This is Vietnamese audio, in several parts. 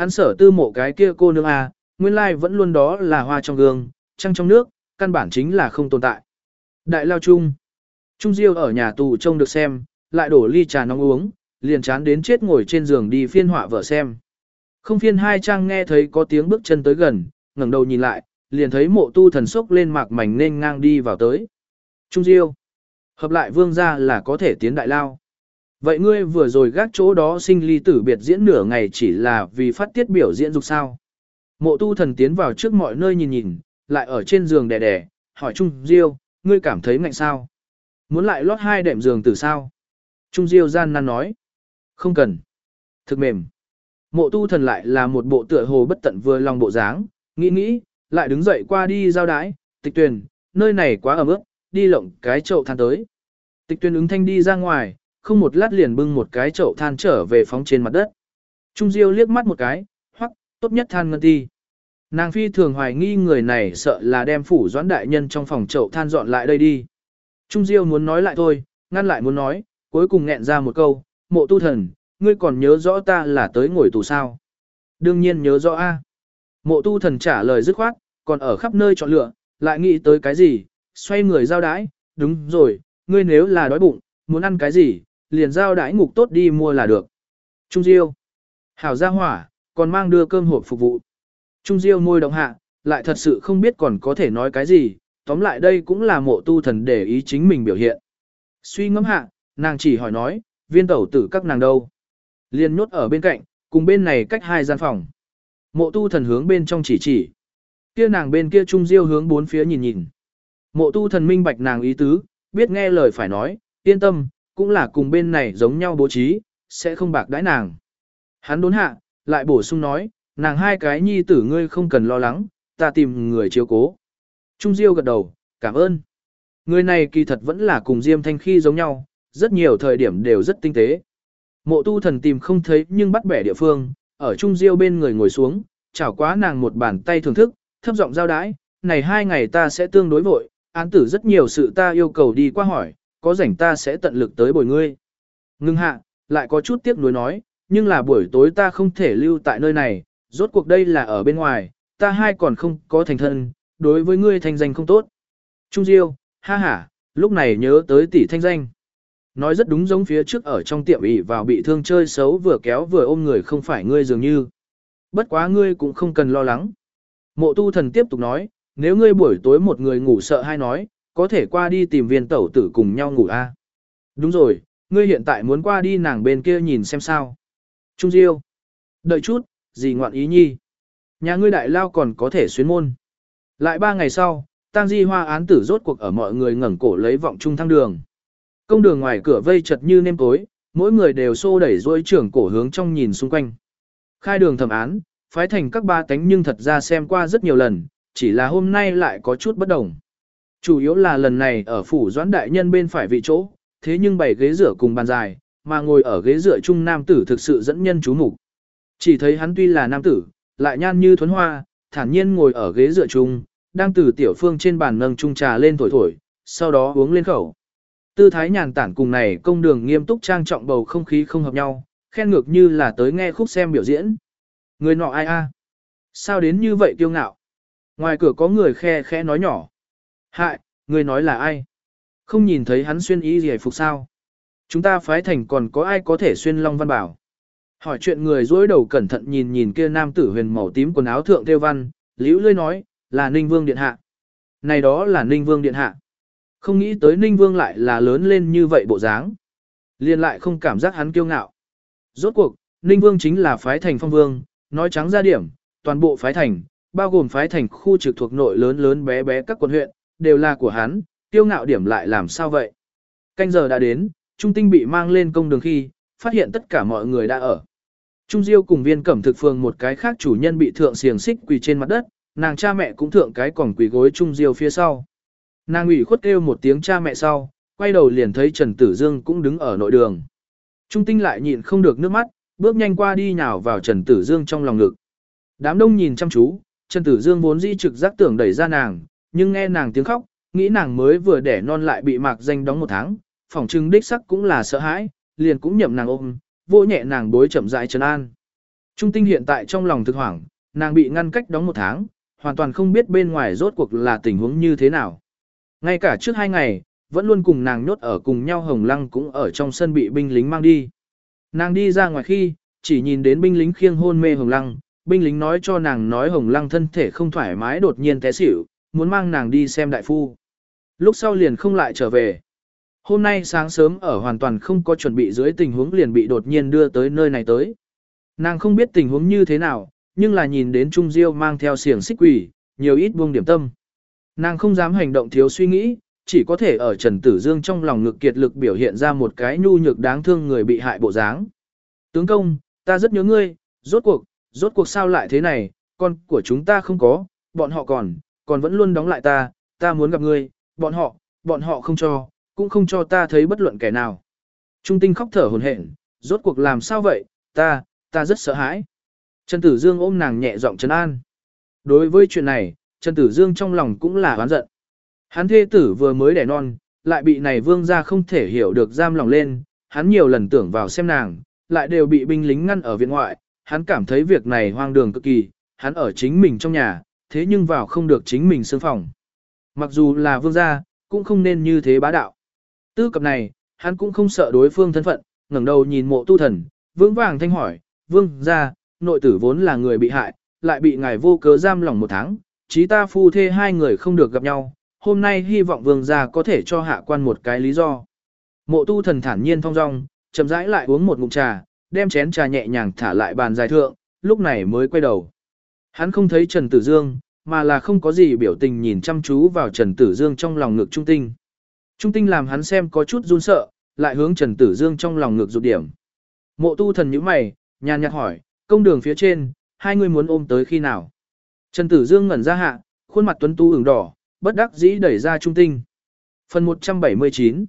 Hắn sở tư mộ cái kia cô nương A, nguyên lai vẫn luôn đó là hoa trong gương, trăng trong nước, căn bản chính là không tồn tại. Đại lao chung. Trung Diêu ở nhà tù trông được xem, lại đổ ly trà nóng uống, liền chán đến chết ngồi trên giường đi phiên họa vợ xem. Không phiên hai trang nghe thấy có tiếng bước chân tới gần, ngẩng đầu nhìn lại, liền thấy mộ tu thần sốc lên mạc mảnh nên ngang đi vào tới. Trung Diêu. Hợp lại vương ra là có thể tiến đại lao. Vậy ngươi vừa rồi gác chỗ đó sinh ly tử biệt diễn nửa ngày chỉ là vì phát tiết biểu diễn dục sao. Mộ tu thần tiến vào trước mọi nơi nhìn nhìn, lại ở trên giường đè đè, hỏi Trung Diêu, ngươi cảm thấy ngạnh sao? Muốn lại lót hai đệm giường từ sao? Trung Diêu gian nan nói. Không cần. Thực mềm. Mộ tu thần lại là một bộ tựa hồ bất tận vừa lòng bộ dáng, nghĩ nghĩ, lại đứng dậy qua đi giao đái, tịch tuyền, nơi này quá ẩm ướt, đi lộng cái chậu than tới. Tịch tuyền ứng thanh đi ra ngoài, không một lát liền bưng một cái chậu than trở về phóng trên mặt đất. Trung Diêu liếc mắt một cái, hoặc, tốt nhất than ngân ti. Nàng phi thường hoài nghi người này sợ là đem phủ doãn đại nhân trong phòng chậu than dọn lại đây đi. Trung Diêu muốn nói lại thôi, ngăn lại muốn nói, cuối cùng nghẹn ra một câu, mộ tu thần, ngươi còn nhớ rõ ta là tới ngồi tù sao? Đương nhiên nhớ rõ a. Mộ tu thần trả lời dứt khoát, còn ở khắp nơi chọn lựa, lại nghĩ tới cái gì, xoay người giao đái, đúng rồi, ngươi nếu là đói bụng, muốn ăn cái gì, liền giao đãi ngục tốt đi mua là được. Trung Diêu. Hảo gia hỏa, còn mang đưa cơm hộp phục vụ. Trung Diêu môi động hạ, lại thật sự không biết còn có thể nói cái gì, tóm lại đây cũng là mộ tu thần để ý chính mình biểu hiện. Suy ngẫm hạ, nàng chỉ hỏi nói, viên tẩu tử các nàng đâu. Liên nhốt ở bên cạnh, cùng bên này cách hai gian phòng. Mộ tu thần hướng bên trong chỉ chỉ. Kia nàng bên kia Trung Diêu hướng bốn phía nhìn nhìn. Mộ tu thần minh bạch nàng ý tứ, biết nghe lời phải nói, yên tâm, cũng là cùng bên này giống nhau bố trí, sẽ không bạc đãi nàng. Hắn đốn hạ, lại bổ sung nói, nàng hai cái nhi tử ngươi không cần lo lắng, ta tìm người chiếu cố. Trung Diêu gật đầu, cảm ơn. Người này kỳ thật vẫn là cùng Diêm Thanh khi giống nhau, rất nhiều thời điểm đều rất tinh tế. Mộ tu thần tìm không thấy nhưng bắt bẻ địa phương, ở Trung Diêu bên người ngồi xuống, chảo quá nàng một bàn tay thưởng thức, thấp giọng giao đái, này hai ngày ta sẽ tương đối vội, án tử rất nhiều sự ta yêu cầu đi qua hỏi, có rảnh ta sẽ tận lực tới bồi ngươi. Ngưng hạ, lại có chút tiếc nuối nói, nhưng là buổi tối ta không thể lưu tại nơi này, rốt cuộc đây là ở bên ngoài, ta hai còn không có thành thân, đối với ngươi thành danh không tốt. Trung Diêu, ha ha, lúc này nhớ tới tỷ thanh danh. Nói rất đúng giống phía trước ở trong tiệm ỉ vào bị thương chơi xấu vừa kéo vừa ôm người không phải ngươi dường như. Bất quá ngươi cũng không cần lo lắng. Mộ tu thần tiếp tục nói, nếu ngươi buổi tối một người ngủ sợ hay nói, có thể qua đi tìm viên tẩu tử cùng nhau ngủ a. À? Đúng rồi, ngươi hiện tại muốn qua đi nàng bên kia nhìn xem sao. Trung Diêu. Đợi chút, gì ngoạn ý nhi. Nhà ngươi đại lao còn có thể xuyến môn. Lại ba ngày sau, tang di hoa án tử rốt cuộc ở mọi người ngẩng cổ lấy vọng trung thăng đường. Công đường ngoài cửa vây chật như nêm tối, mỗi người đều xô đẩy dối trưởng cổ hướng trong nhìn xung quanh. Khai đường thẩm án, phái thành các ba tánh nhưng thật ra xem qua rất nhiều lần, chỉ là hôm nay lại có chút bất đồng. Chủ yếu là lần này ở phủ doãn đại nhân bên phải vị chỗ, thế nhưng bảy ghế rửa cùng bàn dài, mà ngồi ở ghế rửa chung nam tử thực sự dẫn nhân chú mục. Chỉ thấy hắn tuy là nam tử, lại nhan như thuấn hoa, thản nhiên ngồi ở ghế dựa chung, đang từ tiểu phương trên bàn nâng chung trà lên thổi thổi, sau đó uống lên khẩu. Tư thái nhàn tản cùng này công đường nghiêm túc trang trọng bầu không khí không hợp nhau, khen ngược như là tới nghe khúc xem biểu diễn. Người nọ ai a? Sao đến như vậy kiêu ngạo? Ngoài cửa có người khe khẽ nói nhỏ. Hại, người nói là ai? Không nhìn thấy hắn xuyên ý gì phục sao? Chúng ta phái thành còn có ai có thể xuyên long văn bảo? Hỏi chuyện người dối đầu cẩn thận nhìn nhìn kia nam tử huyền màu tím quần áo thượng theo văn, liễu lươi nói, là Ninh Vương Điện Hạ. Này đó là Ninh Vương Điện Hạ. Không nghĩ tới Ninh Vương lại là lớn lên như vậy bộ dáng. Liên lại không cảm giác hắn kiêu ngạo. Rốt cuộc, Ninh Vương chính là phái thành phong vương, nói trắng ra điểm, toàn bộ phái thành, bao gồm phái thành khu trực thuộc nội lớn lớn bé bé các quận huyện, đều là của hắn, tiêu ngạo điểm lại làm sao vậy. Canh giờ đã đến, trung tinh bị mang lên công đường khi, phát hiện tất cả mọi người đã ở. Trung Diêu cùng viên cẩm thực phường một cái khác chủ nhân bị thượng xiềng xích quỳ trên mặt đất, nàng cha mẹ cũng thượng cái còn quỳ gối Trung Diêu phía sau. Nàng ủy khuất kêu một tiếng cha mẹ sau, quay đầu liền thấy Trần Tử Dương cũng đứng ở nội đường. Trung tinh lại nhịn không được nước mắt, bước nhanh qua đi nhào vào Trần Tử Dương trong lòng ngực. Đám đông nhìn chăm chú, Trần Tử Dương vốn dĩ trực giác tưởng đẩy ra nàng, nhưng nghe nàng tiếng khóc, nghĩ nàng mới vừa đẻ non lại bị mạc danh đóng một tháng, phỏng trưng đích sắc cũng là sợ hãi, liền cũng nhậm nàng ôm, vỗ nhẹ nàng bối chậm rãi trấn an. Trung tinh hiện tại trong lòng thực hoảng, nàng bị ngăn cách đóng một tháng, hoàn toàn không biết bên ngoài rốt cuộc là tình huống như thế nào. Ngay cả trước hai ngày, vẫn luôn cùng nàng nhốt ở cùng nhau Hồng Lăng cũng ở trong sân bị binh lính mang đi. Nàng đi ra ngoài khi, chỉ nhìn đến binh lính khiêng hôn mê Hồng Lăng, binh lính nói cho nàng nói Hồng Lăng thân thể không thoải mái đột nhiên té xỉu, muốn mang nàng đi xem đại phu. Lúc sau liền không lại trở về. Hôm nay sáng sớm ở hoàn toàn không có chuẩn bị dưới tình huống liền bị đột nhiên đưa tới nơi này tới. Nàng không biết tình huống như thế nào, nhưng là nhìn đến Trung Diêu mang theo xiềng xích quỷ, nhiều ít buông điểm tâm. Nàng không dám hành động thiếu suy nghĩ, chỉ có thể ở Trần Tử Dương trong lòng ngực kiệt lực biểu hiện ra một cái nhu nhược đáng thương người bị hại bộ dáng. Tướng công, ta rất nhớ ngươi, rốt cuộc, rốt cuộc sao lại thế này, con của chúng ta không có, bọn họ còn, còn vẫn luôn đóng lại ta, ta muốn gặp ngươi, bọn họ, bọn họ không cho, cũng không cho ta thấy bất luận kẻ nào. Trung tinh khóc thở hồn hển, rốt cuộc làm sao vậy, ta, ta rất sợ hãi. Trần Tử Dương ôm nàng nhẹ giọng trấn an. Đối với chuyện này, Trần Tử Dương trong lòng cũng là oán giận. Hắn thê tử vừa mới đẻ non, lại bị này vương gia không thể hiểu được giam lòng lên, hắn nhiều lần tưởng vào xem nàng, lại đều bị binh lính ngăn ở viện ngoại, hắn cảm thấy việc này hoang đường cực kỳ, hắn ở chính mình trong nhà, thế nhưng vào không được chính mình sương phòng. Mặc dù là vương gia, cũng không nên như thế bá đạo. Tư cập này, hắn cũng không sợ đối phương thân phận, ngẩng đầu nhìn mộ tu thần, vững vàng thanh hỏi, vương gia, nội tử vốn là người bị hại, lại bị ngài vô cớ giam lỏng một tháng, chí ta phu thê hai người không được gặp nhau, hôm nay hy vọng vương gia có thể cho hạ quan một cái lý do. Mộ tu thần thản nhiên thong dong, chậm rãi lại uống một ngụm trà, đem chén trà nhẹ nhàng thả lại bàn dài thượng, lúc này mới quay đầu. Hắn không thấy Trần Tử Dương, mà là không có gì biểu tình nhìn chăm chú vào Trần Tử Dương trong lòng ngực trung tinh. Trung tinh làm hắn xem có chút run sợ, lại hướng Trần Tử Dương trong lòng ngực rụt điểm. Mộ tu thần nhíu mày, nhàn nhạt hỏi, công đường phía trên, hai người muốn ôm tới khi nào? Trần Tử Dương ngẩn ra hạ, khuôn mặt tuấn tu ửng đỏ, bất đắc dĩ đẩy ra trung tinh. Phần 179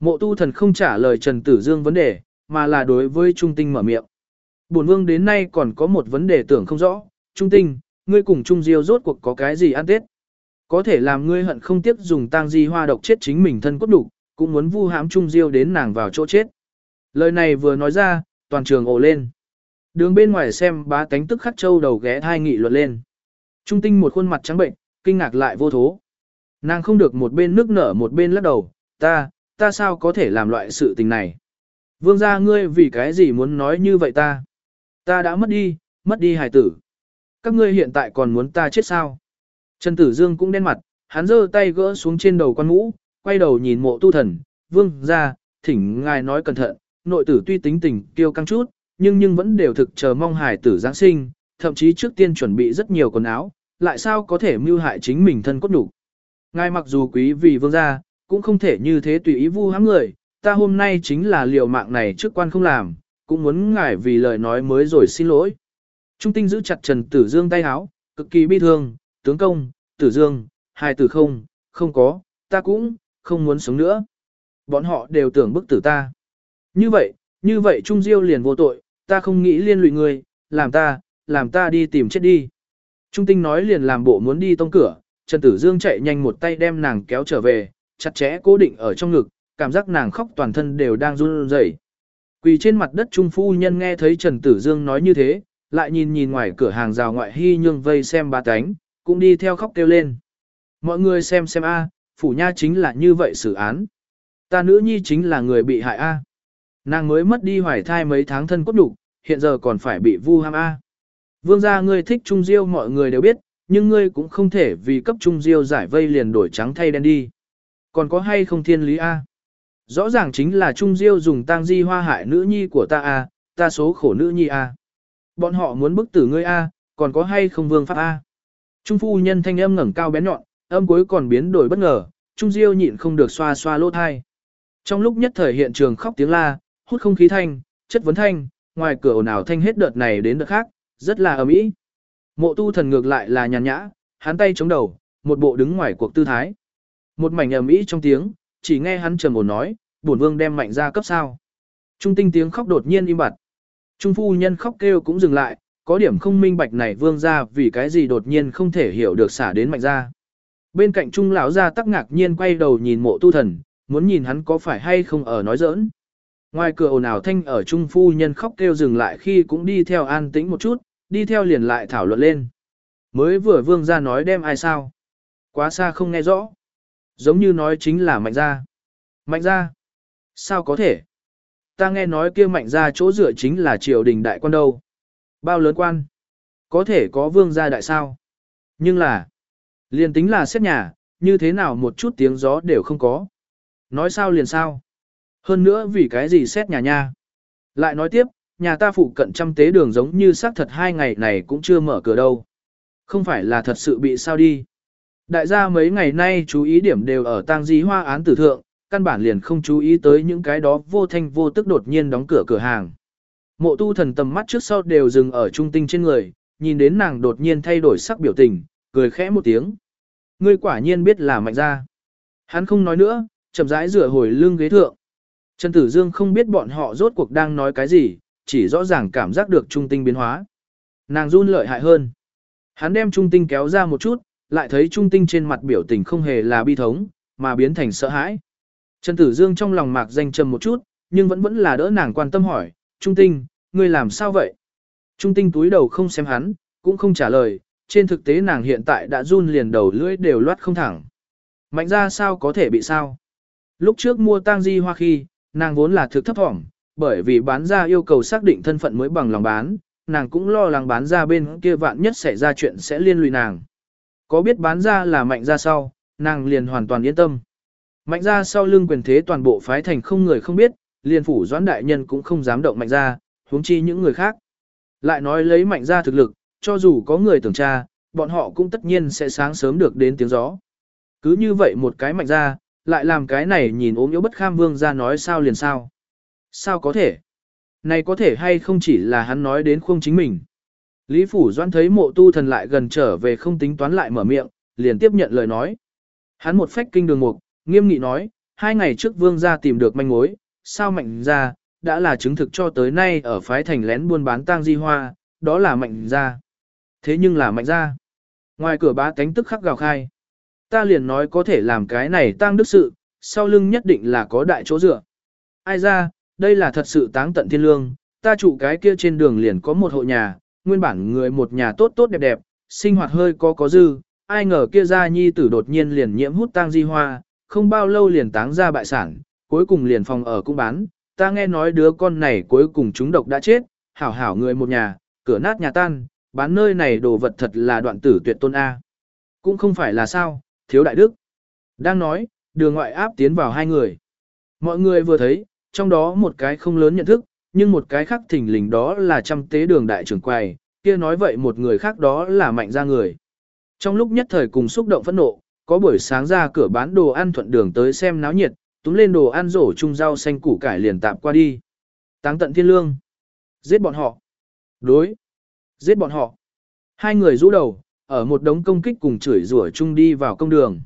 Mộ tu thần không trả lời Trần Tử Dương vấn đề, mà là đối với trung tinh mở miệng. Bổn vương đến nay còn có một vấn đề tưởng không rõ, trung tinh, ngươi cùng trung diêu rốt cuộc có cái gì ăn tết? Có thể làm ngươi hận không tiếc dùng tang di hoa độc chết chính mình thân cốt đủ, cũng muốn vu hãm trung diêu đến nàng vào chỗ chết. Lời này vừa nói ra, toàn trường ồ lên. Đường bên ngoài xem bá tánh tức khắc châu đầu ghé thai nghị luận lên. Trung tinh một khuôn mặt trắng bệnh, kinh ngạc lại vô thố. Nàng không được một bên nước nở một bên lắc đầu, ta, ta sao có thể làm loại sự tình này. Vương gia ngươi vì cái gì muốn nói như vậy ta? Ta đã mất đi, mất đi hài tử. Các ngươi hiện tại còn muốn ta chết sao? Trần Tử Dương cũng đen mặt, hắn giơ tay gỡ xuống trên đầu con mũ, quay đầu nhìn mộ tu thần, vương gia, thỉnh ngài nói cẩn thận, nội tử tuy tính tình kiêu căng chút, nhưng nhưng vẫn đều thực chờ mong hải tử Giáng sinh, thậm chí trước tiên chuẩn bị rất nhiều quần áo, lại sao có thể mưu hại chính mình thân cốt đủ. Ngài mặc dù quý vì vương gia, cũng không thể như thế tùy ý vu hãm người, ta hôm nay chính là liều mạng này trước quan không làm, cũng muốn ngài vì lời nói mới rồi xin lỗi. Trung tinh giữ chặt Trần Tử Dương tay háo, cực kỳ bi thương, tướng công, Tử Dương, hai tử không, không có, ta cũng, không muốn sống nữa. Bọn họ đều tưởng bức tử ta. Như vậy, như vậy Trung Diêu liền vô tội, ta không nghĩ liên lụy người, làm ta, làm ta đi tìm chết đi. Trung tinh nói liền làm bộ muốn đi tông cửa, Trần Tử Dương chạy nhanh một tay đem nàng kéo trở về, chặt chẽ cố định ở trong ngực, cảm giác nàng khóc toàn thân đều đang run rẩy. Quỳ trên mặt đất trung phu nhân nghe thấy Trần Tử Dương nói như thế, lại nhìn nhìn ngoài cửa hàng rào ngoại hy nhương vây xem ba cánh, cũng đi theo khóc kêu lên. Mọi người xem xem a, phủ nha chính là như vậy xử án. Ta nữ nhi chính là người bị hại a. Nàng mới mất đi hoài thai mấy tháng thân cốt đủ, hiện giờ còn phải bị vu ham a. Vương gia ngươi thích Trung Diêu mọi người đều biết, nhưng ngươi cũng không thể vì cấp Trung Diêu giải vây liền đổi trắng thay đen đi. Còn có hay không thiên lý a? Rõ ràng chính là Trung Diêu dùng tang di hoa hại nữ nhi của ta a, ta số khổ nữ nhi a. Bọn họ muốn bức tử ngươi a, còn có hay không vương pháp a? Trung phu nhân thanh âm ngẩng cao bén nhọn, âm cuối còn biến đổi bất ngờ, Trung Diêu nhịn không được xoa xoa lỗ thai. Trong lúc nhất thời hiện trường khóc tiếng la, hút không khí thanh, chất vấn thanh, ngoài cửa ồn ào thanh hết đợt này đến đợt khác, rất là ầm ĩ. Mộ tu thần ngược lại là nhàn nhã, hắn tay chống đầu, một bộ đứng ngoài cuộc tư thái. Một mảnh ầm ĩ trong tiếng, chỉ nghe hắn trầm ổn nói, bổn vương đem mạnh ra cấp sao. Trung tinh tiếng khóc đột nhiên im bặt. Trung phu nhân khóc kêu cũng dừng lại, có điểm không minh bạch này vương ra vì cái gì đột nhiên không thể hiểu được xả đến mạnh ra. Bên cạnh trung lão ra tắc ngạc nhiên quay đầu nhìn mộ tu thần, muốn nhìn hắn có phải hay không ở nói giỡn. Ngoài cửa ồn ào thanh ở trung phu nhân khóc kêu dừng lại khi cũng đi theo an tĩnh một chút, đi theo liền lại thảo luận lên. Mới vừa vương ra nói đem ai sao? Quá xa không nghe rõ. Giống như nói chính là mạnh gia. Mạnh gia? Sao có thể? Ta nghe nói kia mạnh ra chỗ dựa chính là triều đình đại quan đâu. Bao lớn quan? Có thể có vương gia đại sao? Nhưng là, liền tính là xét nhà, như thế nào một chút tiếng gió đều không có. Nói sao liền sao? Hơn nữa vì cái gì xét nhà nha? Lại nói tiếp, nhà ta phụ cận trăm tế đường giống như xác thật hai ngày này cũng chưa mở cửa đâu. Không phải là thật sự bị sao đi. Đại gia mấy ngày nay chú ý điểm đều ở tang di hoa án tử thượng, căn bản liền không chú ý tới những cái đó vô thanh vô tức đột nhiên đóng cửa cửa hàng. Mộ tu thần tầm mắt trước sau đều dừng ở trung tinh trên người, nhìn đến nàng đột nhiên thay đổi sắc biểu tình, cười khẽ một tiếng. Ngươi quả nhiên biết là mạnh ra. Hắn không nói nữa, chậm rãi rửa hồi lưng ghế thượng. Trần Tử Dương không biết bọn họ rốt cuộc đang nói cái gì, chỉ rõ ràng cảm giác được trung tinh biến hóa. Nàng run lợi hại hơn. Hắn đem trung tinh kéo ra một chút, lại thấy trung tinh trên mặt biểu tình không hề là bi thống, mà biến thành sợ hãi. Trần Tử Dương trong lòng mạc danh trầm một chút, nhưng vẫn vẫn là đỡ nàng quan tâm hỏi, trung tinh, ngươi làm sao vậy? Trung tinh túi đầu không xem hắn, cũng không trả lời, trên thực tế nàng hiện tại đã run liền đầu lưỡi đều loát không thẳng. Mạnh ra sao có thể bị sao? Lúc trước mua tang di hoa khi, nàng vốn là thực thấp thỏm, bởi vì bán ra yêu cầu xác định thân phận mới bằng lòng bán, nàng cũng lo lắng bán ra bên kia vạn nhất xảy ra chuyện sẽ liên lụy nàng. Có biết bán ra là mạnh ra sau, nàng liền hoàn toàn yên tâm. Mạnh ra sau lưng quyền thế toàn bộ phái thành không người không biết, liền phủ doãn đại nhân cũng không dám động mạnh ra, huống chi những người khác. Lại nói lấy mạnh ra thực lực, cho dù có người tưởng tra, bọn họ cũng tất nhiên sẽ sáng sớm được đến tiếng gió. Cứ như vậy một cái mạnh ra, lại làm cái này nhìn ốm yếu bất kham vương ra nói sao liền sao. Sao có thể? Này có thể hay không chỉ là hắn nói đến khuông chính mình. Lý Phủ Doan thấy mộ tu thần lại gần trở về không tính toán lại mở miệng, liền tiếp nhận lời nói. Hắn một phách kinh đường mục, nghiêm nghị nói, hai ngày trước vương gia tìm được manh mối, sao mạnh gia đã là chứng thực cho tới nay ở phái thành lén buôn bán tang di hoa, đó là mạnh gia. Thế nhưng là mạnh gia, Ngoài cửa bá cánh tức khắc gào khai. Ta liền nói có thể làm cái này tang đức sự, sau lưng nhất định là có đại chỗ dựa. Ai ra, đây là thật sự táng tận thiên lương, ta trụ cái kia trên đường liền có một hộ nhà, nguyên bản người một nhà tốt tốt đẹp đẹp, sinh hoạt hơi có có dư, ai ngờ kia gia nhi tử đột nhiên liền nhiễm hút tang di hoa, không bao lâu liền táng ra bại sản, cuối cùng liền phòng ở cũng bán, ta nghe nói đứa con này cuối cùng chúng độc đã chết, hảo hảo người một nhà, cửa nát nhà tan, bán nơi này đồ vật thật là đoạn tử tuyệt tôn A. Cũng không phải là sao, thiếu đại đức. Đang nói, đường ngoại áp tiến vào hai người. Mọi người vừa thấy, trong đó một cái không lớn nhận thức, nhưng một cái khác thỉnh lình đó là trăm tế đường đại trưởng quầy, kia nói vậy một người khác đó là mạnh ra người. Trong lúc nhất thời cùng xúc động phẫn nộ, có buổi sáng ra cửa bán đồ ăn thuận đường tới xem náo nhiệt, túm lên đồ ăn rổ chung rau xanh củ cải liền tạm qua đi. Táng tận thiên lương. Giết bọn họ. Đối. Giết bọn họ. Hai người rũ đầu, ở một đống công kích cùng chửi rủa chung đi vào công đường.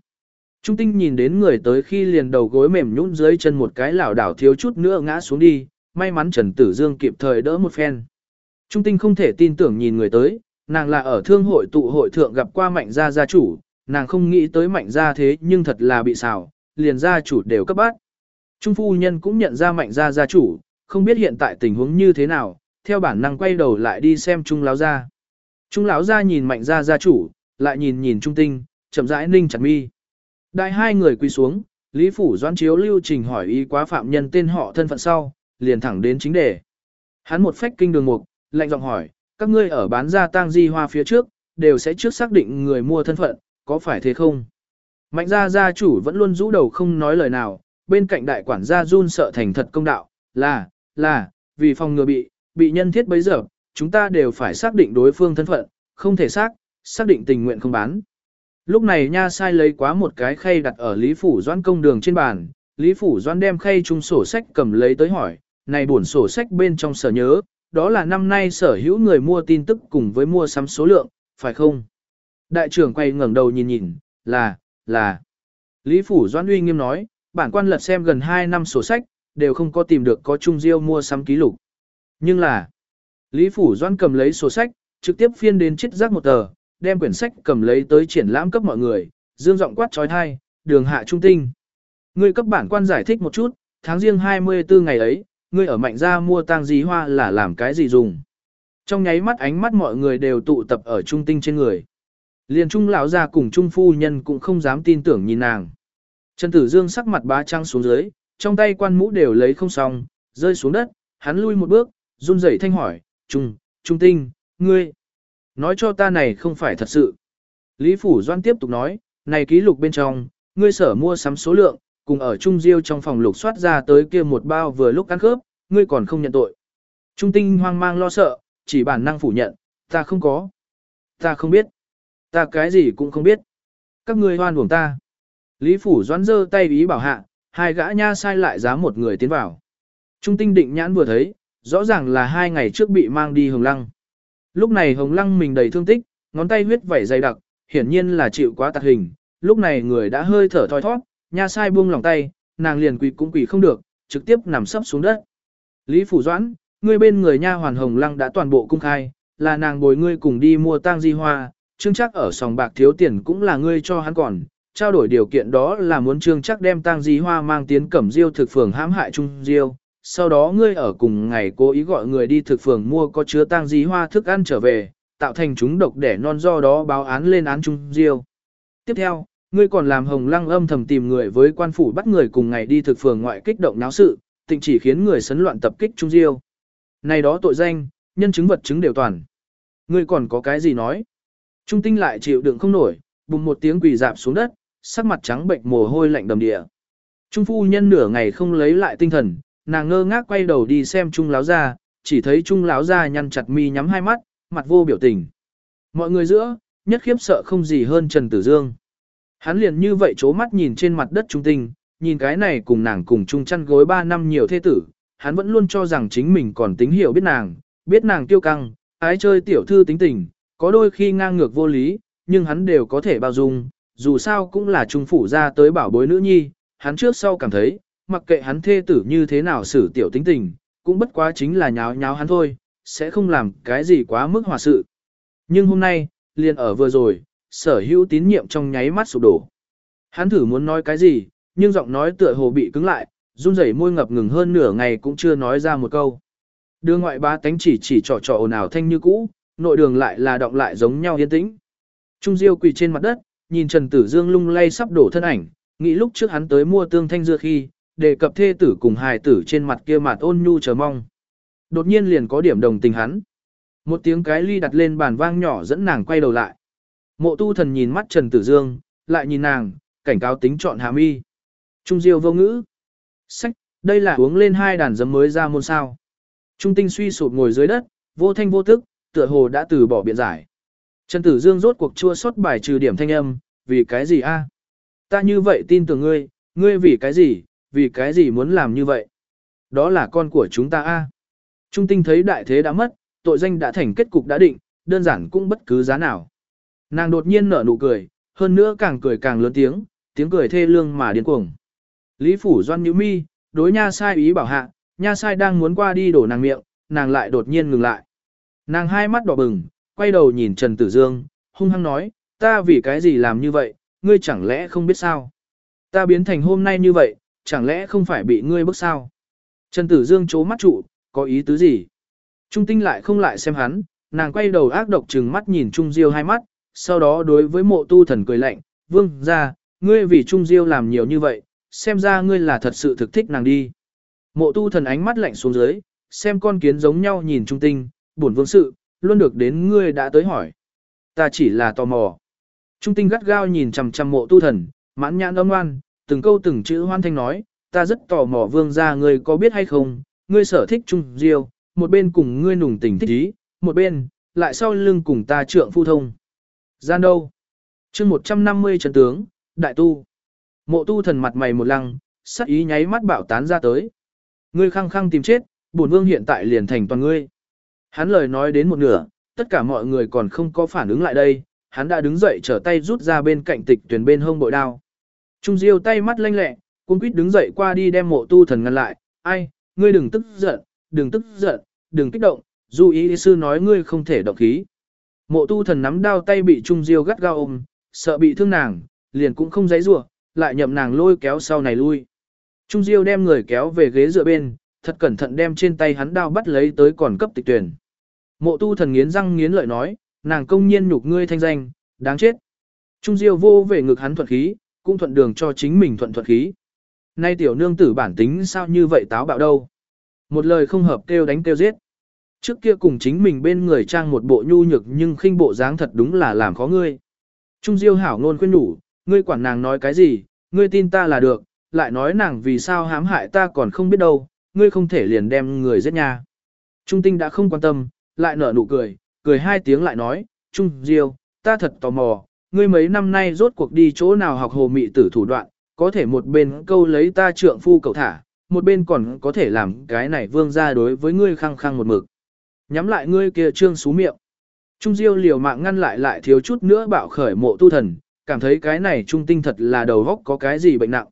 Trung tinh nhìn đến người tới khi liền đầu gối mềm nhũn dưới chân một cái lảo đảo thiếu chút nữa ngã xuống đi, may mắn Trần Tử Dương kịp thời đỡ một phen. Trung tinh không thể tin tưởng nhìn người tới, nàng là ở thương hội tụ hội thượng gặp qua mạnh gia gia chủ, nàng không nghĩ tới mạnh gia thế nhưng thật là bị xào, liền gia chủ đều cấp bát. Trung phu nhân cũng nhận ra mạnh gia gia chủ, không biết hiện tại tình huống như thế nào, theo bản năng quay đầu lại đi xem Trung lão gia. Trung lão gia nhìn mạnh gia gia chủ, lại nhìn nhìn Trung tinh, chậm rãi ninh chặt mi. Đại hai người quỳ xuống, Lý Phủ Doãn chiếu lưu trình hỏi ý quá phạm nhân tên họ thân phận sau, liền thẳng đến chính đề. Hắn một phách kinh đường mục, lạnh giọng hỏi, các ngươi ở bán ra tang di hoa phía trước, đều sẽ trước xác định người mua thân phận, có phải thế không? Mạnh gia gia chủ vẫn luôn rũ đầu không nói lời nào, bên cạnh đại quản gia run sợ thành thật công đạo, là, là, vì phòng ngừa bị, bị nhân thiết bấy giờ, chúng ta đều phải xác định đối phương thân phận, không thể xác, xác định tình nguyện không bán. Lúc này nha sai lấy quá một cái khay đặt ở Lý Phủ Doan công đường trên bàn, Lý Phủ Doan đem khay chung sổ sách cầm lấy tới hỏi, này buồn sổ sách bên trong sở nhớ, đó là năm nay sở hữu người mua tin tức cùng với mua sắm số lượng, phải không? Đại trưởng quay ngẩng đầu nhìn nhìn, là, là. Lý Phủ Doan uy nghiêm nói, bản quan lật xem gần 2 năm sổ sách, đều không có tìm được có trung diêu mua sắm ký lục. Nhưng là, Lý Phủ Doan cầm lấy sổ sách, trực tiếp phiên đến chết rác một tờ, đem quyển sách cầm lấy tới triển lãm cấp mọi người, dương giọng quát trói thai, đường hạ trung tinh. Người cấp bản quan giải thích một chút, tháng riêng 24 ngày ấy, ngươi ở mạnh gia mua tang dí hoa là làm cái gì dùng. Trong nháy mắt ánh mắt mọi người đều tụ tập ở trung tinh trên người. Liền trung lão gia cùng trung phu nhân cũng không dám tin tưởng nhìn nàng. Trần Tử Dương sắc mặt bá trăng xuống dưới, trong tay quan mũ đều lấy không xong, rơi xuống đất, hắn lui một bước, run rẩy thanh hỏi, Trung, Trung Tinh, ngươi, nói cho ta này không phải thật sự. Lý Phủ Doan tiếp tục nói, này ký lục bên trong, ngươi sở mua sắm số lượng, cùng ở Trung Diêu trong phòng lục soát ra tới kia một bao vừa lúc ăn khớp, ngươi còn không nhận tội. Trung Tinh hoang mang lo sợ, chỉ bản năng phủ nhận, ta không có. Ta không biết. Ta cái gì cũng không biết. Các ngươi hoan uổng ta. Lý Phủ Doãn giơ tay ý bảo hạ, hai gã nha sai lại dám một người tiến vào. Trung Tinh định nhãn vừa thấy, rõ ràng là hai ngày trước bị mang đi Hồng Lăng. Lúc này Hồng Lăng mình đầy thương tích, ngón tay huyết vẩy dày đặc, hiển nhiên là chịu quá tạc hình, lúc này người đã hơi thở thoi thoát, nha sai buông lòng tay, nàng liền quỳ cũng quỳ không được, trực tiếp nằm sấp xuống đất. Lý Phủ Doãn, người bên người nha hoàn Hồng Lăng đã toàn bộ cung khai, là nàng bồi ngươi cùng đi mua tang di hoa, trương Trác ở sòng bạc thiếu tiền cũng là ngươi cho hắn còn, trao đổi điều kiện đó là muốn trương Trác đem tang di hoa mang tiến cẩm diêu thực phường hãm hại trung diêu, sau đó ngươi ở cùng ngày cố ý gọi người đi thực phường mua có chứa tang di hoa thức ăn trở về, tạo thành chúng độc để non do đó báo án lên án trung diêu. Tiếp theo, ngươi còn làm hồng lăng âm thầm tìm người với quan phủ bắt người cùng ngày đi thực phường ngoại kích động náo sự, tịnh chỉ khiến người sấn loạn tập kích trung diêu. Này đó tội danh, nhân chứng vật chứng đều toàn. Ngươi còn có cái gì nói? Trung tinh lại chịu đựng không nổi, bùng một tiếng quỳ dạp xuống đất, sắc mặt trắng bệnh mồ hôi lạnh đầm địa. Trung phu nhân nửa ngày không lấy lại tinh thần, nàng ngơ ngác quay đầu đi xem Trung láo ra, chỉ thấy Trung láo ra nhăn chặt mi nhắm hai mắt, mặt vô biểu tình. Mọi người giữa, nhất khiếp sợ không gì hơn Trần Tử Dương. Hắn liền như vậy chố mắt nhìn trên mặt đất trung tinh, nhìn cái này cùng nàng cùng chung chăn gối ba năm nhiều thế tử, hắn vẫn luôn cho rằng chính mình còn tính hiểu biết nàng, biết nàng tiêu căng, ái chơi tiểu thư tính tình, có đôi khi ngang ngược vô lý, nhưng hắn đều có thể bao dung, dù sao cũng là trung phủ ra tới bảo bối nữ nhi, hắn trước sau cảm thấy, mặc kệ hắn thê tử như thế nào xử tiểu tính tình, cũng bất quá chính là nháo nháo hắn thôi, sẽ không làm cái gì quá mức hòa sự. Nhưng hôm nay, liền ở vừa rồi, sở hữu tín nhiệm trong nháy mắt sụp đổ. Hắn thử muốn nói cái gì, nhưng giọng nói tựa hồ bị cứng lại, run rẩy môi ngập ngừng hơn nửa ngày cũng chưa nói ra một câu. đưa ngoại ba tánh chỉ chỉ trò trò ồn ào thanh như cũ, nội đường lại là động lại giống nhau yên tĩnh. Trung Diêu quỳ trên mặt đất, nhìn Trần Tử Dương lung lay sắp đổ thân ảnh, nghĩ lúc trước hắn tới mua tương thanh dưa khi, đề cập thê tử cùng hài tử trên mặt kia mặt ôn nhu chờ mong. Đột nhiên liền có điểm đồng tình hắn. Một tiếng cái ly đặt lên bàn vang nhỏ dẫn nàng quay đầu lại. Mộ tu thần nhìn mắt Trần Tử Dương, lại nhìn nàng, cảnh cáo tính chọn hàm y. Trung diêu vô ngữ. Sách, đây là uống lên hai đàn giấm mới ra môn sao. Trung tinh suy sụp ngồi dưới đất, vô thanh vô tức, tựa hồ đã từ bỏ biện giải. Trần Tử Dương rốt cuộc chua xót bài trừ điểm thanh âm, vì cái gì a? Ta như vậy tin tưởng ngươi, ngươi vì cái gì, vì cái gì muốn làm như vậy? Đó là con của chúng ta a. Trung tinh thấy đại thế đã mất, tội danh đã thành kết cục đã định, đơn giản cũng bất cứ giá nào. Nàng đột nhiên nở nụ cười, hơn nữa càng cười càng lớn tiếng, tiếng cười thê lương mà điên cuồng. Lý Phủ Doan nhíu mi, đối nha sai ý bảo hạ, nha sai đang muốn qua đi đổ nàng miệng, nàng lại đột nhiên ngừng lại. Nàng hai mắt đỏ bừng, quay đầu nhìn Trần Tử Dương, hung hăng nói, ta vì cái gì làm như vậy, ngươi chẳng lẽ không biết sao? Ta biến thành hôm nay như vậy, chẳng lẽ không phải bị ngươi bức sao? Trần Tử Dương chố mắt trụ, có ý tứ gì? Trung tinh lại không lại xem hắn, nàng quay đầu ác độc trừng mắt nhìn Trung Diêu hai mắt, sau đó đối với mộ tu thần cười lạnh, vương ra, ngươi vì Trung Diêu làm nhiều như vậy, xem ra ngươi là thật sự thực thích nàng đi. Mộ tu thần ánh mắt lạnh xuống dưới, xem con kiến giống nhau nhìn Trung tinh, buồn vương sự, luôn được đến ngươi đã tới hỏi. Ta chỉ là tò mò. Trung tinh gắt gao nhìn chằm chằm mộ tu thần, mãn nhãn âm ngoan, từng câu từng chữ hoan thanh nói, ta rất tò mò vương gia ngươi có biết hay không, ngươi sở thích Trung Diêu, một bên cùng ngươi nùng tình thích ý, một bên, lại sau lưng cùng ta trượng phu thông. Gian đâu? chương 150 trấn tướng, đại tu. Mộ tu thần mặt mày một lăng, sắc ý nháy mắt bạo tán ra tới. Ngươi khăng khăng tìm chết, bổn vương hiện tại liền thành toàn ngươi. Hắn lời nói đến một nửa, tất cả mọi người còn không có phản ứng lại đây, hắn đã đứng dậy trở tay rút ra bên cạnh tịch tuyển bên hông bội đao. Trung Diêu tay mắt lanh lẹ, cung quýt đứng dậy qua đi đem mộ tu thần ngăn lại, ai, ngươi đừng tức giận, đừng tức giận, đừng kích động, dù ý sư nói ngươi không thể động khí. Mộ tu thần nắm đao tay bị Trung Diêu gắt gao ôm, sợ bị thương nàng, liền cũng không giấy rủa lại nhậm nàng lôi kéo sau này lui. Trung Diêu đem người kéo về ghế dựa bên, thật cẩn thận đem trên tay hắn đao bắt lấy tới còn cấp tịch tuyển. Mộ tu thần nghiến răng nghiến lợi nói, nàng công nhiên nhục ngươi thanh danh, đáng chết. Trung Diêu vô về ngực hắn thuận khí, cũng thuận đường cho chính mình thuận thuận khí. Nay tiểu nương tử bản tính sao như vậy táo bạo đâu. Một lời không hợp kêu đánh kêu giết. Trước kia cùng chính mình bên người trang một bộ nhu nhược nhưng khinh bộ dáng thật đúng là làm khó ngươi. Trung Diêu hảo ngôn khuyên nhủ, ngươi quản nàng nói cái gì, ngươi tin ta là được, lại nói nàng vì sao hãm hại ta còn không biết đâu, ngươi không thể liền đem người giết nha. Trung Tinh đã không quan tâm, lại nở nụ cười, cười hai tiếng lại nói, Trung Diêu, ta thật tò mò, ngươi mấy năm nay rốt cuộc đi chỗ nào học hồ mị tử thủ đoạn, có thể một bên câu lấy ta trượng phu cậu thả, một bên còn có thể làm cái này vương ra đối với ngươi khăng khăng một mực. Nhắm lại ngươi kia trương xú miệng. Trung Diêu liều mạng ngăn lại lại thiếu chút nữa bạo khởi mộ tu thần, cảm thấy cái này trung tinh thật là đầu góc có cái gì bệnh nặng.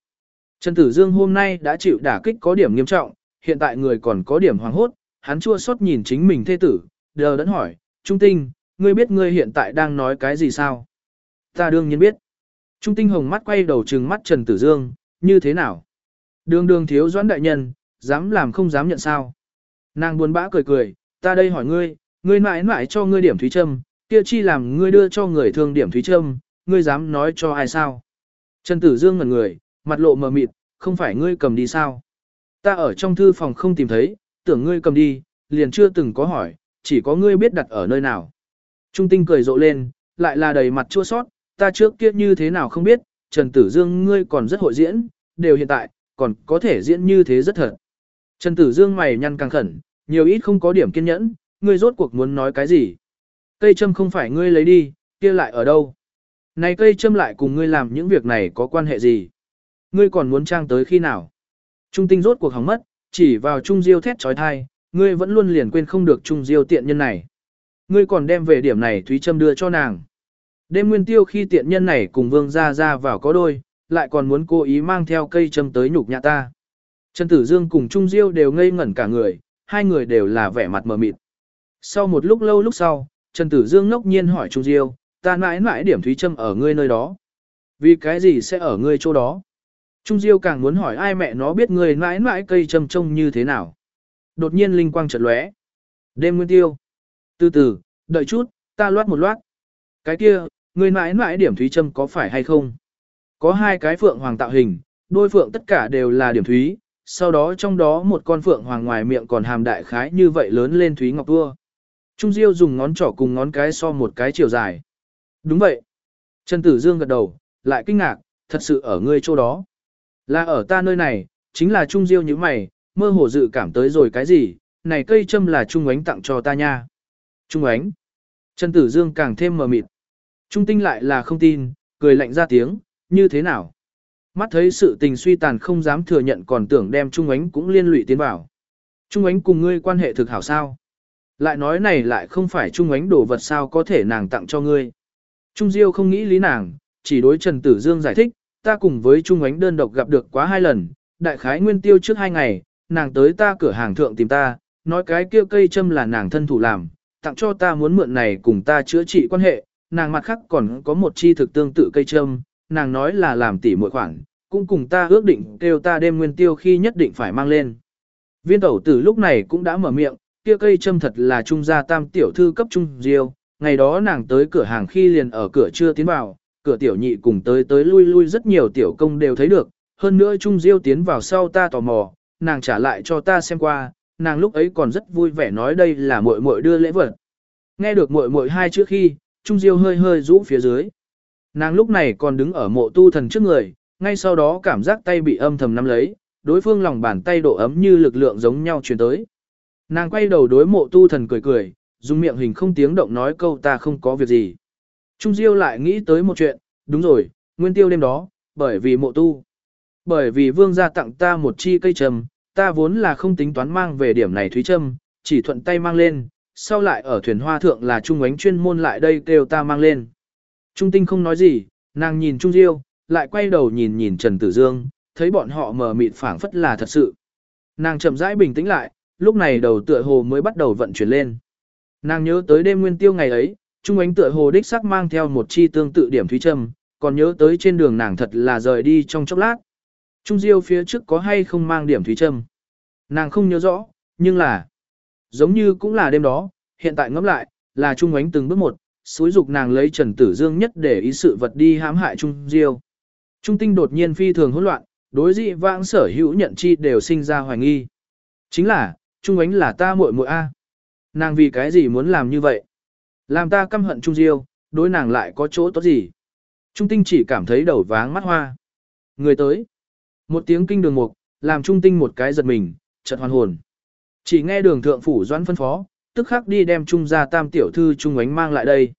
Trần Tử Dương hôm nay đã chịu đả kích có điểm nghiêm trọng, hiện tại người còn có điểm hoàng hốt, hắn chua xót nhìn chính mình thê tử, đờ đẫn hỏi, Trung tinh, ngươi biết ngươi hiện tại đang nói cái gì sao? Ta đương nhiên biết. Trung tinh hồng mắt quay đầu trừng mắt Trần Tử Dương, như thế nào? Đường đường thiếu doãn đại nhân, dám làm không dám nhận sao? Nàng buồn bã cười cười, ta đây hỏi ngươi, ngươi mãi mãi cho ngươi điểm thúy châm, kia chi làm ngươi đưa cho người thương điểm thúy châm, ngươi dám nói cho ai sao? Trần Tử Dương ngẩn người, mặt lộ mờ mịt, không phải ngươi cầm đi sao? Ta ở trong thư phòng không tìm thấy, tưởng ngươi cầm đi, liền chưa từng có hỏi, chỉ có ngươi biết đặt ở nơi nào. Trung tinh cười rộ lên, lại là đầy mặt chua sót, ta trước kia như thế nào không biết, Trần Tử Dương ngươi còn rất hội diễn, đều hiện tại, còn có thể diễn như thế rất thật. Trần Tử Dương mày nhăn càng khẩn, nhiều ít không có điểm kiên nhẫn, ngươi rốt cuộc muốn nói cái gì. Cây châm không phải ngươi lấy đi, kia lại ở đâu. Này cây châm lại cùng ngươi làm những việc này có quan hệ gì? Ngươi còn muốn trang tới khi nào? Trung tinh rốt cuộc hóng mất, chỉ vào Trung Diêu thét trói thai, ngươi vẫn luôn liền quên không được Trung Diêu tiện nhân này. Ngươi còn đem về điểm này Thúy Trâm đưa cho nàng. Đêm nguyên tiêu khi tiện nhân này cùng vương ra ra vào có đôi, lại còn muốn cố ý mang theo cây châm tới nhục nhã ta. Trần Tử Dương cùng Trung Diêu đều ngây ngẩn cả người, hai người đều là vẻ mặt mờ mịt. Sau một lúc lâu lúc sau, Trần Tử Dương ngốc nhiên hỏi Trung Diêu, ta mãi mãi điểm thúy Trâm ở ngươi nơi đó. Vì cái gì sẽ ở ngươi chỗ đó? Trung Diêu càng muốn hỏi ai mẹ nó biết ngươi mãi mãi cây châm trông như thế nào. Đột nhiên linh quang chợt lóe. Đêm nguyên tiêu. Từ từ, đợi chút, ta loát một loát. Cái kia, người mãi mãi điểm thúy châm có phải hay không? Có hai cái phượng hoàng tạo hình, đôi phượng tất cả đều là điểm thúy, sau đó trong đó một con phượng hoàng ngoài miệng còn hàm đại khái như vậy lớn lên thúy ngọc vua. Trung Diêu dùng ngón trỏ cùng ngón cái so một cái chiều dài. Đúng vậy. Trần Tử Dương gật đầu, lại kinh ngạc, thật sự ở ngươi chỗ đó. Là ở ta nơi này, chính là Trung Diêu như mày, mơ hồ dự cảm tới rồi cái gì, này cây châm là Trung Ánh tặng cho ta nha. Trung Ánh. Trần Tử Dương càng thêm mờ mịt. Trung Tinh lại là không tin, cười lạnh ra tiếng, như thế nào? Mắt thấy sự tình suy tàn không dám thừa nhận còn tưởng đem Trung Ánh cũng liên lụy tiến vào. Trung Ánh cùng ngươi quan hệ thực hảo sao? Lại nói này lại không phải Trung Ánh đồ vật sao có thể nàng tặng cho ngươi. Trung Diêu không nghĩ lý nàng, chỉ đối Trần Tử Dương giải thích, ta cùng với Trung Ánh đơn độc gặp được quá hai lần, đại khái nguyên tiêu trước hai ngày, nàng tới ta cửa hàng thượng tìm ta, nói cái kia cây châm là nàng thân thủ làm, tặng cho ta muốn mượn này cùng ta chữa trị quan hệ, nàng mặt khác còn có một chi thực tương tự cây châm, nàng nói là làm tỉ mỗi khoản, cũng cùng ta ước định kêu ta đêm nguyên tiêu khi nhất định phải mang lên. Viên tẩu tử lúc này cũng đã mở miệng, kia cây châm thật là trung gia tam tiểu thư cấp trung diêu, ngày đó nàng tới cửa hàng khi liền ở cửa chưa tiến vào, cửa tiểu nhị cùng tới tới lui lui rất nhiều tiểu công đều thấy được, hơn nữa trung diêu tiến vào sau ta tò mò, nàng trả lại cho ta xem qua, nàng lúc ấy còn rất vui vẻ nói đây là muội muội đưa lễ vật. Nghe được muội muội hai chữ khi, trung diêu hơi hơi rũ phía dưới. Nàng lúc này còn đứng ở mộ tu thần trước người, ngay sau đó cảm giác tay bị âm thầm nắm lấy, đối phương lòng bàn tay độ ấm như lực lượng giống nhau truyền tới. Nàng quay đầu đối mộ tu thần cười cười, dùng miệng hình không tiếng động nói câu ta không có việc gì. Trung Diêu lại nghĩ tới một chuyện, đúng rồi, nguyên tiêu đêm đó, bởi vì mộ tu. Bởi vì vương gia tặng ta một chi cây trầm, ta vốn là không tính toán mang về điểm này thúy trâm, chỉ thuận tay mang lên, sau lại ở thuyền hoa thượng là trung ánh chuyên môn lại đây kêu ta mang lên. Trung tinh không nói gì, nàng nhìn Trung Diêu, lại quay đầu nhìn nhìn Trần Tử Dương, thấy bọn họ mờ mịt phảng phất là thật sự. Nàng chậm rãi bình tĩnh lại, lúc này đầu tựa hồ mới bắt đầu vận chuyển lên. Nàng nhớ tới đêm nguyên tiêu ngày ấy, Trung ánh tựa hồ đích sắc mang theo một chi tương tự điểm thúy trâm, còn nhớ tới trên đường nàng thật là rời đi trong chốc lát. Trung Diêu phía trước có hay không mang điểm thúy châm? Nàng không nhớ rõ, nhưng là, giống như cũng là đêm đó, hiện tại ngẫm lại, là Trung Ánh từng bước một, xúi dục nàng lấy Trần Tử Dương nhất để ý sự vật đi hãm hại Trung Diêu. Trung tinh đột nhiên phi thường hỗn loạn, đối dị vãng sở hữu nhận chi đều sinh ra hoài nghi. Chính là, Trung Ánh là ta muội muội A. Nàng vì cái gì muốn làm như vậy? Làm ta căm hận Trung Diêu, đối nàng lại có chỗ tốt gì? Trung tinh chỉ cảm thấy đầu váng mắt hoa. Người tới. Một tiếng kinh đường mục, làm trung tinh một cái giật mình, chợt hoàn hồn. Chỉ nghe đường thượng phủ doãn phân phó, tức khắc đi đem trung gia tam tiểu thư trung ánh mang lại đây.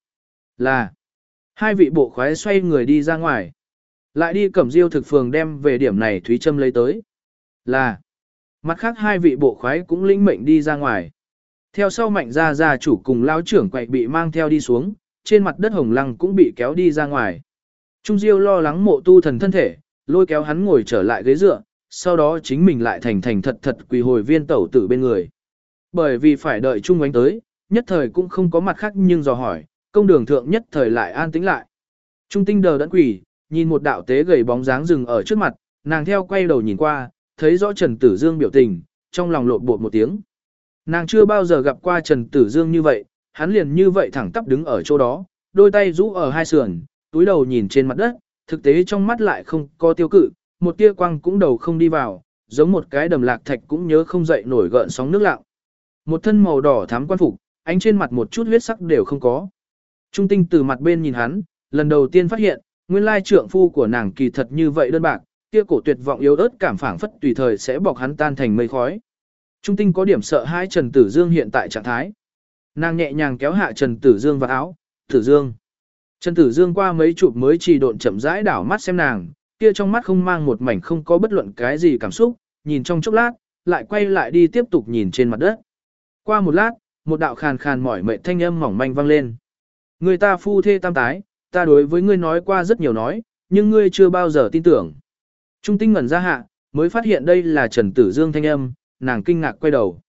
Là. Hai vị bộ khoái xoay người đi ra ngoài. Lại đi cẩm diêu thực phường đem về điểm này Thúy Trâm lấy tới. Là. Mặt khác hai vị bộ khoái cũng lĩnh mệnh đi ra ngoài. Theo sau mạnh gia gia chủ cùng lao trưởng quậy bị mang theo đi xuống, trên mặt đất hồng lăng cũng bị kéo đi ra ngoài. Trung Diêu lo lắng mộ tu thần thân thể, lôi kéo hắn ngồi trở lại ghế dựa, sau đó chính mình lại thành thành thật thật quỳ hồi viên tẩu tử bên người. Bởi vì phải đợi Trung ánh tới, nhất thời cũng không có mặt khác nhưng dò hỏi, công đường thượng nhất thời lại an tĩnh lại. Trung tinh đờ đẫn quỳ, nhìn một đạo tế gầy bóng dáng rừng ở trước mặt, nàng theo quay đầu nhìn qua, thấy rõ Trần Tử Dương biểu tình, trong lòng lộn bột một tiếng. Nàng chưa bao giờ gặp qua Trần Tử Dương như vậy, hắn liền như vậy thẳng tắp đứng ở chỗ đó, đôi tay rũ ở hai sườn, túi đầu nhìn trên mặt đất, thực tế trong mắt lại không có tiêu cự, một tia quang cũng đầu không đi vào, giống một cái đầm lạc thạch cũng nhớ không dậy nổi gợn sóng nước lặng. Một thân màu đỏ thắm quan phục, ánh trên mặt một chút huyết sắc đều không có. Trung tinh từ mặt bên nhìn hắn, lần đầu tiên phát hiện, nguyên lai trượng phu của nàng kỳ thật như vậy đơn bạc, kia cổ tuyệt vọng yếu ớt cảm phảng phất tùy thời sẽ bọc hắn tan thành mây khói. Trung tinh có điểm sợ hai Trần Tử Dương hiện tại trạng thái. Nàng nhẹ nhàng kéo hạ Trần Tử Dương vào áo, Tử Dương. Trần Tử Dương qua mấy chụp mới chỉ độn chậm rãi đảo mắt xem nàng, kia trong mắt không mang một mảnh không có bất luận cái gì cảm xúc, nhìn trong chốc lát, lại quay lại đi tiếp tục nhìn trên mặt đất. Qua một lát, một đạo khàn khàn mỏi mệt thanh âm mỏng manh vang lên. Người ta phu thê tam tái, ta đối với ngươi nói qua rất nhiều nói, nhưng ngươi chưa bao giờ tin tưởng. Trung tinh ngẩn ra hạ, mới phát hiện đây là Trần Tử Dương thanh âm, nàng kinh ngạc quay đầu.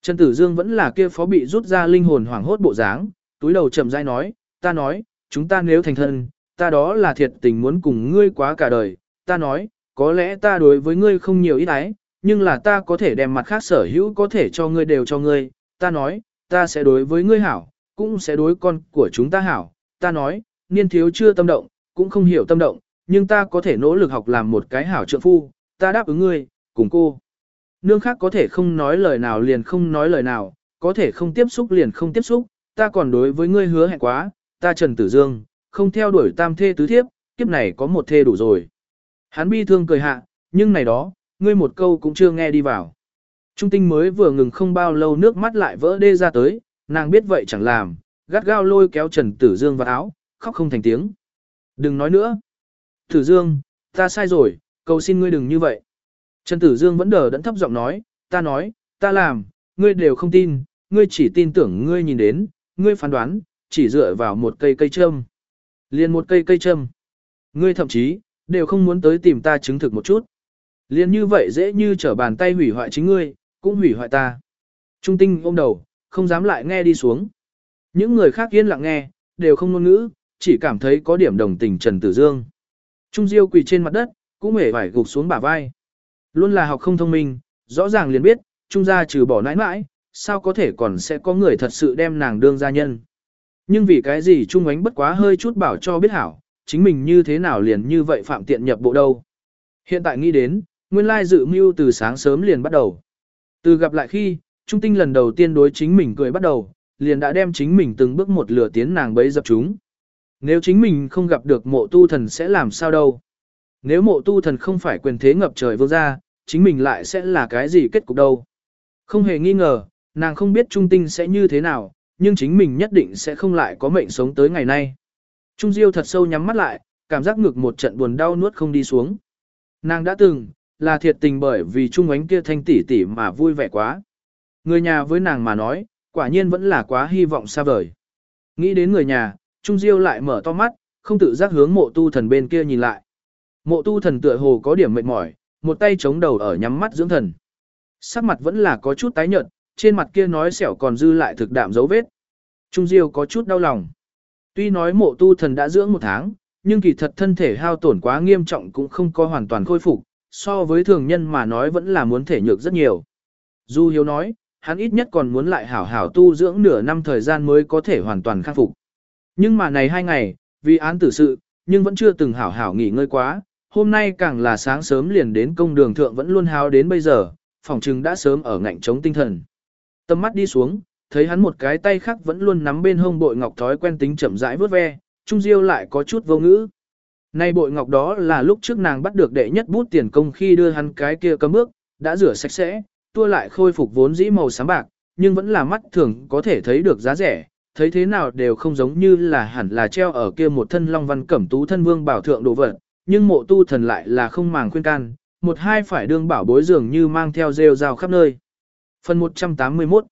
Trần Tử Dương vẫn là kia phó bị rút ra linh hồn hoảng hốt bộ dáng, túi đầu chậm rãi nói, ta nói, chúng ta nếu thành thân, ta đó là thiệt tình muốn cùng ngươi quá cả đời, ta nói, có lẽ ta đối với ngươi không nhiều ít ái, nhưng là ta có thể đem mặt khác sở hữu có thể cho ngươi đều cho ngươi, ta nói, ta sẽ đối với ngươi hảo, cũng sẽ đối con của chúng ta hảo, ta nói, niên thiếu chưa tâm động, cũng không hiểu tâm động, nhưng ta có thể nỗ lực học làm một cái hảo trượng phu, ta đáp ứng ngươi, cùng cô. Nương khác có thể không nói lời nào liền không nói lời nào, có thể không tiếp xúc liền không tiếp xúc, ta còn đối với ngươi hứa hẹn quá, ta Trần Tử Dương, không theo đuổi tam thê tứ thiếp, kiếp này có một thê đủ rồi. Hắn bi thương cười hạ, nhưng này đó, ngươi một câu cũng chưa nghe đi vào. Trung tinh mới vừa ngừng không bao lâu nước mắt lại vỡ đê ra tới, nàng biết vậy chẳng làm, gắt gao lôi kéo Trần Tử Dương vào áo, khóc không thành tiếng. Đừng nói nữa. Tử Dương, ta sai rồi, cầu xin ngươi đừng như vậy. Trần Tử Dương vẫn đờ đẫn thấp giọng nói, ta nói, ta làm, ngươi đều không tin, ngươi chỉ tin tưởng ngươi nhìn đến, ngươi phán đoán, chỉ dựa vào một cây cây châm. Liền một cây cây châm. Ngươi thậm chí, đều không muốn tới tìm ta chứng thực một chút. Liền như vậy dễ như trở bàn tay hủy hoại chính ngươi, cũng hủy hoại ta. Trung tinh ôm đầu, không dám lại nghe đi xuống. Những người khác yên lặng nghe, đều không ngôn ngữ, chỉ cảm thấy có điểm đồng tình Trần Tử Dương. Trung Diêu quỳ trên mặt đất, cũng hề phải gục xuống bả vai. Luôn là học không thông minh, rõ ràng liền biết, Trung gia trừ bỏ nãi nãi, sao có thể còn sẽ có người thật sự đem nàng đương gia nhân. Nhưng vì cái gì Trung ánh bất quá hơi chút bảo cho biết hảo, chính mình như thế nào liền như vậy phạm tiện nhập bộ đâu. Hiện tại nghĩ đến, nguyên lai dự mưu từ sáng sớm liền bắt đầu. Từ gặp lại khi, Trung tinh lần đầu tiên đối chính mình cười bắt đầu, liền đã đem chính mình từng bước một lửa tiến nàng bấy dập chúng. Nếu chính mình không gặp được mộ tu thần sẽ làm sao đâu. Nếu mộ tu thần không phải quyền thế ngập trời vô gia chính mình lại sẽ là cái gì kết cục đâu. Không hề nghi ngờ, nàng không biết trung tinh sẽ như thế nào, nhưng chính mình nhất định sẽ không lại có mệnh sống tới ngày nay. Trung Diêu thật sâu nhắm mắt lại, cảm giác ngực một trận buồn đau nuốt không đi xuống. Nàng đã từng, là thiệt tình bởi vì Trung ánh kia thanh tỷ tỷ mà vui vẻ quá. Người nhà với nàng mà nói, quả nhiên vẫn là quá hy vọng xa vời. Nghĩ đến người nhà, Trung Diêu lại mở to mắt, không tự giác hướng mộ tu thần bên kia nhìn lại. Mộ tu thần tựa hồ có điểm mệt mỏi, một tay chống đầu ở nhắm mắt dưỡng thần. Sắc mặt vẫn là có chút tái nhợt, trên mặt kia nói xẻo còn dư lại thực đạm dấu vết. Trung Diêu có chút đau lòng. Tuy nói mộ tu thần đã dưỡng một tháng, nhưng kỳ thật thân thể hao tổn quá nghiêm trọng cũng không có hoàn toàn khôi phục, so với thường nhân mà nói vẫn là muốn thể nhược rất nhiều. Du Hiếu nói, hắn ít nhất còn muốn lại hảo hảo tu dưỡng nửa năm thời gian mới có thể hoàn toàn khắc phục. Nhưng mà này hai ngày, vì án tử sự, nhưng vẫn chưa từng hảo hảo nghỉ ngơi quá, hôm nay càng là sáng sớm liền đến công đường thượng vẫn luôn hao đến bây giờ, phòng trừng đã sớm ở ngạnh chống tinh thần. Tâm mắt đi xuống, thấy hắn một cái tay khác vẫn luôn nắm bên hông bội ngọc thói quen tính chậm rãi vớt ve, Trung Diêu lại có chút vô ngữ. Nay bội ngọc đó là lúc trước nàng bắt được đệ nhất bút tiền công khi đưa hắn cái kia cấm bước, đã rửa sạch sẽ, tua lại khôi phục vốn dĩ màu sáng bạc, nhưng vẫn là mắt thường có thể thấy được giá rẻ, thấy thế nào đều không giống như là hẳn là treo ở kia một thân long văn cẩm tú thân vương bảo thượng đồ vật, nhưng mộ tu thần lại là không màng khuyên can, một hai phải đương bảo bối dường như mang theo rêu rào khắp nơi. Phần 181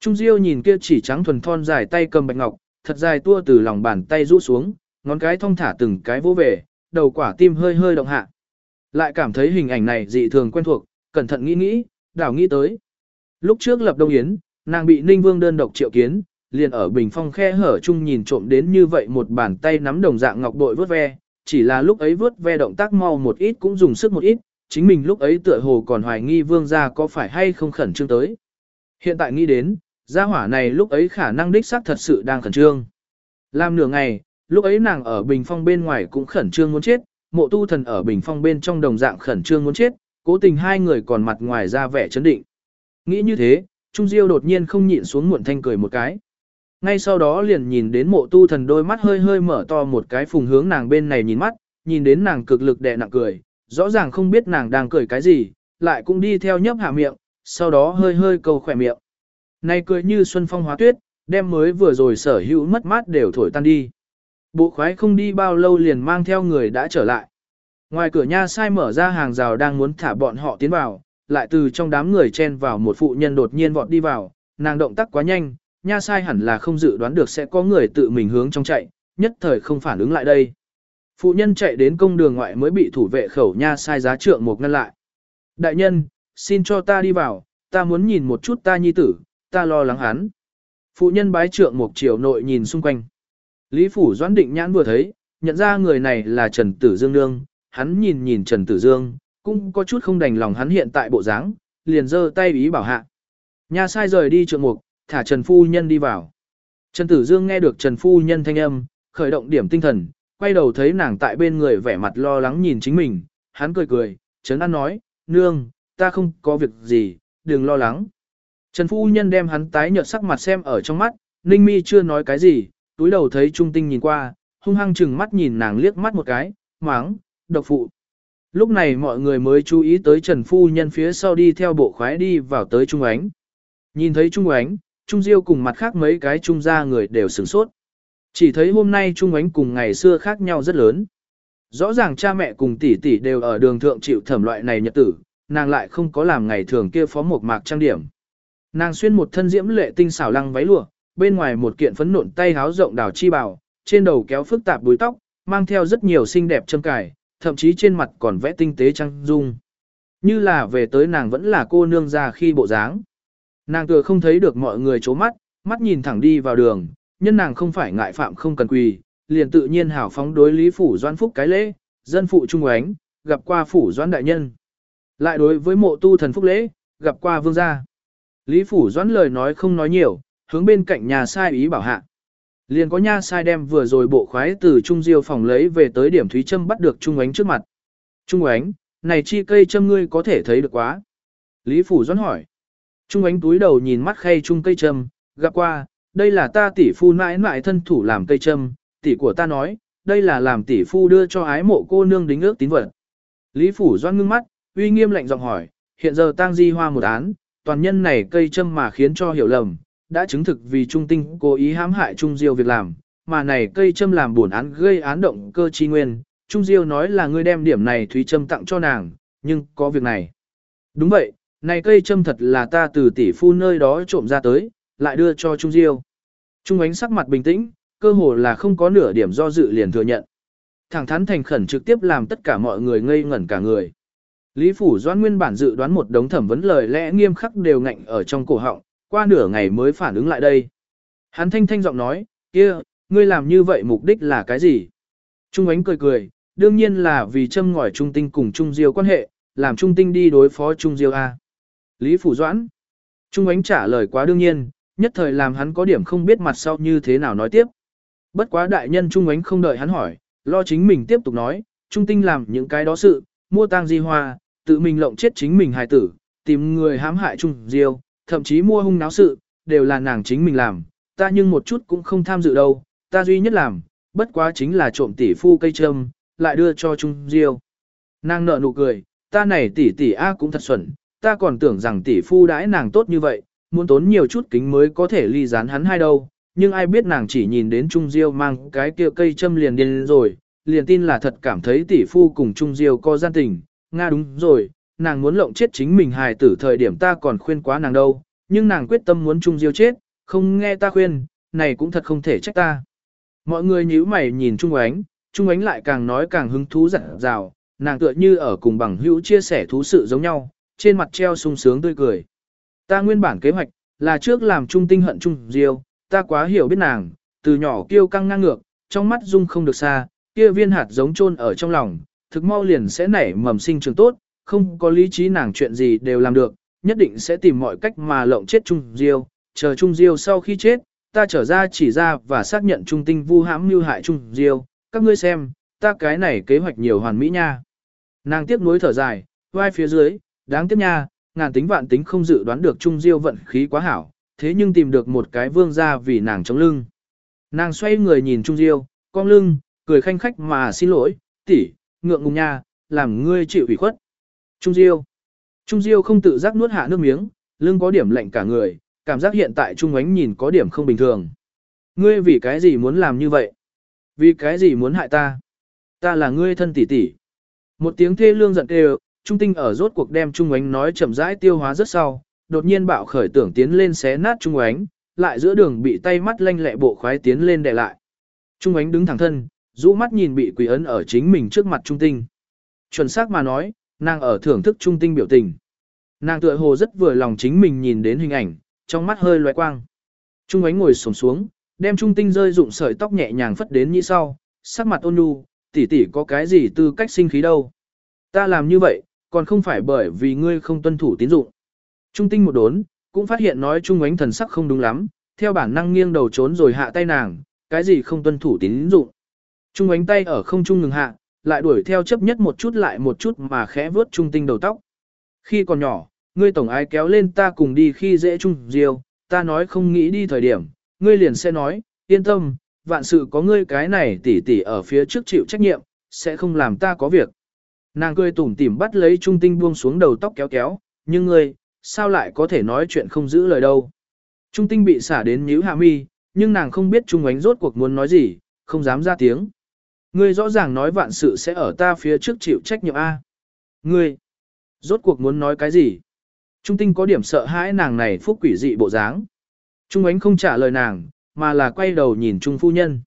Trung Diêu nhìn kia chỉ trắng thuần thon dài tay cầm bạch ngọc, thật dài tua từ lòng bàn tay rũ xuống, ngón cái thong thả từng cái vỗ về, đầu quả tim hơi hơi động hạ. Lại cảm thấy hình ảnh này dị thường quen thuộc, cẩn thận nghĩ nghĩ, đảo nghĩ tới. Lúc trước lập đông yến, nàng bị Ninh Vương đơn độc triệu kiến, liền ở bình phong khe hở chung nhìn trộm đến như vậy một bàn tay nắm đồng dạng ngọc bội vớt ve, chỉ là lúc ấy vớt ve động tác mau một ít cũng dùng sức một ít, chính mình lúc ấy tựa hồ còn hoài nghi vương gia có phải hay không khẩn trương tới. Hiện tại nghĩ đến, gia hỏa này lúc ấy khả năng đích xác thật sự đang khẩn trương. Làm nửa ngày, lúc ấy nàng ở bình phong bên ngoài cũng khẩn trương muốn chết, mộ tu thần ở bình phong bên trong đồng dạng khẩn trương muốn chết, cố tình hai người còn mặt ngoài ra vẻ chấn định. Nghĩ như thế, Trung Diêu đột nhiên không nhịn xuống muộn thanh cười một cái. Ngay sau đó liền nhìn đến mộ tu thần đôi mắt hơi hơi mở to một cái phùng hướng nàng bên này nhìn mắt, nhìn đến nàng cực lực đè nặng cười, rõ ràng không biết nàng đang cười cái gì, lại cũng đi theo nhấp hạ miệng, sau đó hơi hơi cầu khỏe miệng. Này cười như xuân phong hóa tuyết, đem mới vừa rồi sở hữu mất mát đều thổi tan đi. Bộ khoái không đi bao lâu liền mang theo người đã trở lại. Ngoài cửa nha sai mở ra hàng rào đang muốn thả bọn họ tiến vào, lại từ trong đám người chen vào một phụ nhân đột nhiên vọt đi vào, nàng động tác quá nhanh, nha sai hẳn là không dự đoán được sẽ có người tự mình hướng trong chạy, nhất thời không phản ứng lại đây. Phụ nhân chạy đến công đường ngoại mới bị thủ vệ khẩu nha sai giá trượng một ngăn lại. Đại nhân, xin cho ta đi vào, ta muốn nhìn một chút ta nhi tử, ta lo lắng hắn. Phụ nhân bái trượng một chiều nội nhìn xung quanh. Lý Phủ Doãn Định nhãn vừa thấy, nhận ra người này là Trần Tử Dương Nương, hắn nhìn nhìn Trần Tử Dương, cũng có chút không đành lòng hắn hiện tại bộ dáng, liền giơ tay ý bảo hạ. Nha sai rời đi trượng mục, thả Trần Phu Nhân đi vào. Trần Tử Dương nghe được Trần Phu Nhân thanh âm, khởi động điểm tinh thần, quay đầu thấy nàng tại bên người vẻ mặt lo lắng nhìn chính mình, hắn cười cười, Trấn An nói, Nương, ta không có việc gì, đừng lo lắng. Trần Phu Nhân đem hắn tái nhợt sắc mặt xem ở trong mắt, Ninh Mi chưa nói cái gì, túi đầu thấy Trung Tinh nhìn qua, hung hăng chừng mắt nhìn nàng liếc mắt một cái, máng, độc phụ. Lúc này mọi người mới chú ý tới Trần Phu Nhân phía sau đi theo bộ khoái đi vào tới Trung Ánh. Nhìn thấy Trung Ánh, Trung Diêu cùng mặt khác mấy cái Trung gia người đều sửng sốt. Chỉ thấy hôm nay Trung Ánh cùng ngày xưa khác nhau rất lớn. Rõ ràng cha mẹ cùng tỷ tỷ đều ở đường thượng chịu thẩm loại này nhật tử, nàng lại không có làm ngày thường kia phó một mạc trang điểm. Nàng xuyên một thân diễm lệ tinh xảo lăng váy lụa, bên ngoài một kiện phấn nộn tay háo rộng đào chi bào, trên đầu kéo phức tạp búi tóc, mang theo rất nhiều xinh đẹp châm cài, thậm chí trên mặt còn vẽ tinh tế trang dung. Như là về tới nàng vẫn là cô nương già khi bộ dáng. Nàng tựa không thấy được mọi người chố mắt, mắt nhìn thẳng đi vào đường, nhân nàng không phải ngại phạm không cần quỳ, liền tự nhiên hảo phóng đối lý phủ doan phúc cái lễ, dân phụ trung oánh, gặp qua phủ doan đại nhân. Lại đối với mộ tu thần phúc lễ, gặp qua vương gia. Lý phủ doãn lời nói không nói nhiều, hướng bên cạnh nhà sai ý bảo hạ. Liền có nha sai đem vừa rồi bộ khoái từ Trung Diêu phòng lấy về tới điểm Thúy Trâm bắt được Trung Ánh trước mặt. Trung Ánh, này chi cây châm ngươi có thể thấy được quá. Lý Phủ Doãn hỏi. Trung Ánh túi đầu nhìn mắt khay Trung cây châm, gặp qua, đây là ta tỷ phu mãi mãi thân thủ làm cây châm, tỷ của ta nói, đây là làm tỷ phu đưa cho ái mộ cô nương đính ước tín vật. Lý Phủ doan ngưng mắt, uy nghiêm lạnh giọng hỏi, hiện giờ tang di hoa một án, toàn nhân này cây châm mà khiến cho hiểu lầm, đã chứng thực vì trung tinh cố ý hãm hại Trung Diêu việc làm, mà này cây châm làm buồn án gây án động cơ chi nguyên. Trung Diêu nói là ngươi đem điểm này thúy châm tặng cho nàng, nhưng có việc này. Đúng vậy, này cây châm thật là ta từ tỷ phu nơi đó trộm ra tới, lại đưa cho Trung Diêu. Trung ánh sắc mặt bình tĩnh, cơ hồ là không có nửa điểm do dự liền thừa nhận. Thẳng thắn thành khẩn trực tiếp làm tất cả mọi người ngây ngẩn cả người. Lý Phủ Doan nguyên bản dự đoán một đống thẩm vấn lời lẽ nghiêm khắc đều ngạnh ở trong cổ họng, qua nửa ngày mới phản ứng lại đây. Hắn thanh thanh giọng nói, kia, ngươi làm như vậy mục đích là cái gì? Trung ánh cười cười, đương nhiên là vì châm ngòi Trung Tinh cùng Trung Diêu quan hệ, làm Trung Tinh đi đối phó Trung Diêu A. Lý Phủ Doãn, Trung ánh trả lời quá đương nhiên, nhất thời làm hắn có điểm không biết mặt sau như thế nào nói tiếp. Bất quá đại nhân Trung ánh không đợi hắn hỏi, lo chính mình tiếp tục nói, Trung tinh làm những cái đó sự, mua tang di hoa, tự mình lộng chết chính mình hài tử, tìm người hãm hại Trung Diêu, thậm chí mua hung náo sự, đều là nàng chính mình làm, ta nhưng một chút cũng không tham dự đâu, ta duy nhất làm, bất quá chính là trộm tỷ phu cây trâm, lại đưa cho Trung Diêu. Nàng nợ nụ cười, ta này tỷ tỷ A cũng thật xuẩn, ta còn tưởng rằng tỷ phu đãi nàng tốt như vậy, muốn tốn nhiều chút kính mới có thể ly gián hắn hai đâu, nhưng ai biết nàng chỉ nhìn đến Trung Diêu mang cái kia cây châm liền điên rồi, liền tin là thật cảm thấy tỷ phu cùng Trung Diêu có gian tình, Nga đúng rồi, nàng muốn lộng chết chính mình hài tử thời điểm ta còn khuyên quá nàng đâu, nhưng nàng quyết tâm muốn Trung Diêu chết, không nghe ta khuyên, này cũng thật không thể trách ta. Mọi người nhíu mày nhìn Trung Ánh, Trung Ánh lại càng nói càng hứng thú dặn dào, nàng tựa như ở cùng bằng hữu chia sẻ thú sự giống nhau, trên mặt treo sung sướng tươi cười. Ta nguyên bản kế hoạch, là trước làm trung tinh hận trung diêu, ta quá hiểu biết nàng, từ nhỏ kiêu căng ngang ngược, trong mắt dung không được xa, kia viên hạt giống chôn ở trong lòng, thực mau liền sẽ nảy mầm sinh trường tốt, không có lý trí nàng chuyện gì đều làm được, nhất định sẽ tìm mọi cách mà lộng chết trung diêu, chờ trung diêu sau khi chết, ta trở ra chỉ ra và xác nhận trung tinh vu hãm mưu hại trung diêu, các ngươi xem, ta cái này kế hoạch nhiều hoàn mỹ nha. Nàng tiếp nối thở dài, vai phía dưới, đáng tiếc nha, ngàn tính vạn tính không dự đoán được Trung Diêu vận khí quá hảo, thế nhưng tìm được một cái vương gia vì nàng chống lưng. Nàng xoay người nhìn Trung Diêu, cong lưng, cười khanh khách mà xin lỗi, tỷ, ngượng ngùng nha, làm ngươi chịu ủy khuất. Trung Diêu. Trung Diêu không tự giác nuốt hạ nước miếng, lưng có điểm lạnh cả người, cảm giác hiện tại Trung ánh nhìn có điểm không bình thường. Ngươi vì cái gì muốn làm như vậy? Vì cái gì muốn hại ta? Ta là ngươi thân tỷ tỷ. Một tiếng thê lương giận kêu, trung tinh ở rốt cuộc đem trung ánh nói chậm rãi tiêu hóa rất sau, đột nhiên bạo khởi tưởng tiến lên xé nát trung ánh, lại giữa đường bị tay mắt lanh lẹ bộ khoái tiến lên đè lại. Trung ánh đứng thẳng thân, rũ mắt nhìn bị quỷ ấn ở chính mình trước mặt trung tinh. Chuẩn xác mà nói, nàng ở thưởng thức trung tinh biểu tình. Nàng tựa hồ rất vừa lòng chính mình nhìn đến hình ảnh, trong mắt hơi loé quang. Trung ánh ngồi xổm xuống, đem trung tinh rơi rụng sợi tóc nhẹ nhàng phất đến như sau, sắc mặt ôn nhu, tỷ tỷ có cái gì tư cách sinh khí đâu. Ta làm như vậy, còn không phải bởi vì ngươi không tuân thủ tín dụng. Trung tinh một đốn, cũng phát hiện nói Trung ánh thần sắc không đúng lắm, theo bản năng nghiêng đầu trốn rồi hạ tay nàng, cái gì không tuân thủ tín dụng. Trung ánh tay ở không trung ngừng hạ, lại đuổi theo chấp nhất một chút lại một chút mà khẽ vớt Trung tinh đầu tóc. Khi còn nhỏ, ngươi tổng ai kéo lên ta cùng đi khi dễ Trung Diêu, ta nói không nghĩ đi thời điểm, ngươi liền sẽ nói, yên tâm, vạn sự có ngươi cái này tỉ tỉ ở phía trước chịu trách nhiệm, sẽ không làm ta có việc. Nàng cười tủm tỉm bắt lấy trung tinh buông xuống đầu tóc kéo kéo, nhưng ngươi, sao lại có thể nói chuyện không giữ lời đâu. Trung tinh bị xả đến nhíu hạ mi, nhưng nàng không biết trung ánh rốt cuộc muốn nói gì, không dám ra tiếng. Ngươi rõ ràng nói vạn sự sẽ ở ta phía trước chịu trách nhiệm A. Ngươi, rốt cuộc muốn nói cái gì? Trung tinh có điểm sợ hãi nàng này phúc quỷ dị bộ dáng. Trung ánh không trả lời nàng, mà là quay đầu nhìn Trung phu nhân.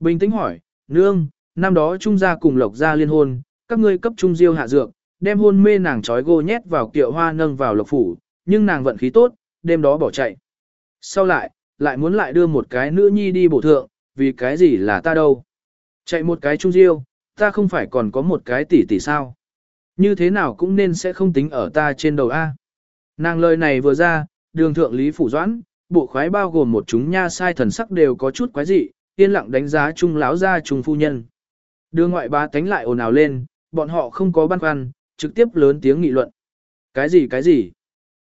Bình tĩnh hỏi, nương, năm đó Trung gia cùng Lộc gia liên hôn, các ngươi cấp Trung diêu hạ dược, đem hôn mê nàng trói gô nhét vào kiệu hoa nâng vào Lộc phủ, nhưng nàng vận khí tốt, đêm đó bỏ chạy. Sau lại, lại muốn lại đưa một cái nữ nhi đi bổ thượng, vì cái gì là ta đâu. Chạy một cái Trung diêu, ta không phải còn có một cái tỷ tỷ sao. Như thế nào cũng nên sẽ không tính ở ta trên đầu A. Nàng lời này vừa ra, đường thượng Lý Phủ Doãn, bộ khoái bao gồm một chúng nha sai thần sắc đều có chút quái dị, yên lặng đánh giá trung lão gia trung phu nhân. Đưa ngoại ba tánh lại ồn ào lên, bọn họ không có băn khoăn, trực tiếp lớn tiếng nghị luận. Cái gì cái gì?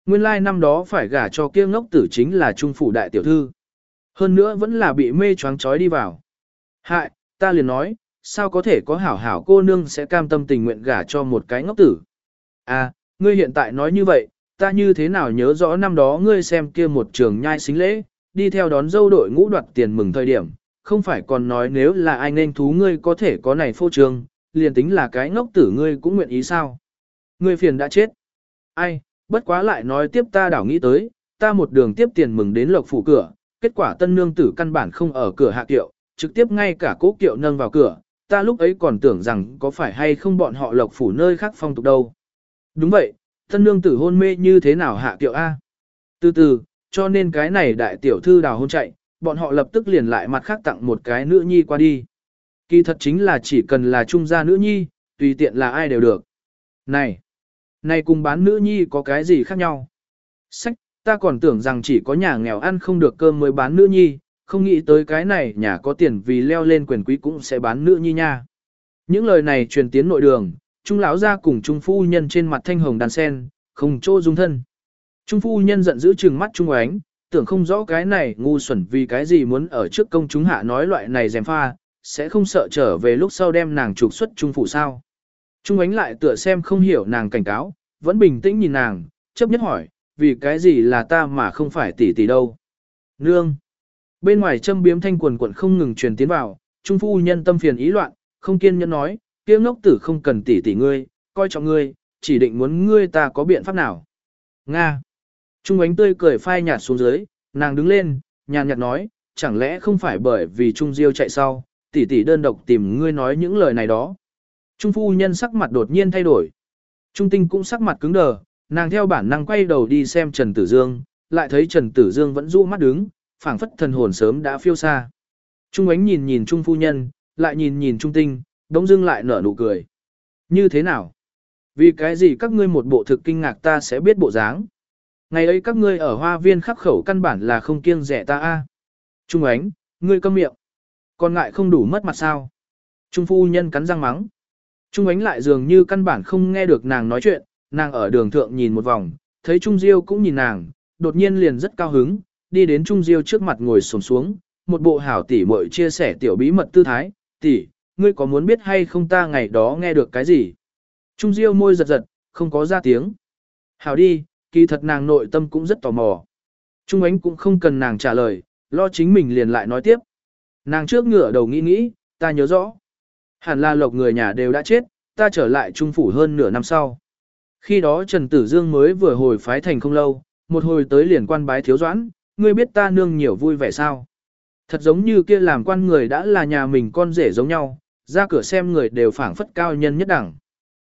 Nguyên lai like năm đó phải gả cho kia ngốc tử chính là trung phủ đại tiểu thư. Hơn nữa vẫn là bị mê choáng trói đi vào. Hại, ta liền nói, sao có thể có hảo hảo cô nương sẽ cam tâm tình nguyện gả cho một cái ngốc tử. À, ngươi hiện tại nói như vậy, ta như thế nào nhớ rõ năm đó ngươi xem kia một trường nhai xính lễ, đi theo đón dâu đội ngũ đoạt tiền mừng thời điểm, không phải còn nói nếu là ai nên thú ngươi có thể có này phô trường, liền tính là cái ngốc tử ngươi cũng nguyện ý sao. Ngươi phiền đã chết. Ai, bất quá lại nói tiếp ta đảo nghĩ tới, ta một đường tiếp tiền mừng đến lộc phủ cửa, kết quả tân nương tử căn bản không ở cửa hạ kiệu, trực tiếp ngay cả cố kiệu nâng vào cửa, ta lúc ấy còn tưởng rằng có phải hay không bọn họ lộc phủ nơi khác phong tục đâu. Đúng vậy, tân nương tử hôn mê như thế nào hạ kiệu A. Từ từ, cho nên cái này đại tiểu thư đào hôn chạy, bọn họ lập tức liền lại mặt khác tặng một cái nữ nhi qua đi. Kỳ thật chính là chỉ cần là trung gia nữ nhi, tùy tiện là ai đều được. Này, này cùng bán nữ nhi có cái gì khác nhau? Sách, ta còn tưởng rằng chỉ có nhà nghèo ăn không được cơm mới bán nữ nhi, không nghĩ tới cái này nhà có tiền vì leo lên quyền quý cũng sẽ bán nữ nhi nha. Những lời này truyền tiến nội đường, trung lão ra cùng trung phu nhân trên mặt thanh hồng đàn sen, không chỗ dung thân. Trung phu nhân giận dữ trừng mắt trung ánh, tưởng không rõ cái này ngu xuẩn vì cái gì muốn ở trước công chúng hạ nói loại này dèm pha, sẽ không sợ trở về lúc sau đem nàng trục xuất trung phụ sao. Trung ánh lại tựa xem không hiểu nàng cảnh cáo, vẫn bình tĩnh nhìn nàng, chấp nhất hỏi, vì cái gì là ta mà không phải tỷ tỷ đâu. Nương. Bên ngoài châm biếm thanh quần quận không ngừng truyền tiến vào, trung phu nhân tâm phiền ý loạn, không kiên nhẫn nói, kia ngốc tử không cần tỷ tỷ ngươi, coi trọng ngươi, chỉ định muốn ngươi ta có biện pháp nào. Nga. Trung ánh tươi cười phai nhạt xuống dưới, nàng đứng lên, nhàn nhạt nói, chẳng lẽ không phải bởi vì Trung Diêu chạy sau, tỷ tỷ đơn độc tìm ngươi nói những lời này đó. Trung phu nhân sắc mặt đột nhiên thay đổi. Trung tinh cũng sắc mặt cứng đờ, nàng theo bản năng quay đầu đi xem Trần Tử Dương, lại thấy Trần Tử Dương vẫn rũ mắt đứng, phảng phất thần hồn sớm đã phiêu xa. Trung ánh nhìn nhìn Trung phu nhân, lại nhìn nhìn Trung tinh, đống dưng lại nở nụ cười. Như thế nào? Vì cái gì các ngươi một bộ thực kinh ngạc ta sẽ biết bộ dáng? Ngày ấy các ngươi ở hoa viên khắc khẩu căn bản là không kiêng rẻ ta a. Trung ánh, ngươi câm miệng. Còn ngại không đủ mất mặt sao? Trung phu nhân cắn răng mắng. Trung ánh lại dường như căn bản không nghe được nàng nói chuyện, nàng ở đường thượng nhìn một vòng, thấy Trung Diêu cũng nhìn nàng, đột nhiên liền rất cao hứng, đi đến Trung Diêu trước mặt ngồi xổm xuống, một bộ hảo tỷ muội chia sẻ tiểu bí mật tư thái, tỷ, ngươi có muốn biết hay không ta ngày đó nghe được cái gì? Trung Diêu môi giật giật, không có ra tiếng. Hảo đi, kỳ thật nàng nội tâm cũng rất tò mò. Trung ánh cũng không cần nàng trả lời, lo chính mình liền lại nói tiếp. Nàng trước ngựa đầu nghĩ nghĩ, ta nhớ rõ. Hẳn là lộc người nhà đều đã chết, ta trở lại trung phủ hơn nửa năm sau. Khi đó Trần Tử Dương mới vừa hồi phái thành không lâu, một hồi tới liền quan bái thiếu doãn, ngươi biết ta nương nhiều vui vẻ sao. Thật giống như kia làm quan người đã là nhà mình con rể giống nhau, ra cửa xem người đều phảng phất cao nhân nhất đẳng.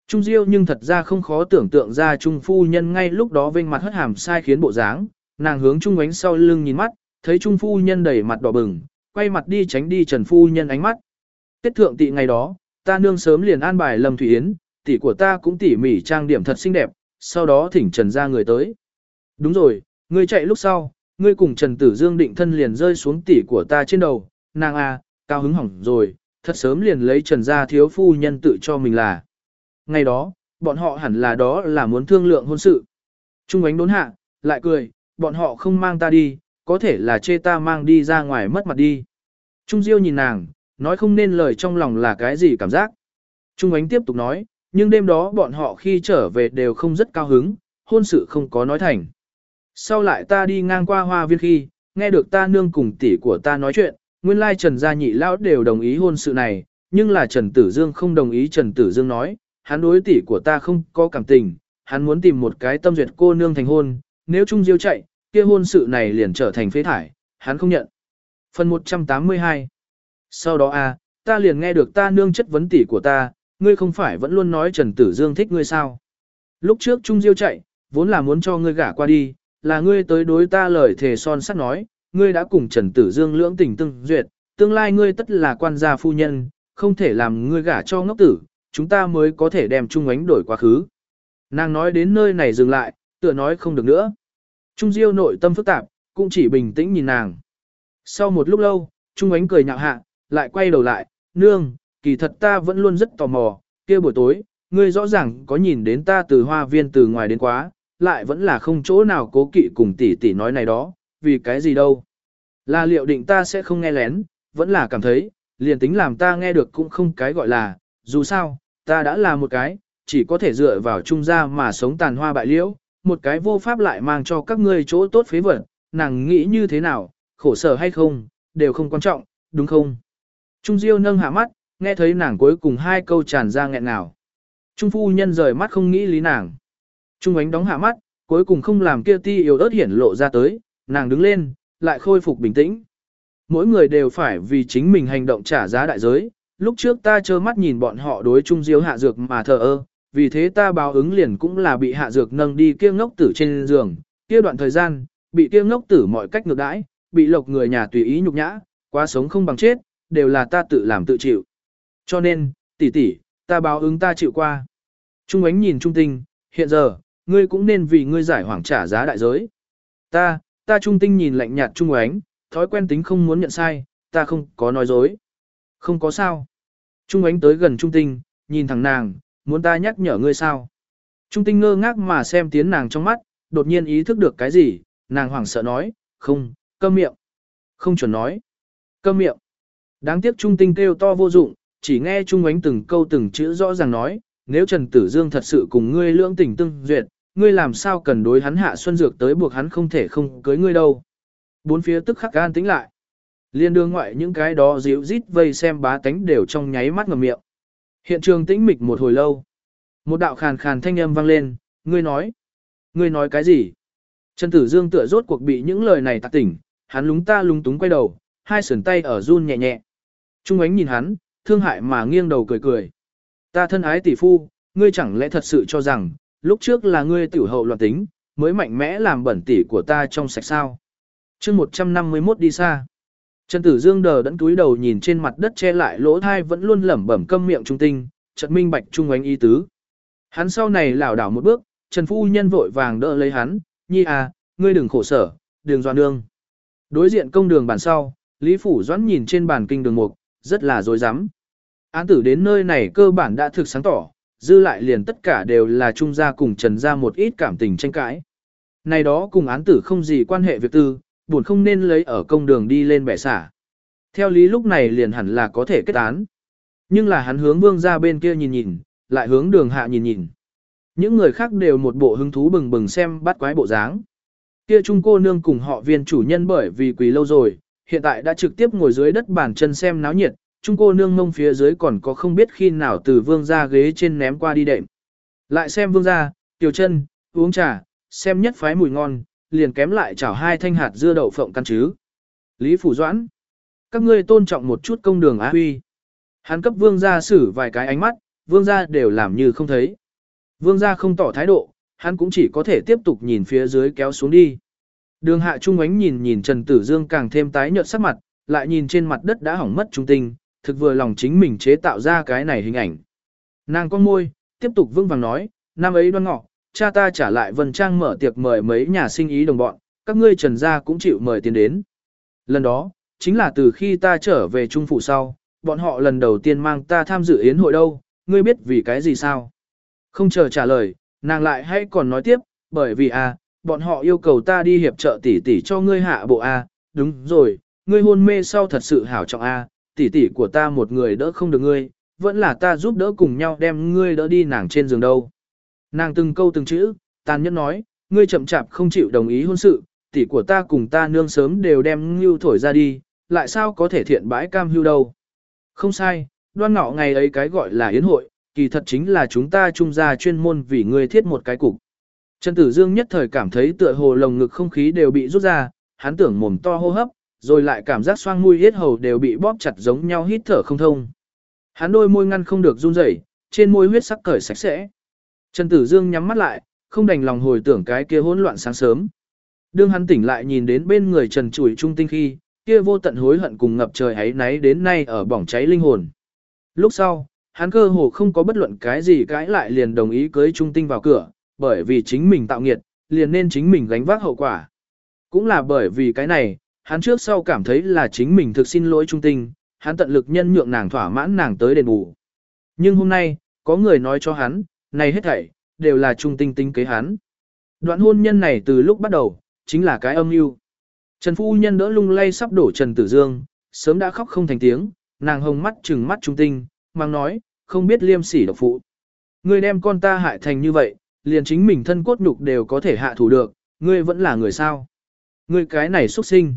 Trung Diêu nhưng thật ra không khó tưởng tượng ra Trung Phu Nhân ngay lúc đó vênh mặt hất hàm sai khiến bộ dáng, nàng hướng Trung ánh sau lưng nhìn mắt, thấy Trung Phu Nhân đầy mặt đỏ bừng, quay mặt đi tránh đi Trần Phu Nhân ánh mắt. Tết thượng tị ngày đó, ta nương sớm liền an bài Lâm Thủy Yến, tỷ của ta cũng tỉ mỉ trang điểm thật xinh đẹp, sau đó thỉnh Trần ra người tới. Đúng rồi, ngươi chạy lúc sau, ngươi cùng Trần Tử Dương định thân liền rơi xuống tỷ của ta trên đầu, nàng à, cao hứng hỏng rồi, thật sớm liền lấy Trần gia thiếu phu nhân tự cho mình là. Ngày đó, bọn họ hẳn là đó là muốn thương lượng hôn sự. Trung ánh đốn hạ, lại cười, bọn họ không mang ta đi, có thể là chê ta mang đi ra ngoài mất mặt đi. Trung Diêu nhìn nàng, nói không nên lời trong lòng là cái gì cảm giác. Trung ánh tiếp tục nói, nhưng đêm đó bọn họ khi trở về đều không rất cao hứng, hôn sự không có nói thành. Sau lại ta đi ngang qua hoa viên khi, nghe được ta nương cùng tỷ của ta nói chuyện, nguyên lai Trần Gia Nhị Lão đều đồng ý hôn sự này, nhưng là Trần Tử Dương không đồng ý Trần Tử Dương nói, hắn đối tỷ của ta không có cảm tình, hắn muốn tìm một cái tâm duyệt cô nương thành hôn, nếu Trung Diêu chạy, kia hôn sự này liền trở thành phế thải, hắn không nhận. Phần 182 Sau đó a, ta liền nghe được ta nương chất vấn tỷ của ta, ngươi không phải vẫn luôn nói Trần Tử Dương thích ngươi sao? Lúc trước Trung Diêu chạy, vốn là muốn cho ngươi gả qua đi, là ngươi tới đối ta lời thề son sắt nói, ngươi đã cùng Trần Tử Dương lưỡng tình tương duyệt, tương lai ngươi tất là quan gia phu nhân, không thể làm ngươi gả cho ngốc tử, chúng ta mới có thể đem Trung ánh đổi quá khứ. Nàng nói đến nơi này dừng lại, tựa nói không được nữa. Trung Diêu nội tâm phức tạp, cũng chỉ bình tĩnh nhìn nàng. Sau một lúc lâu, Trung ánh cười nhạo hạ, lại quay đầu lại, nương, kỳ thật ta vẫn luôn rất tò mò, kia buổi tối, ngươi rõ ràng có nhìn đến ta từ hoa viên từ ngoài đến quá, lại vẫn là không chỗ nào cố kỵ cùng tỷ tỷ nói này đó, vì cái gì đâu. Là liệu định ta sẽ không nghe lén, vẫn là cảm thấy, liền tính làm ta nghe được cũng không cái gọi là, dù sao, ta đã là một cái, chỉ có thể dựa vào trung gia mà sống tàn hoa bại liễu, một cái vô pháp lại mang cho các ngươi chỗ tốt phế vật, nàng nghĩ như thế nào, khổ sở hay không, đều không quan trọng, đúng không? Trung Diêu nâng hạ mắt, nghe thấy nàng cuối cùng hai câu tràn ra nghẹn nào, Trung phu nhân rời mắt không nghĩ lý nàng. Trung ánh đóng hạ mắt, cuối cùng không làm kia ti yếu ớt hiển lộ ra tới, nàng đứng lên, lại khôi phục bình tĩnh. Mỗi người đều phải vì chính mình hành động trả giá đại giới, lúc trước ta trơ mắt nhìn bọn họ đối trung Diêu hạ dược mà thờ ơ, vì thế ta báo ứng liền cũng là bị hạ dược nâng đi kia ngốc tử trên giường, kia đoạn thời gian, bị kia ngốc tử mọi cách ngược đãi, bị lộc người nhà tùy ý nhục nhã, quá sống không bằng chết, đều là ta tự làm tự chịu. Cho nên, tỷ tỷ, ta báo ứng ta chịu qua. Trung ánh nhìn trung tinh, hiện giờ, ngươi cũng nên vì ngươi giải hoảng trả giá đại giới. Ta, ta trung tinh nhìn lạnh nhạt trung ánh, thói quen tính không muốn nhận sai, ta không có nói dối. Không có sao. Trung ánh tới gần trung tinh, nhìn thẳng nàng, muốn ta nhắc nhở ngươi sao. Trung tinh ngơ ngác mà xem tiến nàng trong mắt, đột nhiên ý thức được cái gì, nàng hoảng sợ nói, không, câm miệng. Không chuẩn nói. Câm miệng. Đáng tiếc trung tinh kêu to vô dụng, chỉ nghe trung ánh từng câu từng chữ rõ ràng nói, nếu Trần Tử Dương thật sự cùng ngươi lưỡng tình tương duyệt, ngươi làm sao cần đối hắn hạ xuân dược tới buộc hắn không thể không cưới ngươi đâu. Bốn phía tức khắc gan tính lại. Liên đương ngoại những cái đó díu rít vây xem bá tánh đều trong nháy mắt ngầm miệng. Hiện trường tĩnh mịch một hồi lâu. Một đạo khàn khàn thanh âm vang lên, ngươi nói. Ngươi nói cái gì? Trần Tử Dương tựa rốt cuộc bị những lời này tạc tỉnh, hắn lúng ta lúng túng quay đầu, hai sườn tay ở run nhẹ nhẹ. Trung ánh nhìn hắn, thương hại mà nghiêng đầu cười cười. Ta thân ái tỷ phu, ngươi chẳng lẽ thật sự cho rằng, lúc trước là ngươi tiểu hậu loạn tính, mới mạnh mẽ làm bẩn tỷ của ta trong sạch sao. chương 151 đi xa. Trần Tử Dương đờ đẫn túi đầu nhìn trên mặt đất che lại lỗ thai vẫn luôn lẩm bẩm câm miệng trung tinh, chợt minh bạch trung ánh ý tứ. Hắn sau này lảo đảo một bước, Trần Phu Nhân vội vàng đỡ lấy hắn, nhi à, ngươi đừng khổ sở, đường doan nương. Đối diện công đường bàn sau, Lý Phủ Doãn nhìn trên bàn kinh đường mục, rất là dối rắm Án tử đến nơi này cơ bản đã thực sáng tỏ, dư lại liền tất cả đều là trung gia cùng trần gia một ít cảm tình tranh cãi. Này đó cùng án tử không gì quan hệ việc tư, buồn không nên lấy ở công đường đi lên bẻ xả. Theo lý lúc này liền hẳn là có thể kết án. Nhưng là hắn hướng vương ra bên kia nhìn nhìn, lại hướng đường hạ nhìn nhìn. Những người khác đều một bộ hứng thú bừng bừng xem bắt quái bộ dáng. Kia trung cô nương cùng họ viên chủ nhân bởi vì quỳ lâu rồi, hiện tại đã trực tiếp ngồi dưới đất bàn chân xem náo nhiệt, trung cô nương mông phía dưới còn có không biết khi nào từ vương ra ghế trên ném qua đi đệm. Lại xem vương ra, tiểu chân, uống trà, xem nhất phái mùi ngon, liền kém lại chảo hai thanh hạt dưa đậu phộng căn chứ. Lý Phủ Doãn, các ngươi tôn trọng một chút công đường á huy. Hắn cấp vương gia xử vài cái ánh mắt, vương gia đều làm như không thấy. Vương gia không tỏ thái độ, hắn cũng chỉ có thể tiếp tục nhìn phía dưới kéo xuống đi. Đường hạ trung ánh nhìn nhìn Trần Tử Dương càng thêm tái nhợt sắc mặt, lại nhìn trên mặt đất đã hỏng mất trung tinh, thực vừa lòng chính mình chế tạo ra cái này hình ảnh. Nàng con môi, tiếp tục vương vàng nói, năm ấy đoan ngọ, cha ta trả lại vân trang mở tiệc mời mấy nhà sinh ý đồng bọn, các ngươi trần gia cũng chịu mời tiền đến. Lần đó, chính là từ khi ta trở về trung phủ sau, bọn họ lần đầu tiên mang ta tham dự yến hội đâu, ngươi biết vì cái gì sao? Không chờ trả lời, nàng lại hay còn nói tiếp, bởi vì à, bọn họ yêu cầu ta đi hiệp trợ tỷ tỷ cho ngươi hạ bộ a, à, đúng rồi, ngươi hôn mê sau thật sự hảo trọng a, à, tỷ tỷ của ta một người đỡ không được ngươi, vẫn là ta giúp đỡ cùng nhau đem ngươi đỡ đi nàng trên giường đâu. Nàng từng câu từng chữ, tàn nhẫn nói, ngươi chậm chạp không chịu đồng ý hôn sự, tỷ của ta cùng ta nương sớm đều đem ngưu thổi ra đi, lại sao có thể thiện bãi cam hưu đâu. Không sai, đoan ngọ ngày ấy cái gọi là yến hội, kỳ thật chính là chúng ta trung gia chuyên môn vì ngươi thiết một cái cục. Trần Tử Dương nhất thời cảm thấy tựa hồ lồng ngực không khí đều bị rút ra, hắn tưởng mồm to hô hấp, rồi lại cảm giác xoang mũi hết hầu đều bị bóp chặt giống nhau hít thở không thông. Hắn đôi môi ngăn không được run rẩy, trên môi huyết sắc cởi sạch sẽ. Trần Tử Dương nhắm mắt lại, không đành lòng hồi tưởng cái kia hỗn loạn sáng sớm. Đương hắn tỉnh lại nhìn đến bên người Trần Chuỷ Trung Tinh khi, kia vô tận hối hận cùng ngập trời ấy náy đến nay ở bỏng cháy linh hồn. Lúc sau, hắn cơ hồ không có bất luận cái gì cãi lại liền đồng ý cưới Trung Tinh vào cửa, bởi vì chính mình tạo nghiệt, liền nên chính mình gánh vác hậu quả. Cũng là bởi vì cái này, hắn trước sau cảm thấy là chính mình thực xin lỗi Trung Tinh, hắn tận lực nhân nhượng nàng thỏa mãn nàng tới đền bù. Nhưng hôm nay, có người nói cho hắn, này hết thảy, đều là Trung Tinh tinh kế hắn. Đoạn hôn nhân này từ lúc bắt đầu, chính là cái âm mưu. Trần Phu Nhân đỡ lung lay sắp đổ Trần Tử Dương, sớm đã khóc không thành tiếng, nàng hồng mắt trừng mắt Trung Tinh, mang nói, không biết liêm sỉ độc phụ. Ngươi đem con ta hại thành như vậy, liền chính mình thân cốt nhục đều có thể hạ thủ được, ngươi vẫn là người sao. Ngươi cái này xuất sinh.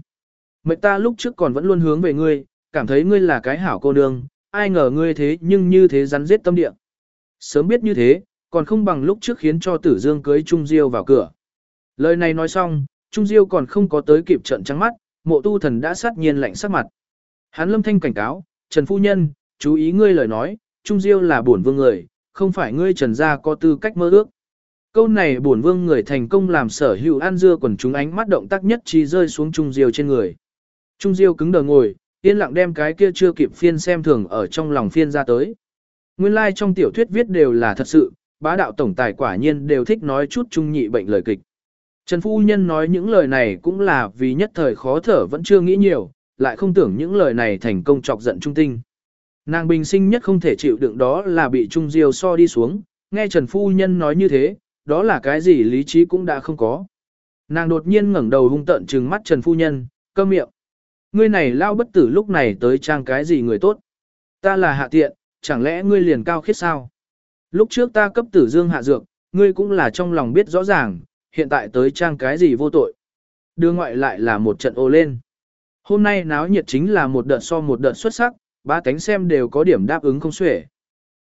Mệnh ta lúc trước còn vẫn luôn hướng về ngươi, cảm thấy ngươi là cái hảo cô nương, ai ngờ ngươi thế nhưng như thế rắn giết tâm địa. Sớm biết như thế, còn không bằng lúc trước khiến cho tử dương cưới Trung Diêu vào cửa. Lời này nói xong, Trung Diêu còn không có tới kịp trận trắng mắt, mộ tu thần đã sát nhiên lạnh sắc mặt. Hắn lâm thanh cảnh cáo, Trần Phu Nhân, chú ý ngươi lời nói, Trung Diêu là bổn vương người, không phải ngươi trần gia có tư cách mơ ước. Câu này bổn vương người thành công làm sở hữu an dưa quần chúng ánh mắt động tác nhất trí rơi xuống Trung Diêu trên người. Trung Diêu cứng đờ ngồi, yên lặng đem cái kia chưa kịp phiên xem thường ở trong lòng phiên ra tới. Nguyên lai like trong tiểu thuyết viết đều là thật sự, bá đạo tổng tài quả nhiên đều thích nói chút trung nhị bệnh lời kịch. Trần Phu Nhân nói những lời này cũng là vì nhất thời khó thở vẫn chưa nghĩ nhiều, lại không tưởng những lời này thành công chọc giận Trung Tinh. Nàng bình sinh nhất không thể chịu đựng đó là bị Trung Diêu so đi xuống, nghe Trần Phu Nhân nói như thế, đó là cái gì lý trí cũng đã không có. Nàng đột nhiên ngẩng đầu hung tợn trừng mắt Trần Phu Nhân, câm miệng. Ngươi này lao bất tử lúc này tới trang cái gì người tốt. Ta là hạ tiện, chẳng lẽ ngươi liền cao khiết sao? Lúc trước ta cấp tử dương hạ dược, ngươi cũng là trong lòng biết rõ ràng, hiện tại tới trang cái gì vô tội. Đưa ngoại lại là một trận ô lên. Hôm nay náo nhiệt chính là một đợt so một đợt xuất sắc, ba cánh xem đều có điểm đáp ứng không xuể.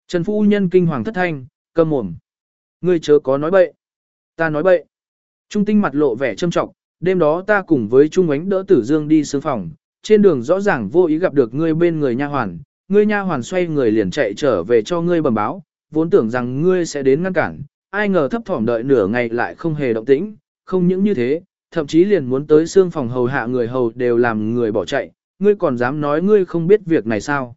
Trần Phu Nhân kinh hoàng thất thanh, câm mồm. Ngươi chớ có nói bậy. Ta nói bậy. Trung tinh mặt lộ vẻ châm trọng, đêm đó ta cùng với Trung ánh đỡ tử dương đi sướng phòng, trên đường rõ ràng vô ý gặp được ngươi bên người nha hoàn, ngươi nha hoàn xoay người liền chạy trở về cho ngươi bẩm báo, vốn tưởng rằng ngươi sẽ đến ngăn cản, ai ngờ thấp thỏm đợi nửa ngày lại không hề động tĩnh, không những như thế, thậm chí liền muốn tới xương phòng hầu hạ người hầu đều làm người bỏ chạy, ngươi còn dám nói ngươi không biết việc này sao.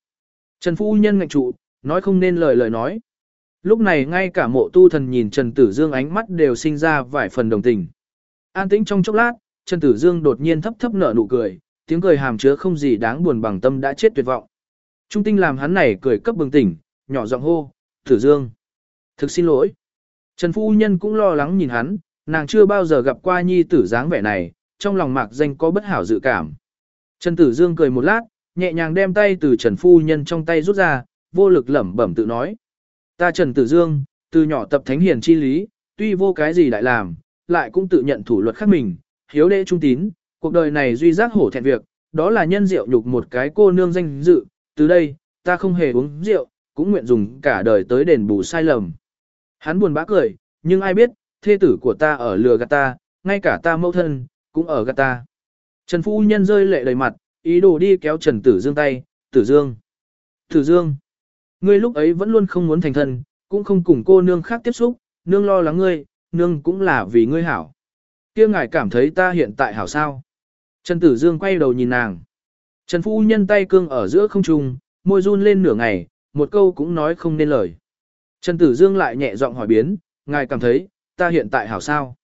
Trần Phu Nhân ngạch trụ, nói không nên lời lời nói. Lúc này ngay cả mộ tu thần nhìn Trần Tử Dương ánh mắt đều sinh ra vài phần đồng tình. An tĩnh trong chốc lát, Trần Tử Dương đột nhiên thấp thấp nở nụ cười, tiếng cười hàm chứa không gì đáng buồn bằng tâm đã chết tuyệt vọng. Trung tinh làm hắn này cười cấp bừng tỉnh, nhỏ giọng hô, Tử Dương. Thực xin lỗi. Trần Phu Nhân cũng lo lắng nhìn hắn, nàng chưa bao giờ gặp qua nhi tử dáng vẻ này, trong lòng mạc danh có bất hảo dự cảm. Trần Tử Dương cười một lát, nhẹ nhàng đem tay từ Trần Phu Nhân trong tay rút ra, vô lực lẩm bẩm tự nói. Ta Trần Tử Dương, từ nhỏ tập thánh hiền chi lý, tuy vô cái gì đại làm, lại cũng tự nhận thủ luật khác mình, hiếu đệ trung tín, cuộc đời này duy giác hổ thẹn việc, đó là nhân diệu nhục một cái cô nương danh dự, từ đây, ta không hề uống rượu, cũng nguyện dùng cả đời tới đền bù sai lầm. Hắn buồn bã cười, nhưng ai biết, thê tử của ta ở lừa gạt ta, ngay cả ta mẫu thân, cũng ở gạt ta. Trần Phu Nhân rơi lệ đầy mặt, ý đồ đi kéo Trần Tử Dương tay, Tử Dương. Tử Dương. Ngươi lúc ấy vẫn luôn không muốn thành thân, cũng không cùng cô nương khác tiếp xúc, nương lo lắng ngươi, nương cũng là vì ngươi hảo. kia ngài cảm thấy ta hiện tại hảo sao? Trần Tử Dương quay đầu nhìn nàng. Trần Phu Nhân tay cương ở giữa không trung, môi run lên nửa ngày, một câu cũng nói không nên lời. Trần Tử Dương lại nhẹ giọng hỏi biến, ngài cảm thấy, ta hiện tại hảo sao?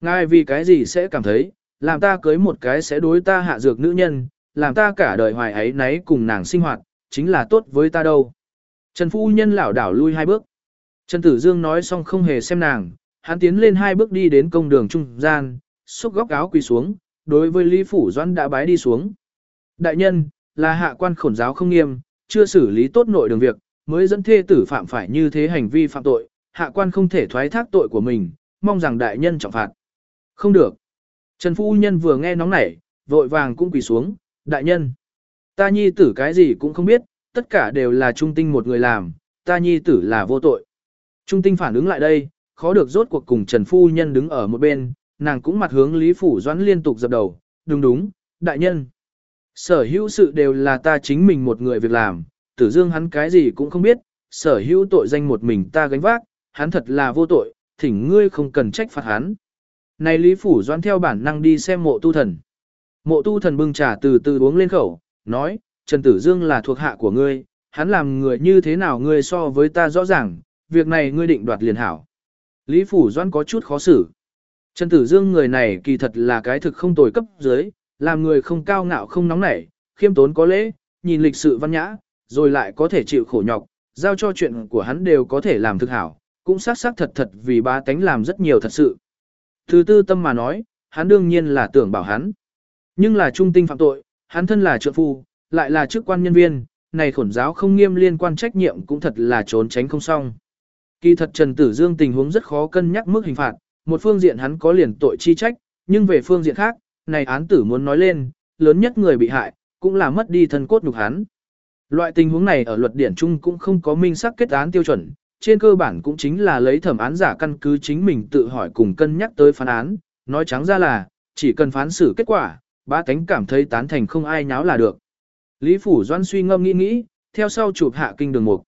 Ngài vì cái gì sẽ cảm thấy, làm ta cưới một cái sẽ đối ta hạ dược nữ nhân, làm ta cả đời hoài ấy nấy cùng nàng sinh hoạt, chính là tốt với ta đâu. Trần Phu Nhân lảo đảo lui hai bước. Trần Tử Dương nói xong không hề xem nàng, hắn tiến lên hai bước đi đến công đường trung gian, xúc góc áo quỳ xuống, đối với Lý Phủ Doãn đã bái đi xuống. Đại nhân, là hạ quan khổn giáo không nghiêm, chưa xử lý tốt nội đường việc, mới dẫn thê tử phạm phải như thế hành vi phạm tội, hạ quan không thể thoái thác tội của mình, mong rằng đại nhân trọng phạt. Không được. Trần Phu Nhân vừa nghe nóng nảy, vội vàng cũng quỳ xuống, đại nhân. Ta nhi tử cái gì cũng không biết, tất cả đều là trung tinh một người làm, ta nhi tử là vô tội. Trung tinh phản ứng lại đây, khó được rốt cuộc cùng Trần Phu Nhân đứng ở một bên, nàng cũng mặt hướng Lý Phủ Doãn liên tục dập đầu, đúng đúng, đại nhân. Sở hữu sự đều là ta chính mình một người việc làm, tử dương hắn cái gì cũng không biết, sở hữu tội danh một mình ta gánh vác, hắn thật là vô tội, thỉnh ngươi không cần trách phạt hắn. Này Lý Phủ Doãn theo bản năng đi xem mộ tu thần. Mộ tu thần bưng trà từ từ uống lên khẩu, nói, Trần Tử Dương là thuộc hạ của ngươi, hắn làm người như thế nào ngươi so với ta rõ ràng, việc này ngươi định đoạt liền hảo. Lý Phủ Doãn có chút khó xử. Trần Tử Dương người này kỳ thật là cái thực không tồi cấp dưới, làm người không cao ngạo không nóng nảy, khiêm tốn có lễ, nhìn lịch sự văn nhã, rồi lại có thể chịu khổ nhọc, giao cho chuyện của hắn đều có thể làm thực hảo, cũng xác xác thật thật vì ba tánh làm rất nhiều thật sự. Thứ tư tâm mà nói, hắn đương nhiên là tưởng bảo hắn. Nhưng là trung tinh phạm tội, hắn thân là trượng phu, lại là chức quan nhân viên, này khổn giáo không nghiêm liên quan trách nhiệm cũng thật là trốn tránh không xong. Kỳ thật Trần Tử Dương tình huống rất khó cân nhắc mức hình phạt, một phương diện hắn có liền tội chi trách, nhưng về phương diện khác, này án tử muốn nói lên, lớn nhất người bị hại, cũng là mất đi thân cốt nhục hắn. Loại tình huống này ở luật điển chung cũng không có minh xác kết án tiêu chuẩn, trên cơ bản cũng chính là lấy thẩm án giả căn cứ chính mình tự hỏi cùng cân nhắc tới phán án, nói trắng ra là, chỉ cần phán xử kết quả, ba cánh cảm thấy tán thành không ai nháo là được. Lý Phủ Doan suy ngâm nghĩ nghĩ, theo sau chụp hạ kinh đường mục.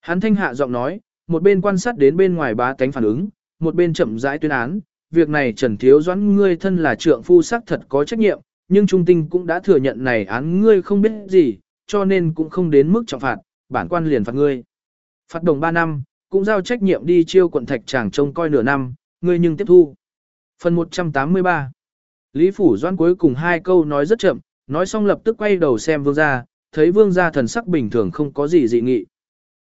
Hắn thanh hạ giọng nói, một bên quan sát đến bên ngoài bá tánh phản ứng, một bên chậm rãi tuyên án, việc này Trần Thiếu Doãn ngươi thân là trượng phu sắc thật có trách nhiệm, nhưng trung tinh cũng đã thừa nhận này án ngươi không biết gì, cho nên cũng không đến mức trọng phạt, bản quan liền phạt ngươi. Phạt đồng 3 năm, cũng giao trách nhiệm đi chiêu quận thạch chàng trông coi nửa năm, ngươi nhưng tiếp thu. Phần 183 Lý Phủ Doãn cuối cùng hai câu nói rất chậm, nói xong lập tức quay đầu xem vương gia, thấy vương gia thần sắc bình thường không có gì dị nghị.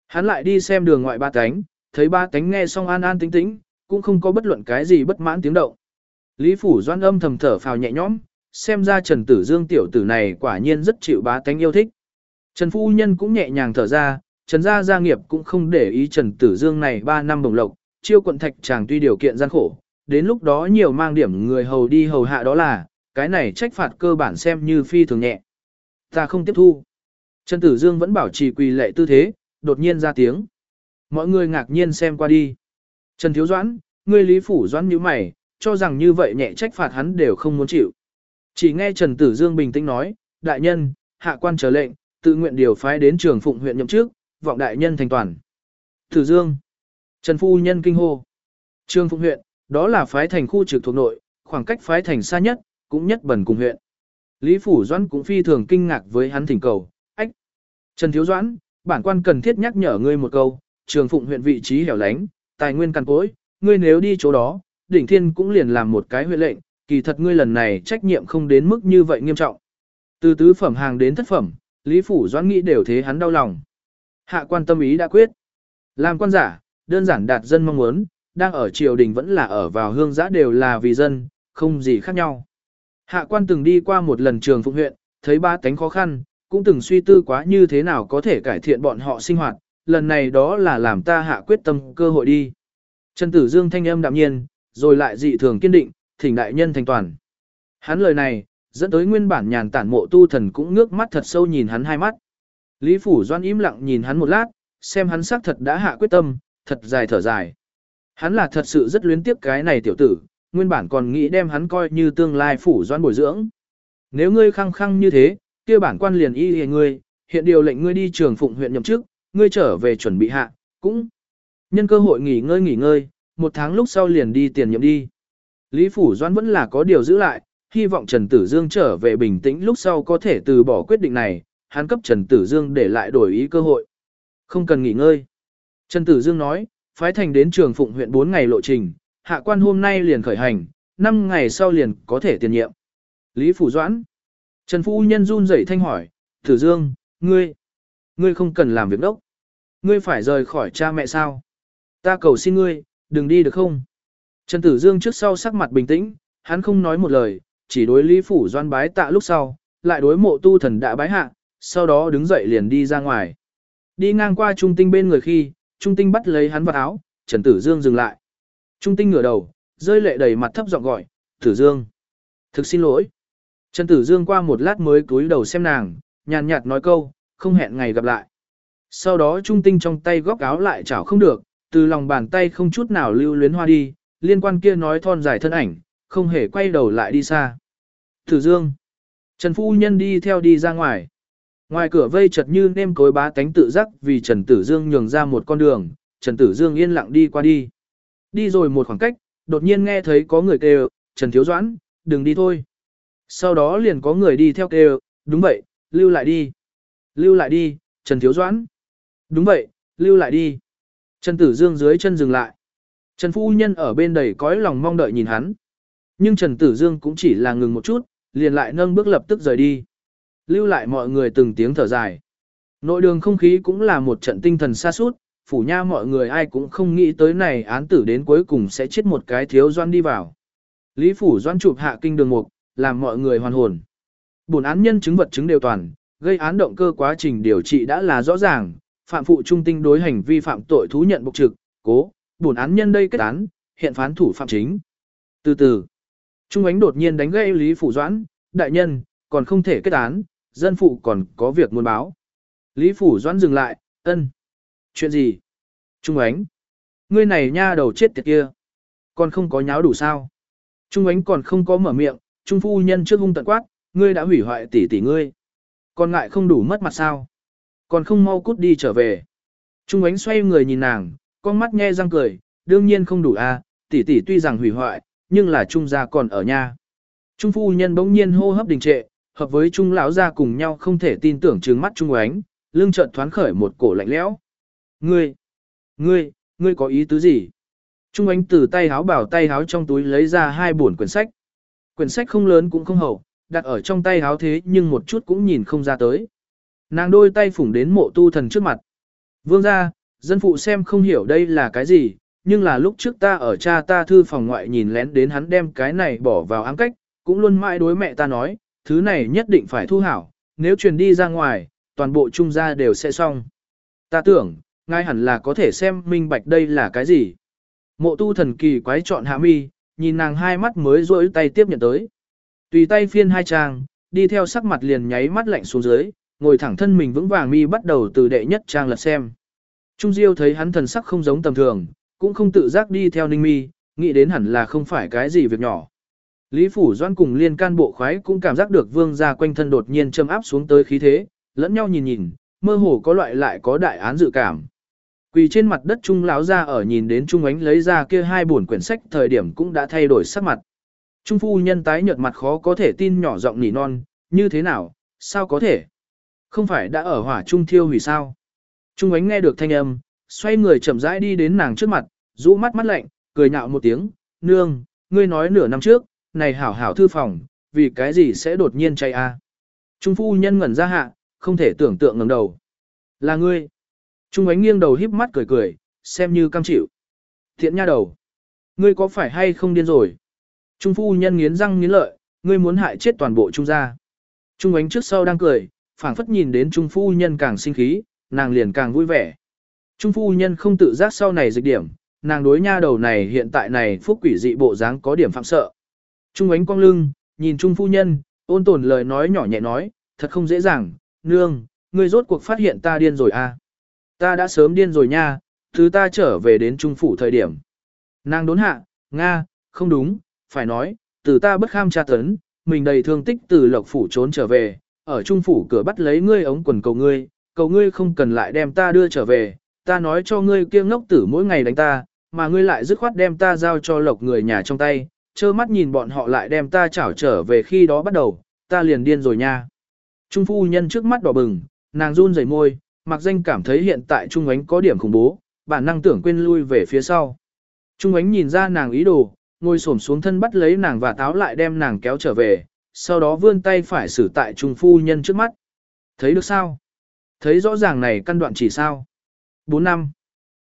Hắn lại đi xem đường ngoại ba cánh, thấy ba cánh nghe xong an an tĩnh tĩnh, cũng không có bất luận cái gì bất mãn tiếng động. Lý Phủ Doan âm thầm thở phào nhẹ nhõm, xem ra Trần Tử Dương tiểu tử này quả nhiên rất chịu bá tánh yêu thích. Trần Phu Nhân cũng nhẹ nhàng thở ra, Trần Gia Gia nghiệp cũng không để ý Trần Tử Dương này 3 năm đồng lộc, chiêu quận thạch chàng tuy điều kiện gian khổ, đến lúc đó nhiều mang điểm người hầu đi hầu hạ đó là, cái này trách phạt cơ bản xem như phi thường nhẹ. Ta không tiếp thu. Trần Tử Dương vẫn bảo trì quỳ lệ tư thế, đột nhiên ra tiếng. Mọi người ngạc nhiên xem qua đi. Trần Thiếu Doãn, ngươi lý phủ doãn như mày, cho rằng như vậy nhẹ trách phạt hắn đều không muốn chịu. Chỉ nghe Trần Tử Dương bình tĩnh nói, đại nhân, hạ quan trở lệnh, tự nguyện điều phái đến trường phụng huyện nhậm chức, vọng đại nhân thành toàn. Tử Dương, Trần Phu Nhân kinh hô. Trường phụng huyện, đó là phái thành khu trực thuộc nội, khoảng cách phái thành xa nhất, cũng nhất bẩn cùng huyện. Lý Phủ Doãn cũng phi thường kinh ngạc với hắn thỉnh cầu, ách. Trần Thiếu Doãn, bản quan cần thiết nhắc nhở ngươi một câu, trường phụng huyện vị trí hẻo lánh, tài nguyên cằn cỗi, ngươi nếu đi chỗ đó, đỉnh thiên cũng liền làm một cái huyện lệnh, kỳ thật ngươi lần này trách nhiệm không đến mức như vậy nghiêm trọng. Từ tứ phẩm hàng đến thất phẩm, Lý Phủ Doãn nghĩ đều thế hắn đau lòng. Hạ quan tâm ý đã quyết. Làm quan giả, đơn giản đạt dân mong muốn, đang ở triều đình vẫn là ở vào hương giã đều là vì dân, không gì khác nhau. Hạ quan từng đi qua một lần trường phụng huyện, thấy ba tánh khó khăn, cũng từng suy tư quá như thế nào có thể cải thiện bọn họ sinh hoạt, lần này đó là làm ta hạ quyết tâm cơ hội đi. Trần Tử Dương thanh âm đạm nhiên, rồi lại dị thường kiên định, thỉnh đại nhân thành toàn. Hắn lời này, dẫn tới nguyên bản nhàn tản mộ tu thần cũng ngước mắt thật sâu nhìn hắn hai mắt. Lý Phủ Doan im lặng nhìn hắn một lát, xem hắn xác thật đã hạ quyết tâm, thật dài thở dài. Hắn là thật sự rất luyến tiếc cái này tiểu tử, nguyên bản còn nghĩ đem hắn coi như tương lai Phủ Doan bồi dưỡng. Nếu ngươi khăng khăng như thế, kia bản quan liền y hề ngươi, hiện điều lệnh ngươi đi trường phụng huyện nhậm chức, ngươi trở về chuẩn bị hạ, cũng nhân cơ hội nghỉ ngơi nghỉ ngơi, một tháng lúc sau liền đi tiền nhiệm đi. Lý Phủ Doan vẫn là có điều giữ lại, hy vọng Trần Tử Dương trở về bình tĩnh lúc sau có thể từ bỏ quyết định này, hắn cấp Trần Tử Dương để lại đổi ý cơ hội. Không cần nghỉ ngơi. Trần Tử Dương nói, phái thành đến trường Phụng huyện 4 ngày lộ trình, hạ quan hôm nay liền khởi hành, 5 ngày sau liền có thể tiền nhiệm. Lý Phủ Doãn. Trần Phu Nhân run rẩy thanh hỏi, Tử Dương, ngươi, ngươi không cần làm việc đốc. Ngươi phải rời khỏi cha mẹ sao? Ta cầu xin ngươi, đừng đi được không? Trần Tử Dương trước sau sắc mặt bình tĩnh, hắn không nói một lời, chỉ đối Lý Phủ Doan bái tạ lúc sau, lại đối mộ tu thần đã bái hạ, sau đó đứng dậy liền đi ra ngoài. Đi ngang qua Trung Tinh bên người khi, Trung Tinh bắt lấy hắn vào áo, Trần Tử Dương dừng lại. Trung Tinh ngửa đầu, rơi lệ đầy mặt thấp giọng gọi, Tử Dương. Thực xin lỗi. Trần Tử Dương qua một lát mới cúi đầu xem nàng, nhàn nhạt nói câu, không hẹn ngày gặp lại. Sau đó Trung Tinh trong tay góc áo lại chảo không được, từ lòng bàn tay không chút nào lưu luyến hoa đi, liên quan kia nói thon dài thân ảnh, không hề quay đầu lại đi xa. Tử Dương. Trần Phu Nhân đi theo đi ra ngoài. Ngoài cửa vây chật như nêm cối bá tánh tự giác vì Trần Tử Dương nhường ra một con đường, Trần Tử Dương yên lặng đi qua đi. Đi rồi một khoảng cách, đột nhiên nghe thấy có người kêu, Trần Thiếu Doãn, đừng đi thôi. Sau đó liền có người đi theo kêu, đúng vậy, lưu lại đi. Lưu lại đi, Trần Thiếu Doãn. Đúng vậy, lưu lại đi. Trần Tử Dương dưới chân dừng lại. Trần Phu Nhân ở bên đầy cõi lòng mong đợi nhìn hắn. Nhưng Trần Tử Dương cũng chỉ là ngừng một chút, liền lại nâng bước lập tức rời đi. Lưu lại mọi người từng tiếng thở dài. Nội đường không khí cũng là một trận tinh thần xa suốt, phủ nha mọi người ai cũng không nghĩ tới này án tử đến cuối cùng sẽ chết một cái thiếu doan đi vào. Lý phủ doan chụp hạ kinh đường mục, làm mọi người hoàn hồn. Bổn án nhân chứng vật chứng đều toàn, gây án động cơ quá trình điều trị đã là rõ ràng, phạm phụ trung tinh đối hành vi phạm tội thú nhận bục trực, cố, bổn án nhân đây kết án, hiện phán thủ phạm chính. Từ từ, Trung ánh đột nhiên đánh gây Lý Phủ Doãn, đại nhân, còn không thể kết án, dân phụ còn có việc muốn báo. Lý Phủ Doãn dừng lại, ân. Chuyện gì? Trung ánh. Ngươi này nha đầu chết tiệt kia. Còn không có nháo đủ sao? Trung ánh còn không có mở miệng, Trung phu nhân trước hung tận quát, ngươi đã hủy hoại tỷ tỷ ngươi. Còn ngại không đủ mất mặt sao? Còn không mau cút đi trở về. Trung ánh xoay người nhìn nàng, con mắt nghe răng cười, đương nhiên không đủ a, tỷ tỷ tuy rằng hủy hoại, nhưng là Trung gia còn ở nhà. Trung phu nhân bỗng nhiên hô hấp đình trệ, hợp với Trung lão gia cùng nhau không thể tin tưởng trừng mắt Trung ánh, lưng chợt thoáng khởi một cổ lạnh lẽo. Ngươi, ngươi, ngươi có ý tứ gì? Trung ánh từ tay háo bảo tay háo trong túi lấy ra hai buồn quyển sách. Quyển sách không lớn cũng không hậu, đặt ở trong tay háo thế nhưng một chút cũng nhìn không ra tới. Nàng đôi tay phủng đến mộ tu thần trước mặt. Vương ra, dân phụ xem không hiểu đây là cái gì, nhưng là lúc trước ta ở cha ta thư phòng ngoại nhìn lén đến hắn đem cái này bỏ vào ám cách, cũng luôn mãi đối mẹ ta nói, thứ này nhất định phải thu hảo, nếu truyền đi ra ngoài, toàn bộ trung gia đều sẽ xong. Ta tưởng, ngay hẳn là có thể xem minh bạch đây là cái gì. Mộ tu thần kỳ quái chọn hạ mi, nhìn nàng hai mắt mới rỗi tay tiếp nhận tới. Tùy tay phiên hai trang, đi theo sắc mặt liền nháy mắt lạnh xuống dưới, ngồi thẳng thân mình vững vàng mi bắt đầu từ đệ nhất trang lật xem. Trung Diêu thấy hắn thần sắc không giống tầm thường, cũng không tự giác đi theo ninh mi, nghĩ đến hẳn là không phải cái gì việc nhỏ. Lý Phủ Doan cùng liên can bộ khoái cũng cảm giác được vương gia quanh thân đột nhiên châm áp xuống tới khí thế, lẫn nhau nhìn nhìn, mơ hồ có loại lại có đại án dự cảm. Quỳ trên mặt đất Trung lão ra ở nhìn đến Trung ánh lấy ra kia hai buồn quyển sách thời điểm cũng đã thay đổi sắc mặt. Trung phu nhân tái nhợt mặt khó có thể tin nhỏ giọng nỉ non, như thế nào, sao có thể? Không phải đã ở hỏa trung thiêu hủy sao? Trung ánh nghe được thanh âm, xoay người chậm rãi đi đến nàng trước mặt, rũ mắt mắt lạnh, cười nhạo một tiếng, nương, ngươi nói nửa năm trước, này hảo hảo thư phòng, vì cái gì sẽ đột nhiên cháy a? Trung phu nhân ngẩn ra hạ, không thể tưởng tượng ngẩng đầu. Là ngươi. Trung ánh nghiêng đầu híp mắt cười cười, xem như cam chịu. Thiện nha đầu. Ngươi có phải hay không điên rồi? Trung phu nhân nghiến răng nghiến lợi, ngươi muốn hại chết toàn bộ trung gia. Trung ánh trước sau đang cười, phảng phất nhìn đến trung phu nhân càng sinh khí, nàng liền càng vui vẻ. Trung phu nhân không tự giác sau này dịch điểm, nàng đối nha đầu này hiện tại này phúc quỷ dị bộ dáng có điểm phạm sợ. Trung ánh cong lưng, nhìn trung phu nhân, ôn tồn lời nói nhỏ nhẹ nói, thật không dễ dàng, nương, ngươi rốt cuộc phát hiện ta điên rồi à. Ta đã sớm điên rồi nha, thứ ta trở về đến trung phủ thời điểm. Nàng đốn hạ, Nga, không đúng, phải nói, từ ta bất kham tra tấn, mình đầy thương tích từ lộc phủ trốn trở về, ở trung phủ cửa bắt lấy ngươi ống quần cầu ngươi, cầu ngươi không cần lại đem ta đưa trở về, ta nói cho ngươi kia ngốc tử mỗi ngày đánh ta, mà ngươi lại dứt khoát đem ta giao cho lộc người nhà trong tay, trơ mắt nhìn bọn họ lại đem ta chảo trở về khi đó bắt đầu, ta liền điên rồi nha. Trung phu nhân trước mắt đỏ bừng, nàng run rẩy môi, mặc danh cảm thấy hiện tại Trung ánh có điểm khủng bố, bản năng tưởng quên lui về phía sau. Trung ánh nhìn ra nàng ý đồ, ngồi xổm xuống thân bắt lấy nàng và táo lại đem nàng kéo trở về, sau đó vươn tay phải xử tại Trung phu nhân trước mắt. Thấy được sao? Thấy rõ ràng này căn đoạn chỉ sao? 4 năm.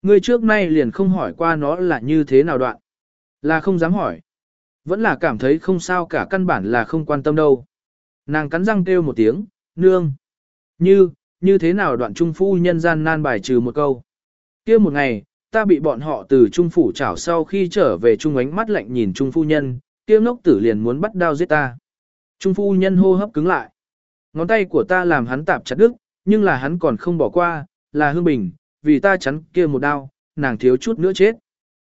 Ngươi trước nay liền không hỏi qua nó là như thế nào đoạn. Là không dám hỏi. Vẫn là cảm thấy không sao cả căn bản là không quan tâm đâu. Nàng cắn răng kêu một tiếng, nương. Như, như thế nào đoạn trung phu nhân gian nan bài trừ một câu. kia một ngày, ta bị bọn họ từ trung phủ chảo sau khi trở về trung ánh mắt lạnh nhìn trung phu nhân, kia ngốc tử liền muốn bắt đao giết ta. Trung phu nhân hô hấp cứng lại. Ngón tay của ta làm hắn tạp chặt đứt, nhưng là hắn còn không bỏ qua, là hương bình, vì ta chắn kia một đao, nàng thiếu chút nữa chết.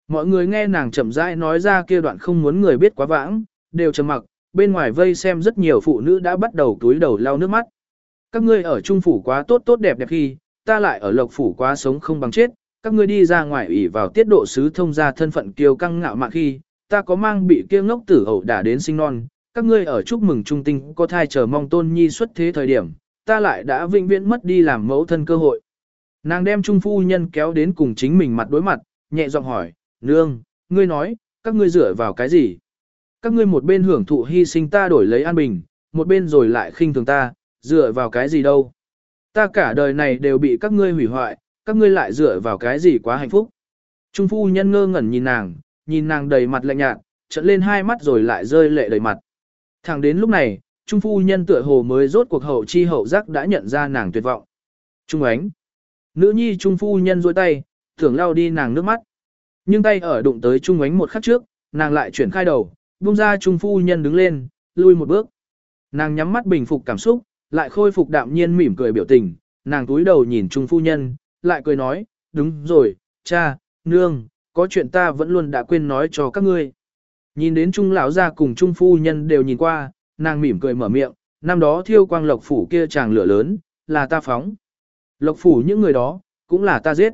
Mọi người nghe nàng chậm rãi nói ra kia đoạn không muốn người biết quá vãng, đều trầm mặc, bên ngoài vây xem rất nhiều phụ nữ đã bắt đầu túi đầu lau nước mắt. Các ngươi ở trung phủ quá tốt tốt đẹp đẹp khi, ta lại ở lộc phủ quá sống không bằng chết, các ngươi đi ra ngoài ủy vào tiết độ sứ thông ra thân phận kiêu căng ngạo mạn khi, ta có mang bị kia ngốc tử ẩu đả đến sinh non, các ngươi ở chúc mừng trung tinh có thai chờ mong tôn nhi xuất thế thời điểm, ta lại đã vĩnh viễn mất đi làm mẫu thân cơ hội. Nàng đem trung phu nhân kéo đến cùng chính mình mặt đối mặt, nhẹ giọng hỏi, nương, ngươi nói, các ngươi dựa vào cái gì? Các ngươi một bên hưởng thụ hy sinh ta đổi lấy an bình, một bên rồi lại khinh thường ta, dựa vào cái gì đâu? Ta cả đời này đều bị các ngươi hủy hoại, các ngươi lại dựa vào cái gì quá hạnh phúc? Trung phu nhân ngơ ngẩn nhìn nàng, nhìn nàng đầy mặt lạnh nhạt, trận lên hai mắt rồi lại rơi lệ đầy mặt. Thẳng đến lúc này, Trung phu nhân tựa hồ mới rốt cuộc hậu chi hậu giác đã nhận ra nàng tuyệt vọng. Trung ánh. Nữ nhi Trung phu nhân dôi tay, tưởng lao đi nàng nước mắt. Nhưng tay ở đụng tới Trung ánh một khắc trước, nàng lại chuyển khai đầu, buông ra Trung phu nhân đứng lên, lui một bước. Nàng nhắm mắt bình phục cảm xúc, lại khôi phục đạm nhiên mỉm cười biểu tình, nàng túi đầu nhìn Trung phu nhân, lại cười nói, đúng rồi, cha, nương, có chuyện ta vẫn luôn đã quên nói cho các ngươi. Nhìn đến Trung lão gia cùng Trung phu nhân đều nhìn qua, nàng mỉm cười mở miệng, năm đó thiêu quang lộc phủ kia chàng lửa lớn, là ta phóng. Lộc phủ những người đó, cũng là ta giết.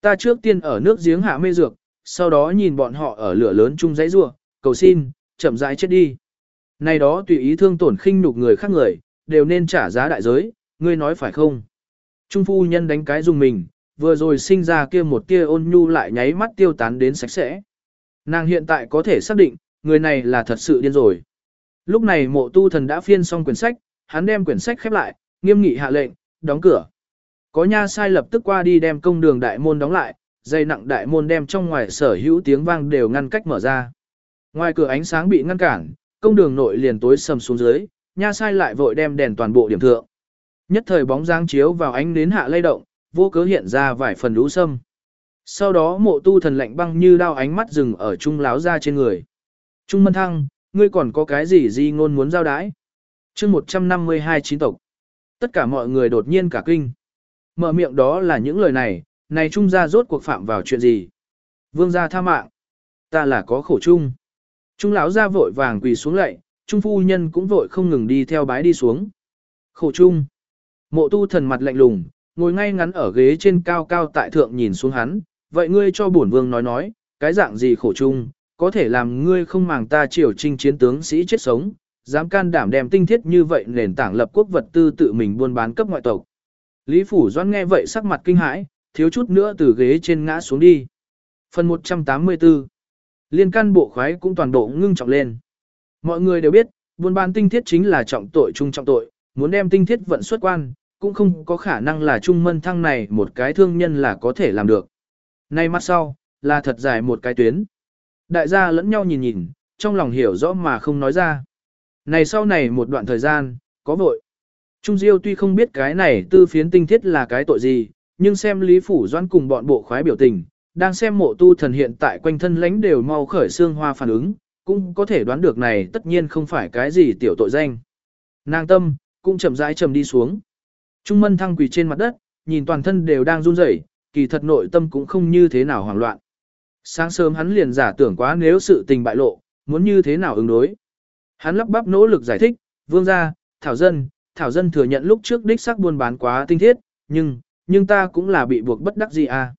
Ta trước tiên ở nước giếng hạ mê dược, sau đó nhìn bọn họ ở lửa lớn chung dãy rua, cầu xin, chậm rãi chết đi. Này đó tùy ý thương tổn khinh nhục người khác người, đều nên trả giá đại giới, ngươi nói phải không? Trung phu nhân đánh cái dùng mình, vừa rồi sinh ra kia một tia ôn nhu lại nháy mắt tiêu tán đến sạch sẽ. Nàng hiện tại có thể xác định, người này là thật sự điên rồi. Lúc này mộ tu thần đã phiên xong quyển sách, hắn đem quyển sách khép lại, nghiêm nghị hạ lệnh, đóng cửa. Có nha sai lập tức qua đi đem công đường đại môn đóng lại, dây nặng đại môn đem trong ngoài sở hữu tiếng vang đều ngăn cách mở ra. Ngoài cửa ánh sáng bị ngăn cản, công đường nội liền tối sầm xuống dưới, nha sai lại vội đem đèn toàn bộ điểm thượng. Nhất thời bóng dáng chiếu vào ánh nến hạ lay động, vô cớ hiện ra vài phần lũ sâm. Sau đó mộ tu thần lạnh băng như đao ánh mắt dừng ở trung láo ra trên người. Trung mân thăng, ngươi còn có cái gì di ngôn muốn giao đái? chương 152 chín tộc. Tất cả mọi người đột nhiên cả kinh. Mở miệng đó là những lời này, này trung gia rốt cuộc phạm vào chuyện gì? Vương gia tha mạng. Ta là có khổ chung. Trung lão gia vội vàng quỳ xuống lạy, trung phu nhân cũng vội không ngừng đi theo bái đi xuống. Khổ chung. Mộ tu thần mặt lạnh lùng, ngồi ngay ngắn ở ghế trên cao cao tại thượng nhìn xuống hắn, vậy ngươi cho bổn vương nói nói, cái dạng gì khổ chung, có thể làm ngươi không màng ta triều trinh chiến tướng sĩ chết sống, dám can đảm đem tinh thiết như vậy nền tảng lập quốc vật tư tự mình buôn bán cấp ngoại tộc. Lý Phủ Doan nghe vậy sắc mặt kinh hãi, thiếu chút nữa từ ghế trên ngã xuống đi. Phần 184 Liên can bộ khoái cũng toàn bộ ngưng trọng lên. Mọi người đều biết, buôn bán tinh thiết chính là trọng tội trung trọng tội, muốn đem tinh thiết vận xuất quan, cũng không có khả năng là trung mân thăng này một cái thương nhân là có thể làm được. Nay mắt sau, là thật dài một cái tuyến. Đại gia lẫn nhau nhìn nhìn, trong lòng hiểu rõ mà không nói ra. Này sau này một đoạn thời gian, có vội. Trung Diêu tuy không biết cái này tư phiến tinh thiết là cái tội gì, nhưng xem Lý Phủ Doan cùng bọn bộ khoái biểu tình, đang xem mộ tu thần hiện tại quanh thân lãnh đều mau khởi xương hoa phản ứng, cũng có thể đoán được này tất nhiên không phải cái gì tiểu tội danh. Nàng tâm, cũng chậm rãi chậm đi xuống. Trung mân thăng quỳ trên mặt đất, nhìn toàn thân đều đang run rẩy, kỳ thật nội tâm cũng không như thế nào hoảng loạn. Sáng sớm hắn liền giả tưởng quá nếu sự tình bại lộ, muốn như thế nào ứng đối. Hắn lắp bắp nỗ lực giải thích, vương gia, thảo dân, thảo dân thừa nhận lúc trước đích xác buôn bán quá tinh thiết, nhưng, nhưng ta cũng là bị buộc bất đắc gì à.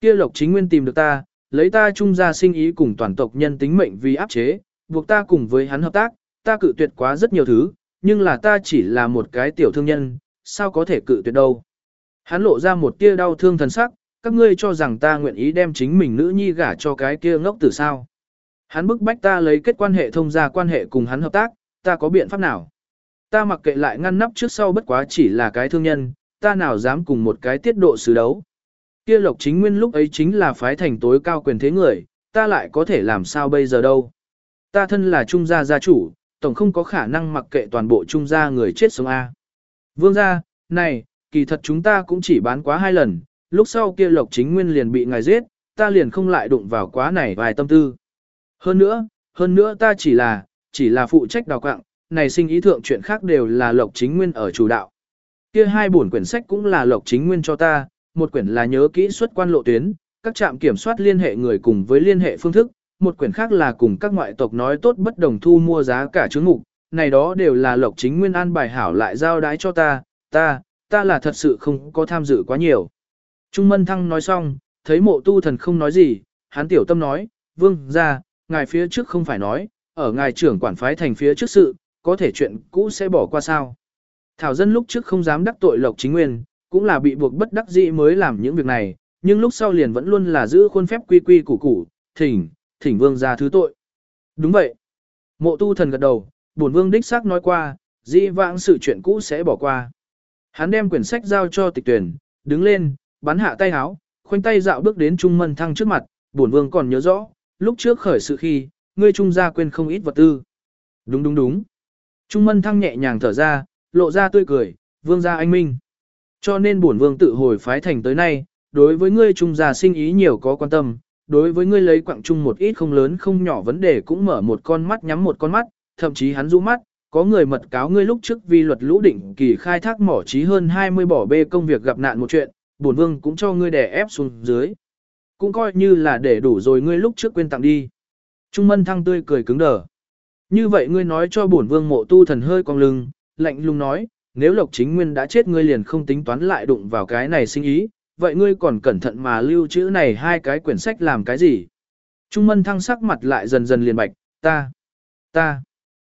Kia lộc chính nguyên tìm được ta, lấy ta trung gia sinh ý cùng toàn tộc nhân tính mệnh vì áp chế, buộc ta cùng với hắn hợp tác, ta cự tuyệt quá rất nhiều thứ, nhưng là ta chỉ là một cái tiểu thương nhân, sao có thể cự tuyệt đâu. Hắn lộ ra một tia đau thương thần sắc, các ngươi cho rằng ta nguyện ý đem chính mình nữ nhi gả cho cái kia ngốc tử sao. Hắn bức bách ta lấy kết quan hệ thông gia quan hệ cùng hắn hợp tác, ta có biện pháp nào? Ta mặc kệ lại ngăn nắp trước sau bất quá chỉ là cái thương nhân, ta nào dám cùng một cái tiết độ xử đấu. Kia lộc chính nguyên lúc ấy chính là phái thành tối cao quyền thế người, ta lại có thể làm sao bây giờ đâu. Ta thân là trung gia gia chủ, tổng không có khả năng mặc kệ toàn bộ trung gia người chết sống A. Vương gia, này, kỳ thật chúng ta cũng chỉ bán quá hai lần, lúc sau kia lộc chính nguyên liền bị ngài giết, ta liền không lại đụng vào quá này vài tâm tư. Hơn nữa, hơn nữa ta chỉ là, chỉ là phụ trách đào quạng, này sinh ý thượng chuyện khác đều là lộc chính nguyên ở chủ đạo. Kia hai bổn quyển sách cũng là lộc chính nguyên cho ta, một quyển là nhớ kỹ xuất quan lộ tuyến, các trạm kiểm soát liên hệ người cùng với liên hệ phương thức, một quyển khác là cùng các ngoại tộc nói tốt bất đồng thu mua giá cả chứng mục, này đó đều là lộc chính nguyên an bài hảo lại giao đái cho ta, ta, ta là thật sự không có tham dự quá nhiều. Trung Mân Thăng nói xong, thấy mộ tu thần không nói gì, hắn tiểu tâm nói, vương, ra, ngài phía trước không phải nói, ở ngài trưởng quản phái thành phía trước sự, có thể chuyện cũ sẽ bỏ qua sao. Thảo dân lúc trước không dám đắc tội lộc chính nguyên, cũng là bị buộc bất đắc dĩ mới làm những việc này, nhưng lúc sau liền vẫn luôn là giữ khuôn phép quy quy củ củ, thỉnh, thỉnh vương ra thứ tội. Đúng vậy. Mộ tu thần gật đầu, bổn vương đích xác nói qua, dĩ vãng sự chuyện cũ sẽ bỏ qua. Hắn đem quyển sách giao cho tịch tuyển, đứng lên, bắn hạ tay háo, khoanh tay dạo bước đến Trung Mân Thăng trước mặt, bổn vương còn nhớ rõ, lúc trước khởi sự khi, ngươi Trung gia quên không ít vật tư. Đúng đúng đúng. Trung Mân Thăng nhẹ nhàng thở ra, lộ ra tươi cười, vương gia anh minh. Cho nên bổn vương tự hồi phái thành tới nay, đối với ngươi Trung gia sinh ý nhiều có quan tâm, đối với ngươi lấy quặng trung một ít không lớn không nhỏ vấn đề cũng mở một con mắt nhắm một con mắt, thậm chí hắn rũ mắt, có người mật cáo ngươi lúc trước vi luật lũ định kỳ khai thác mỏ trí hơn 20 bỏ bê công việc gặp nạn một chuyện, bổn vương cũng cho ngươi đè ép xuống dưới. Cũng coi như là để đủ rồi ngươi lúc trước quên tặng đi. Trung mân thăng tươi cười cứng đờ. Như vậy ngươi nói cho bổn vương mộ tu thần hơi cong lưng, lạnh lùng nói, nếu lộc chính nguyên đã chết ngươi liền không tính toán lại đụng vào cái này sinh ý, vậy ngươi còn cẩn thận mà lưu trữ này hai cái quyển sách làm cái gì? Trung mân thăng sắc mặt lại dần dần liền bạch, ta, ta.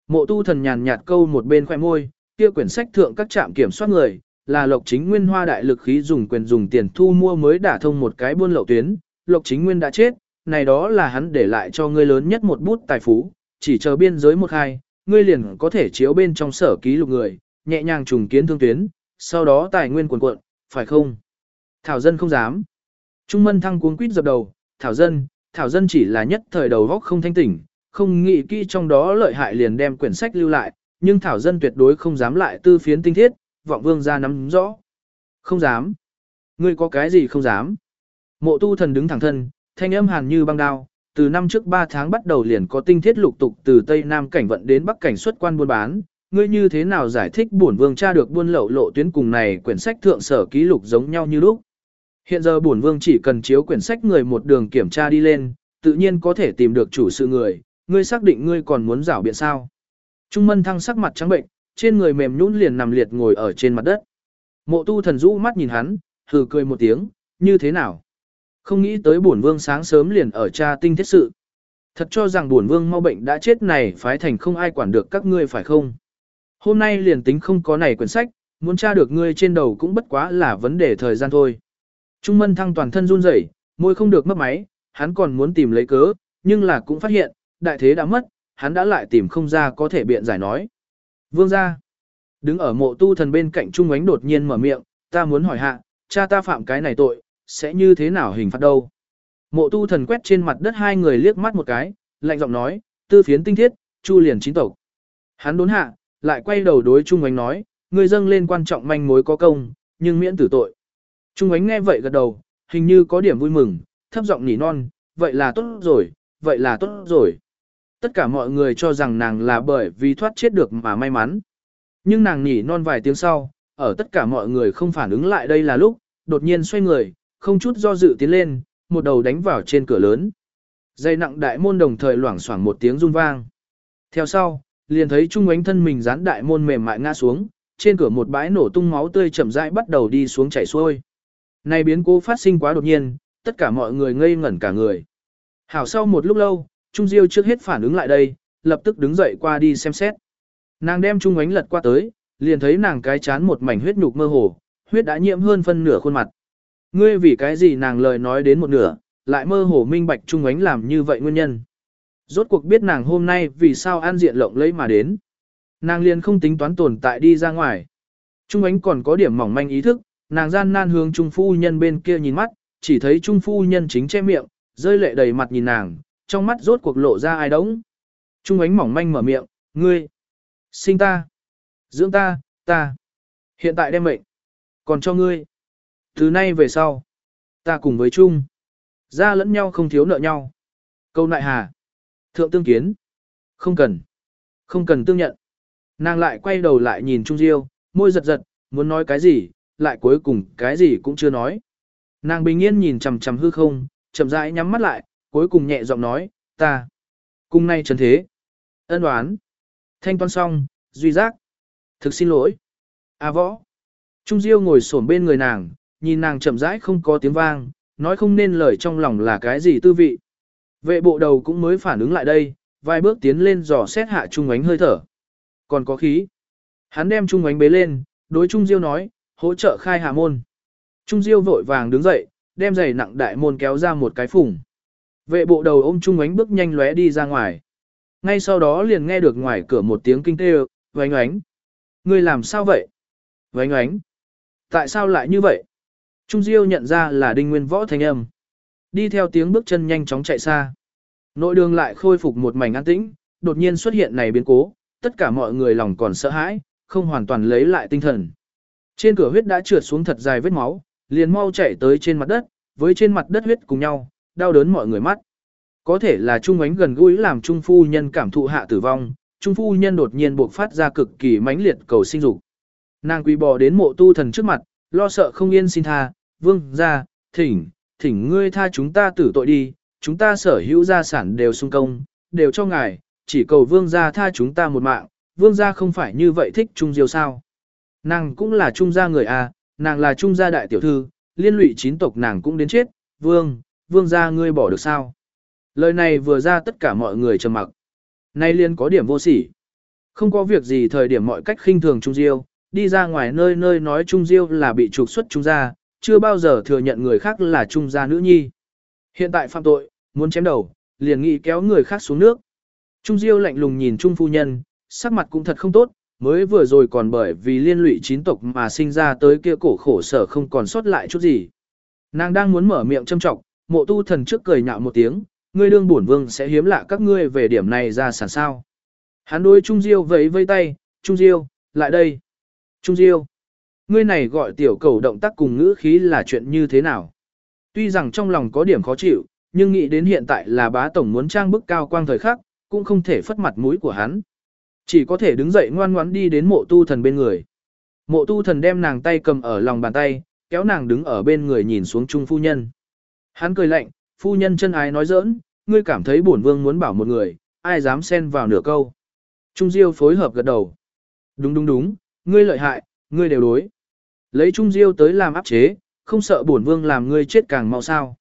Mộ tu thần nhàn nhạt câu một bên khoẻ môi, kia quyển sách thượng các trạm kiểm soát người, là Lộc Chính Nguyên hoa đại lực khí dùng quyền dùng tiền thu mua mới đả thông một cái buôn lậu tuyến, Lộc Chính Nguyên đã chết, này đó là hắn để lại cho ngươi lớn nhất một bút tài phú, chỉ chờ biên giới một hai, ngươi liền có thể chiếu bên trong sở ký lục người, nhẹ nhàng trùng kiến thương tuyến, sau đó tài nguyên cuồn cuộn, phải không? Thảo dân không dám. Trung Mân Thăng cuống quýt dập đầu, Thảo dân, Thảo dân chỉ là nhất thời đầu góc không thanh tỉnh, không nghĩ kỹ trong đó lợi hại liền đem quyển sách lưu lại, nhưng Thảo dân tuyệt đối không dám lại tư phiến tinh thiết, vọng vương ra nắm rõ. Không dám. Ngươi có cái gì không dám? Mộ tu thần đứng thẳng thân, thanh âm hàn như băng đao, từ năm trước 3 tháng bắt đầu liền có tinh thiết lục tục từ Tây Nam cảnh vận đến Bắc cảnh xuất quan buôn bán. Ngươi như thế nào giải thích bổn vương tra được buôn lậu lộ tuyến cùng này quyển sách thượng sở ký lục giống nhau như lúc? Hiện giờ bổn vương chỉ cần chiếu quyển sách người một đường kiểm tra đi lên, tự nhiên có thể tìm được chủ sự người, ngươi xác định ngươi còn muốn rảo biện sao? Trung Mân Thăng sắc mặt trắng bệnh, trên người mềm nhũn liền nằm liệt ngồi ở trên mặt đất. Mộ Tu thần rũ mắt nhìn hắn, hừ cười một tiếng, như thế nào? Không nghĩ tới bổn vương sáng sớm liền ở cha tinh thiết sự. Thật cho rằng bổn vương mau bệnh đã chết này phái thành không ai quản được các ngươi phải không? Hôm nay liền tính không có này quyển sách, muốn tra được ngươi trên đầu cũng bất quá là vấn đề thời gian thôi. Trung mân thăng toàn thân run rẩy, môi không được mất máy, hắn còn muốn tìm lấy cớ, nhưng là cũng phát hiện, đại thế đã mất, hắn đã lại tìm không ra có thể biện giải nói. Vương gia, đứng ở mộ tu thần bên cạnh Trung ánh đột nhiên mở miệng, ta muốn hỏi hạ, cha ta phạm cái này tội, sẽ như thế nào hình phạt đâu? Mộ tu thần quét trên mặt đất hai người liếc mắt một cái, lạnh giọng nói, tư phiến tinh thiết, chu liền chính tộc. Hắn đốn hạ, lại quay đầu đối Trung ánh nói, người dâng lên quan trọng manh mối có công, nhưng miễn tử tội. Trung ánh nghe vậy gật đầu, hình như có điểm vui mừng, thấp giọng nỉ non, vậy là tốt rồi, vậy là tốt rồi. Tất cả mọi người cho rằng nàng là bởi vì thoát chết được mà may mắn. Nhưng nàng nhỉ non vài tiếng sau, ở tất cả mọi người không phản ứng lại đây là lúc, đột nhiên xoay người, không chút do dự tiến lên, một đầu đánh vào trên cửa lớn. Dây nặng đại môn đồng thời loảng xoảng một tiếng run vang. Theo sau, liền thấy Trung ánh thân mình dán đại môn mềm mại ngã xuống, trên cửa một bãi nổ tung máu tươi chậm rãi bắt đầu đi xuống chảy xuôi. Này biến cố phát sinh quá đột nhiên, tất cả mọi người ngây ngẩn cả người. Hảo sau một lúc lâu, Trung Diêu trước hết phản ứng lại đây, lập tức đứng dậy qua đi xem xét. Nàng đem Trung ánh lật qua tới, liền thấy nàng cái chán một mảnh huyết nhục mơ hồ, huyết đã nhiễm hơn phân nửa khuôn mặt. Ngươi vì cái gì nàng lời nói đến một nửa, lại mơ hồ minh bạch Trung ánh làm như vậy nguyên nhân. Rốt cuộc biết nàng hôm nay vì sao an diện lộng lấy mà đến. Nàng liền không tính toán tồn tại đi ra ngoài. Trung ánh còn có điểm mỏng manh ý thức, nàng gian nan hướng trung phu nhân bên kia nhìn mắt, chỉ thấy trung phu nhân chính che miệng, rơi lệ đầy mặt nhìn nàng, trong mắt rốt cuộc lộ ra ai đống. Trung ánh mỏng manh mở miệng, ngươi, sinh ta, dưỡng ta, ta, hiện tại đem mệnh, còn cho ngươi. Từ nay về sau, ta cùng với Trung, ra lẫn nhau không thiếu nợ nhau. Câu nại hà, thượng tương kiến, không cần, không cần tương nhận. Nàng lại quay đầu lại nhìn Trung Diêu, môi giật giật, muốn nói cái gì, lại cuối cùng cái gì cũng chưa nói. Nàng bình yên nhìn chằm chằm hư không, chậm rãi nhắm mắt lại, cuối cùng nhẹ giọng nói, ta, cùng nay trần thế, ân đoán, thanh toán xong, duy giác, thực xin lỗi, a võ. Trung Diêu ngồi xổm bên người nàng, nhìn nàng chậm rãi không có tiếng vang, nói không nên lời trong lòng là cái gì tư vị. Vệ bộ đầu cũng mới phản ứng lại đây, vài bước tiến lên dò xét hạ Trung ánh hơi thở. Còn có khí. Hắn đem Trung ánh bế lên, đối Trung Diêu nói, hỗ trợ khai hạ môn. Trung Diêu vội vàng đứng dậy, đem giày nặng đại môn kéo ra một cái phủng. Vệ bộ đầu ôm Trung ánh bước nhanh lóe đi ra ngoài. Ngay sau đó liền nghe được ngoài cửa một tiếng kinh tê, vánh ánh. Ngươi làm sao vậy? Vánh ánh. Tại sao lại như vậy? Trung Diêu nhận ra là đinh nguyên võ thanh âm. Đi theo tiếng bước chân nhanh chóng chạy xa. Nội đường lại khôi phục một mảnh an tĩnh, đột nhiên xuất hiện này biến cố, tất cả mọi người lòng còn sợ hãi, không hoàn toàn lấy lại tinh thần. Trên cửa huyết đã trượt xuống thật dài vết máu, liền mau chạy tới trên mặt đất, với trên mặt đất huyết cùng nhau, đau đớn mọi người mắt. Có thể là Trung ánh gần gũi làm Trung phu nhân cảm thụ hạ tử vong, Trung phu nhân đột nhiên buộc phát ra cực kỳ mãnh liệt cầu sinh dục. Nàng quỳ bò đến mộ tu thần trước mặt, lo sợ không yên xin tha, vương ra, thỉnh, thỉnh ngươi tha chúng ta tử tội đi, chúng ta sở hữu gia sản đều sung công, đều cho ngài, chỉ cầu vương gia tha chúng ta một mạng, vương gia không phải như vậy thích Trung Diêu sao. Nàng cũng là Trung gia người à, nàng là Trung gia đại tiểu thư, liên lụy chín tộc nàng cũng đến chết, vương, vương gia ngươi bỏ được sao. Lời này vừa ra tất cả mọi người trầm mặc. Nay liên có điểm vô sỉ. Không có việc gì thời điểm mọi cách khinh thường Trung Diêu, đi ra ngoài nơi nơi nói Trung Diêu là bị trục xuất Trung gia, chưa bao giờ thừa nhận người khác là Trung gia nữ nhi. Hiện tại phạm tội, muốn chém đầu, liền nghĩ kéo người khác xuống nước. Trung Diêu lạnh lùng nhìn Trung phu nhân, sắc mặt cũng thật không tốt, mới vừa rồi còn bởi vì liên lụy chín tộc mà sinh ra tới kia cổ khổ sở không còn sót lại chút gì. Nàng đang muốn mở miệng châm trọng, mộ tu thần trước cười nhạo một tiếng, ngươi đương bổn vương sẽ hiếm lạ các ngươi về điểm này ra sản sao. Hắn đối Trung Diêu vẫy vây tay, Trung Diêu, lại đây. Trung Diêu, ngươi này gọi tiểu cầu động tác cùng ngữ khí là chuyện như thế nào? Tuy rằng trong lòng có điểm khó chịu, nhưng nghĩ đến hiện tại là bá tổng muốn trang bức cao quang thời khắc, cũng không thể phất mặt mũi của hắn. Chỉ có thể đứng dậy ngoan ngoãn đi đến mộ tu thần bên người. Mộ tu thần đem nàng tay cầm ở lòng bàn tay, kéo nàng đứng ở bên người nhìn xuống trung phu nhân. Hắn cười lạnh, phu nhân chân ái nói giỡn, ngươi cảm thấy bổn vương muốn bảo một người, ai dám xen vào nửa câu. Trung Diêu phối hợp gật đầu. Đúng đúng đúng, ngươi lợi hại, ngươi đều đối. Lấy Trung Diêu tới làm áp chế, không sợ bổn vương làm ngươi chết càng mau sao.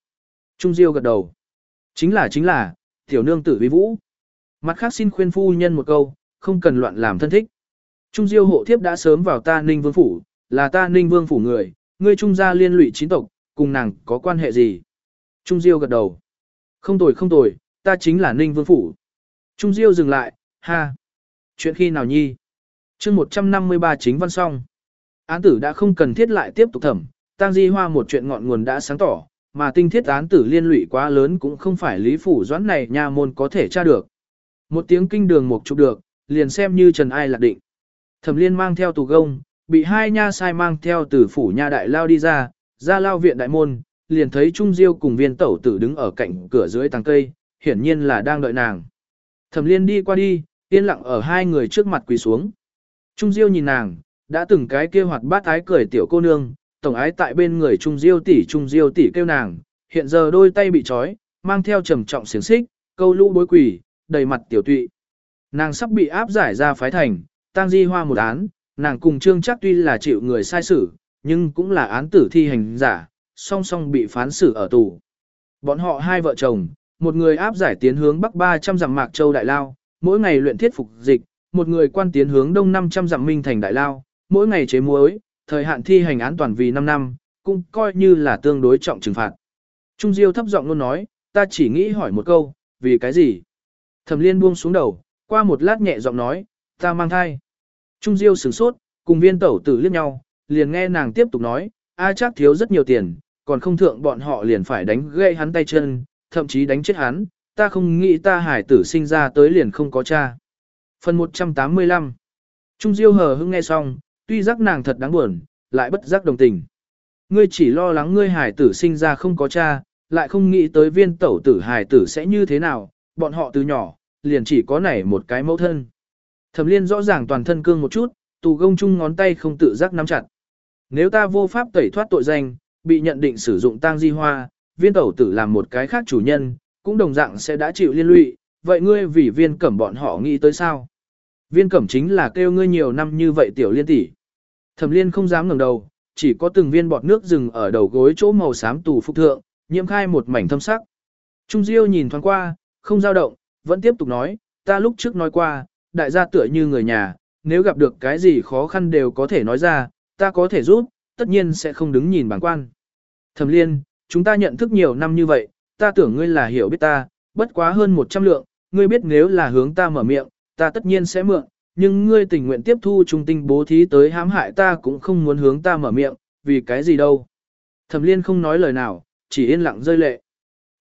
Trung Diêu gật đầu. Chính là chính là, tiểu nương tử vi vũ. Mặt khác xin khuyên phu nhân một câu, không cần loạn làm thân thích. Trung Diêu hộ thiếp đã sớm vào ta ninh vương phủ, là ta ninh vương phủ người, ngươi trung gia liên lụy chín tộc, cùng nàng có quan hệ gì? Trung Diêu gật đầu. Không tồi không tồi, ta chính là ninh vương phủ. Trung Diêu dừng lại, ha. Chuyện khi nào nhi? chương 153 chính văn xong. Án tử đã không cần thiết lại tiếp tục thẩm, tang di hoa một chuyện ngọn nguồn đã sáng tỏ, mà tinh thiết án tử liên lụy quá lớn cũng không phải lý phủ doãn này nha môn có thể tra được. Một tiếng kinh đường một chụp được, liền xem như trần ai lạc định. Thẩm liên mang theo tù gông, bị hai nha sai mang theo từ phủ nha đại lao đi ra, ra lao viện đại môn, liền thấy Trung Diêu cùng viên tẩu tử đứng ở cạnh cửa dưới tàng cây, hiển nhiên là đang đợi nàng. Thẩm liên đi qua đi, yên lặng ở hai người trước mặt quỳ xuống. Trung Diêu nhìn nàng, đã từng cái kia hoạt bát ái cười tiểu cô nương, tổng ái tại bên người Trung Diêu tỷ Trung Diêu tỷ kêu nàng, hiện giờ đôi tay bị trói, mang theo trầm trọng xiềng xích, câu lũ bối quỷ, đầy mặt tiểu tụy. Nàng sắp bị áp giải ra phái thành, tang di hoa một án, nàng cùng trương chắc tuy là chịu người sai xử, nhưng cũng là án tử thi hành giả, song song bị phán xử ở tù. Bọn họ hai vợ chồng, một người áp giải tiến hướng bắc 300 dặm mạc châu đại lao, mỗi ngày luyện thiết phục dịch, một người quan tiến hướng đông 500 dặm minh thành đại lao, mỗi ngày chế muối, thời hạn thi hành án toàn vì 5 năm, cũng coi như là tương đối trọng trừng phạt. Trung Diêu thấp giọng luôn nói, ta chỉ nghĩ hỏi một câu, vì cái gì? Thẩm liên buông xuống đầu, qua một lát nhẹ giọng nói, ta mang thai. Trung Diêu sửng sốt, cùng viên tẩu tử liếc nhau, liền nghe nàng tiếp tục nói, a chắc thiếu rất nhiều tiền, còn không thượng bọn họ liền phải đánh gãy hắn tay chân, thậm chí đánh chết hắn, ta không nghĩ ta hải tử sinh ra tới liền không có cha. Phần 185 Trung Diêu hờ hững nghe xong, tuy giác nàng thật đáng buồn, lại bất giác đồng tình. Ngươi chỉ lo lắng ngươi hải tử sinh ra không có cha, lại không nghĩ tới viên tẩu tử hải tử sẽ như thế nào, bọn họ từ nhỏ, liền chỉ có nảy một cái mẫu thân. Thẩm liên rõ ràng toàn thân cương một chút, tù gông chung ngón tay không tự giác nắm chặt. Nếu ta vô pháp tẩy thoát tội danh, bị nhận định sử dụng tang di hoa, viên tẩu tử làm một cái khác chủ nhân, cũng đồng dạng sẽ đã chịu liên lụy, vậy ngươi vì viên cẩm bọn họ nghĩ tới sao? Viên cẩm chính là kêu ngươi nhiều năm như vậy tiểu liên tỷ. Thẩm liên không dám ngẩng đầu, chỉ có từng viên bọt nước rừng ở đầu gối chỗ màu xám tù phục thượng, nhiễm khai một mảnh thâm sắc. Trung Diêu nhìn thoáng qua, không dao động, vẫn tiếp tục nói, ta lúc trước nói qua, đại gia tựa như người nhà, nếu gặp được cái gì khó khăn đều có thể nói ra, ta có thể giúp, tất nhiên sẽ không đứng nhìn bản quan. Thẩm liên, chúng ta nhận thức nhiều năm như vậy, ta tưởng ngươi là hiểu biết ta, bất quá hơn 100 lượng, ngươi biết nếu là hướng ta mở miệng, ta tất nhiên sẽ mượn, nhưng ngươi tình nguyện tiếp thu trung tinh bố thí tới hãm hại ta cũng không muốn hướng ta mở miệng, vì cái gì đâu. Thẩm liên không nói lời nào, chỉ yên lặng rơi lệ.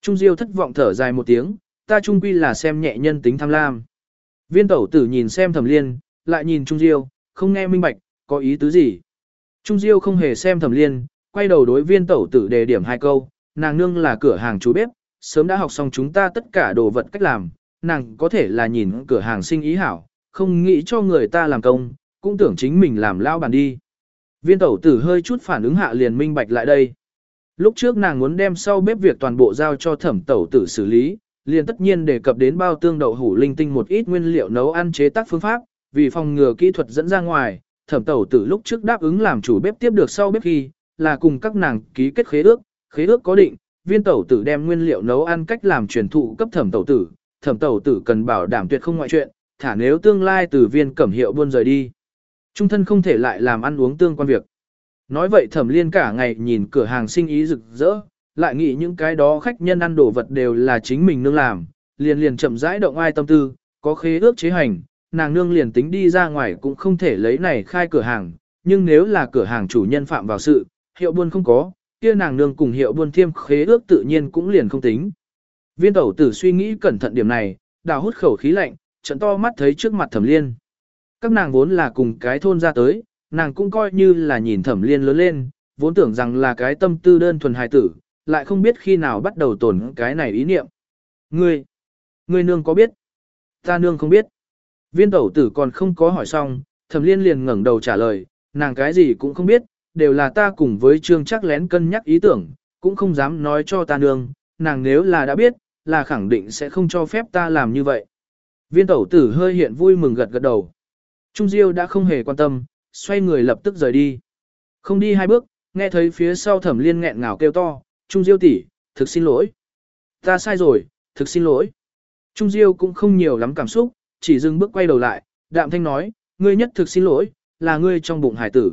Trung Diêu thất vọng thở dài một tiếng, ta trung quy là xem nhẹ nhân tính tham lam. Viên tẩu tử nhìn xem thẩm liên, lại nhìn Trung Diêu, không nghe minh bạch, có ý tứ gì. Trung Diêu không hề xem thẩm liên, quay đầu đối viên tẩu tử đề điểm hai câu, nàng nương là cửa hàng chú bếp, sớm đã học xong chúng ta tất cả đồ vật cách làm, nàng có thể là nhìn cửa hàng sinh ý hảo, không nghĩ cho người ta làm công, cũng tưởng chính mình làm lao bàn đi. Viên tẩu tử hơi chút phản ứng hạ liền minh bạch lại đây. Lúc trước nàng muốn đem sau bếp việc toàn bộ giao cho thẩm tẩu tử xử lý, liền tất nhiên đề cập đến bao tương đậu hủ linh tinh một ít nguyên liệu nấu ăn chế tác phương pháp, vì phòng ngừa kỹ thuật dẫn ra ngoài, thẩm tẩu tử lúc trước đáp ứng làm chủ bếp tiếp được sau bếp khi, là cùng các nàng ký kết khế ước, khế ước có định, viên tẩu tử đem nguyên liệu nấu ăn cách làm truyền thụ cấp thẩm tẩu tử, thẩm tẩu tử cần bảo đảm tuyệt không ngoại chuyện, thả nếu tương lai từ viên cẩm hiệu buôn rời đi. Trung thân không thể lại làm ăn uống tương quan việc. Nói vậy thẩm liên cả ngày nhìn cửa hàng sinh ý rực rỡ, lại nghĩ những cái đó khách nhân ăn đồ vật đều là chính mình nương làm, liền liền chậm rãi động ai tâm tư, có khế ước chế hành, nàng nương liền tính đi ra ngoài cũng không thể lấy này khai cửa hàng, nhưng nếu là cửa hàng chủ nhân phạm vào sự, hiệu buôn không có, kia nàng nương cùng hiệu buôn thiêm khế ước tự nhiên cũng liền không tính. Viên tẩu tử suy nghĩ cẩn thận điểm này, đào hút khẩu khí lạnh, trận to mắt thấy trước mặt thẩm liên. Các nàng vốn là cùng cái thôn ra tới, nàng cũng coi như là nhìn thẩm liên lớn lên, vốn tưởng rằng là cái tâm tư đơn thuần hài tử, lại không biết khi nào bắt đầu tổn cái này ý niệm. Ngươi, ngươi nương có biết? Ta nương không biết. Viên tẩu tử còn không có hỏi xong, thẩm liên liền ngẩng đầu trả lời, nàng cái gì cũng không biết, đều là ta cùng với trương chắc lén cân nhắc ý tưởng, cũng không dám nói cho ta nương, nàng nếu là đã biết, là khẳng định sẽ không cho phép ta làm như vậy. Viên tẩu tử hơi hiện vui mừng gật gật đầu. Trung Diêu đã không hề quan tâm, xoay người lập tức rời đi. Không đi hai bước, nghe thấy phía sau thẩm liên nghẹn ngào kêu to, Trung Diêu tỷ, thực xin lỗi. Ta sai rồi, thực xin lỗi. Trung Diêu cũng không nhiều lắm cảm xúc, chỉ dừng bước quay đầu lại, đạm thanh nói, ngươi nhất thực xin lỗi, là ngươi trong bụng hải tử.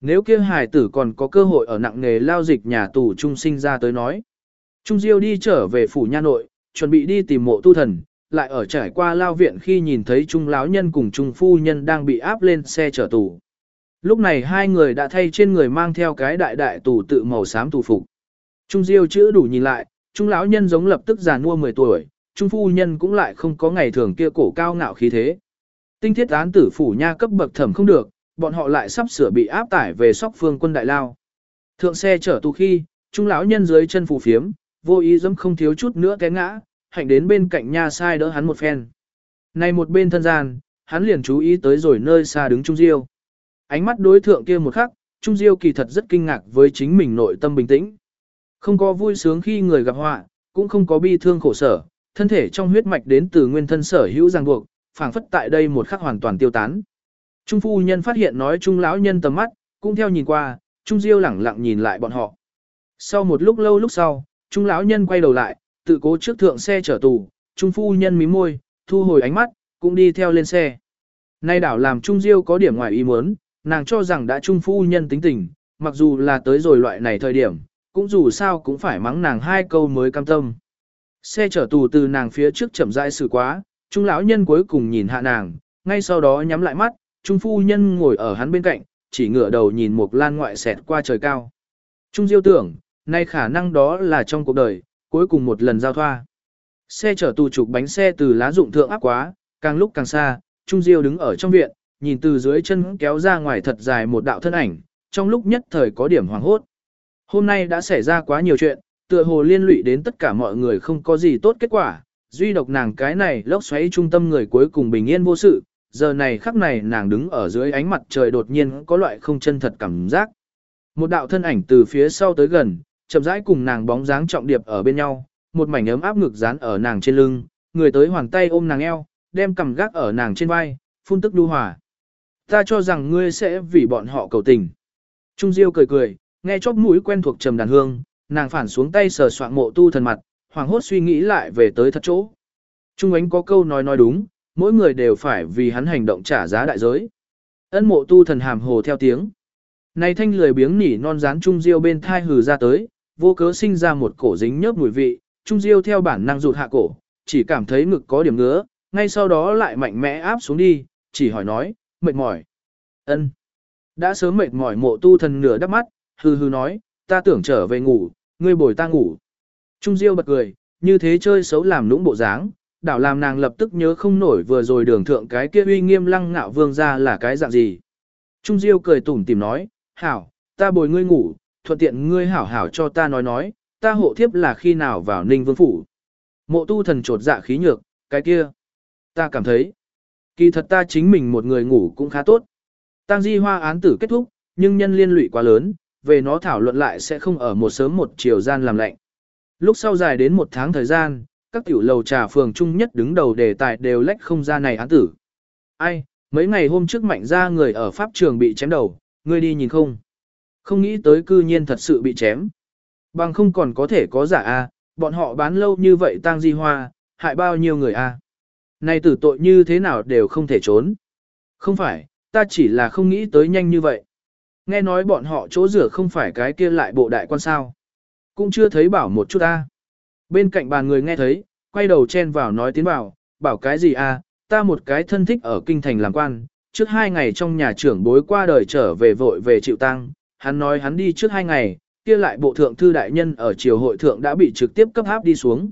Nếu kia hải tử còn có cơ hội ở nặng nghề lao dịch nhà tù trung sinh ra tới nói. Trung Diêu đi trở về phủ nha nội, chuẩn bị đi tìm mộ tu thần, lại ở trải qua lao viện khi nhìn thấy Trung lão nhân cùng Trung phu nhân đang bị áp lên xe chở tù. Lúc này hai người đã thay trên người mang theo cái đại đại tù tự màu xám tù phục. Trung Diêu chữ đủ nhìn lại, Trung lão nhân giống lập tức già nua 10 tuổi, Trung phu nhân cũng lại không có ngày thường kia cổ cao ngạo khí thế. Tinh thiết án tử phủ nha cấp bậc thẩm không được, bọn họ lại sắp sửa bị áp tải về sóc phương quân đại lao. Thượng xe chở tù khi, Trung lão nhân dưới chân phù phiếm, vô ý dẫm không thiếu chút nữa té ngã, hạnh đến bên cạnh nha sai đỡ hắn một phen. Này một bên thân gian, hắn liền chú ý tới rồi nơi xa đứng Trung Diêu. Ánh mắt đối thượng kia một khắc, Trung Diêu kỳ thật rất kinh ngạc với chính mình nội tâm bình tĩnh. Không có vui sướng khi người gặp họa, cũng không có bi thương khổ sở, thân thể trong huyết mạch đến từ nguyên thân sở hữu ràng buộc, phảng phất tại đây một khắc hoàn toàn tiêu tán. Trung phu nhân phát hiện nói Trung lão nhân tầm mắt, cũng theo nhìn qua, Trung Diêu lẳng lặng nhìn lại bọn họ. Sau một lúc lâu lúc sau, Trung lão nhân quay đầu lại, tự cố trước thượng xe chở tù, Trung phu nhân mím môi, thu hồi ánh mắt, cũng đi theo lên xe. Nay đảo làm Trung Diêu có điểm ngoài ý muốn, nàng cho rằng đã Trung phu nhân tính tình, mặc dù là tới rồi loại này thời điểm, cũng dù sao cũng phải mắng nàng hai câu mới cam tâm. Xe chở tù từ nàng phía trước chậm rãi xử quá, Trung lão nhân cuối cùng nhìn hạ nàng, ngay sau đó nhắm lại mắt, Trung phu nhân ngồi ở hắn bên cạnh, chỉ ngửa đầu nhìn một lan ngoại xẹt qua trời cao. Trung Diêu tưởng, nay khả năng đó là trong cuộc đời, cuối cùng một lần giao thoa. Xe chở tù trục bánh xe từ lá dụng thượng áp quá, càng lúc càng xa, Trung Diêu đứng ở trong viện, nhìn từ dưới chân kéo ra ngoài thật dài một đạo thân ảnh, trong lúc nhất thời có điểm hoàng hốt. Hôm nay đã xảy ra quá nhiều chuyện, tựa hồ liên lụy đến tất cả mọi người không có gì tốt kết quả, duy độc nàng cái này lốc xoáy trung tâm người cuối cùng bình yên vô sự, giờ này khắc này nàng đứng ở dưới ánh mặt trời đột nhiên có loại không chân thật cảm giác. Một đạo thân ảnh từ phía sau tới gần, chậm rãi cùng nàng bóng dáng trọng điệp ở bên nhau, một mảnh ấm áp ngực dán ở nàng trên lưng, người tới hoàn tay ôm nàng eo, đem cầm gác ở nàng trên vai, phun tức đu hòa. Ta cho rằng ngươi sẽ vì bọn họ cầu tình. Trung Diêu cười cười, nghe chóp mũi quen thuộc trầm đàn hương, nàng phản xuống tay sờ soạn mộ tu thần mặt, hoàng hốt suy nghĩ lại về tới thật chỗ. Trung ánh có câu nói nói đúng, mỗi người đều phải vì hắn hành động trả giá đại giới. Ân mộ tu thần hàm hồ theo tiếng. Này thanh lười biếng nỉ non dán Trung Diêu bên thai hừ ra tới, vô cớ sinh ra một cổ dính nhớp mùi vị, Trung Diêu theo bản năng rụt hạ cổ, chỉ cảm thấy ngực có điểm ngứa, ngay sau đó lại mạnh mẽ áp xuống đi, chỉ hỏi nói, mệt mỏi. ân Đã sớm mệt mỏi mộ tu thần nửa đắp mắt, hừ hừ nói, ta tưởng trở về ngủ, ngươi bồi ta ngủ. Trung Diêu bật cười, như thế chơi xấu làm nũng bộ dáng, đảo làm nàng lập tức nhớ không nổi vừa rồi đường thượng cái kia uy nghiêm lăng ngạo vương ra là cái dạng gì. Trung Diêu cười tủm tìm nói, hảo, ta bồi ngươi ngủ, thuận tiện ngươi hảo hảo cho ta nói nói, ta hộ thiếp là khi nào vào ninh vương phủ. Mộ tu thần trột dạ khí nhược, cái kia. Ta cảm thấy, kỳ thật ta chính mình một người ngủ cũng khá tốt. Tăng di hoa án tử kết thúc, nhưng nhân liên lụy quá lớn, về nó thảo luận lại sẽ không ở một sớm một chiều gian làm lạnh. Lúc sau dài đến một tháng thời gian, các tiểu lầu trà phường chung nhất đứng đầu đề tài đều lách không ra này án tử. Ai, mấy ngày hôm trước mạnh ra người ở pháp trường bị chém đầu, ngươi đi nhìn không? Không nghĩ tới cư nhiên thật sự bị chém. Bằng không còn có thể có giả a, bọn họ bán lâu như vậy tang di hoa, hại bao nhiêu người à? a. Này tử tội như thế nào đều không thể trốn. Không phải, ta chỉ là không nghĩ tới nhanh như vậy. Nghe nói bọn họ chỗ rửa không phải cái kia lại bộ đại quan sao. Cũng chưa thấy bảo một chút ta. Bên cạnh bàn người nghe thấy, quay đầu chen vào nói tiến bảo, bảo cái gì à, ta một cái thân thích ở kinh thành làm quan, trước hai ngày trong nhà trưởng bối qua đời trở về vội về chịu tăng, hắn nói hắn đi trước hai ngày, kia lại bộ thượng thư đại nhân ở triều hội thượng đã bị trực tiếp cấp áp đi xuống.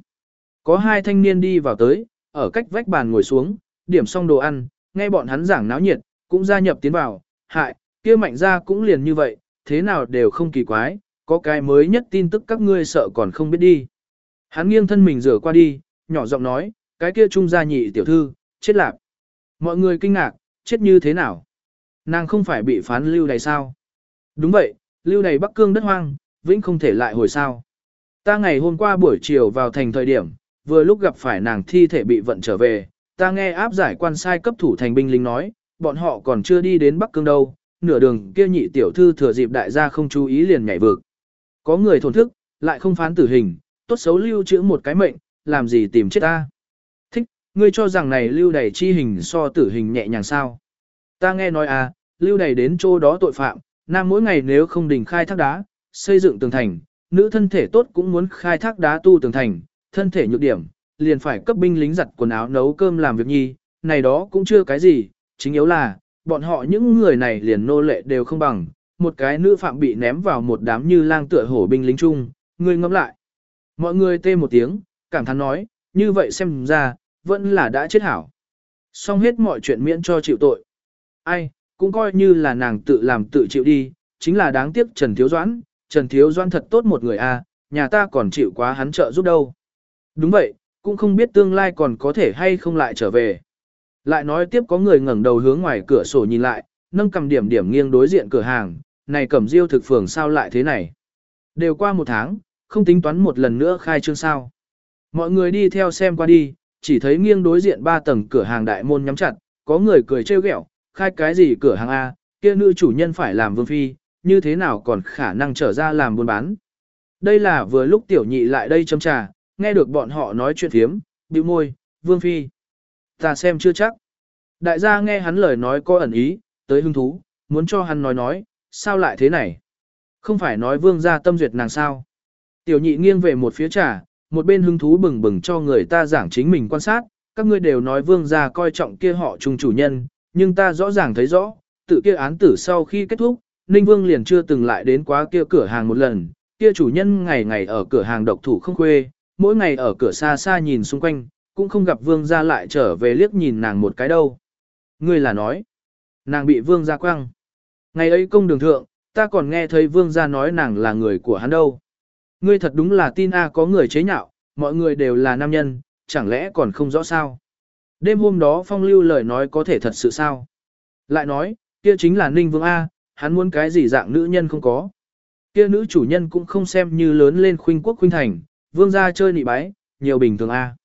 Có hai thanh niên đi vào tới, ở cách vách bàn ngồi xuống, điểm xong đồ ăn, nghe bọn hắn giảng náo nhiệt, cũng gia nhập tiến vào, hại, kia mạnh ra cũng liền như vậy, thế nào đều không kỳ quái, có cái mới nhất tin tức các ngươi sợ còn không biết đi. Hắn nghiêng thân mình rửa qua đi, nhỏ giọng nói, cái kia trung gia nhị tiểu thư, chết lạc. Mọi người kinh ngạc, chết như thế nào? Nàng không phải bị phán lưu đầy sao? Đúng vậy, lưu đầy Bắc Cương đất hoang, vĩnh không thể lại hồi sao. Ta ngày hôm qua buổi chiều vào thành thời điểm, vừa lúc gặp phải nàng thi thể bị vận trở về, ta nghe áp giải quan sai cấp thủ thành binh lính nói, bọn họ còn chưa đi đến Bắc Cương đâu, nửa đường kia nhị tiểu thư thừa dịp đại gia không chú ý liền nhảy vực. Có người thổn thức, lại không phán tử hình, tốt xấu lưu trữ một cái mệnh, làm gì tìm chết ta. Thích, ngươi cho rằng này lưu đầy chi hình so tử hình nhẹ nhàng sao. Ta nghe nói à, lưu đầy đến chỗ đó tội phạm, nam mỗi ngày nếu không đình khai thác đá, xây dựng tường thành, nữ thân thể tốt cũng muốn khai thác đá tu tường thành, thân thể nhược điểm, liền phải cấp binh lính giặt quần áo nấu cơm làm việc nhi, này đó cũng chưa cái gì, chính yếu là, bọn họ những người này liền nô lệ đều không bằng, một cái nữ phạm bị ném vào một đám như lang tựa hổ binh lính chung, người ngẫm lại. Mọi người tê một tiếng, cảm thán nói, như vậy xem ra, vẫn là đã chết hảo. Xong hết mọi chuyện miễn cho chịu tội. Ai, cũng coi như là nàng tự làm tự chịu đi, chính là đáng tiếc Trần Thiếu Doãn, Trần Thiếu Doãn thật tốt một người a, à, nhà ta còn chịu quá hắn trợ giúp đâu. Đúng vậy, cũng không biết tương lai còn có thể hay không lại trở về. Lại nói tiếp có người ngẩng đầu hướng ngoài cửa sổ nhìn lại, nâng cầm điểm điểm nghiêng đối diện cửa hàng, này cẩm diêu thực phường sao lại thế này. Đều qua một tháng, không tính toán một lần nữa khai trương sao. Mọi người đi theo xem qua đi, chỉ thấy nghiêng đối diện ba tầng cửa hàng đại môn nhắm chặt, có người cười trêu ghẹo, khai cái gì cửa hàng A, kia nữ chủ nhân phải làm vương phi, như thế nào còn khả năng trở ra làm buôn bán. Đây là vừa lúc tiểu nhị lại đây châm trà, nghe được bọn họ nói chuyện thiếm, bĩu môi, vương phi. Ta xem chưa chắc. Đại gia nghe hắn lời nói có ẩn ý, tới hứng thú, muốn cho hắn nói nói, sao lại thế này? Không phải nói vương gia tâm duyệt nàng sao? Tiểu nhị nghiêng về một phía trà, một bên hứng thú bừng bừng cho người ta giảng chính mình quan sát, các ngươi đều nói vương gia coi trọng kia họ trung chủ nhân, nhưng ta rõ ràng thấy rõ, tự kia án tử sau khi kết thúc, Ninh Vương liền chưa từng lại đến quá kia cửa hàng một lần, kia chủ nhân ngày ngày ở cửa hàng độc thủ không khuê, mỗi ngày ở cửa xa xa nhìn xung quanh, cũng không gặp vương gia lại trở về liếc nhìn nàng một cái đâu. Ngươi là nói, nàng bị vương gia quăng. Ngày ấy công đường thượng, ta còn nghe thấy vương gia nói nàng là người của hắn đâu. Ngươi thật đúng là tin a có người chế nhạo, mọi người đều là nam nhân, chẳng lẽ còn không rõ sao. Đêm hôm đó phong lưu lời nói có thể thật sự sao. Lại nói, kia chính là Ninh Vương A, hắn muốn cái gì dạng nữ nhân không có. Kia nữ chủ nhân cũng không xem như lớn lên khuynh quốc khuynh thành, vương gia chơi nị bái, nhiều bình thường A.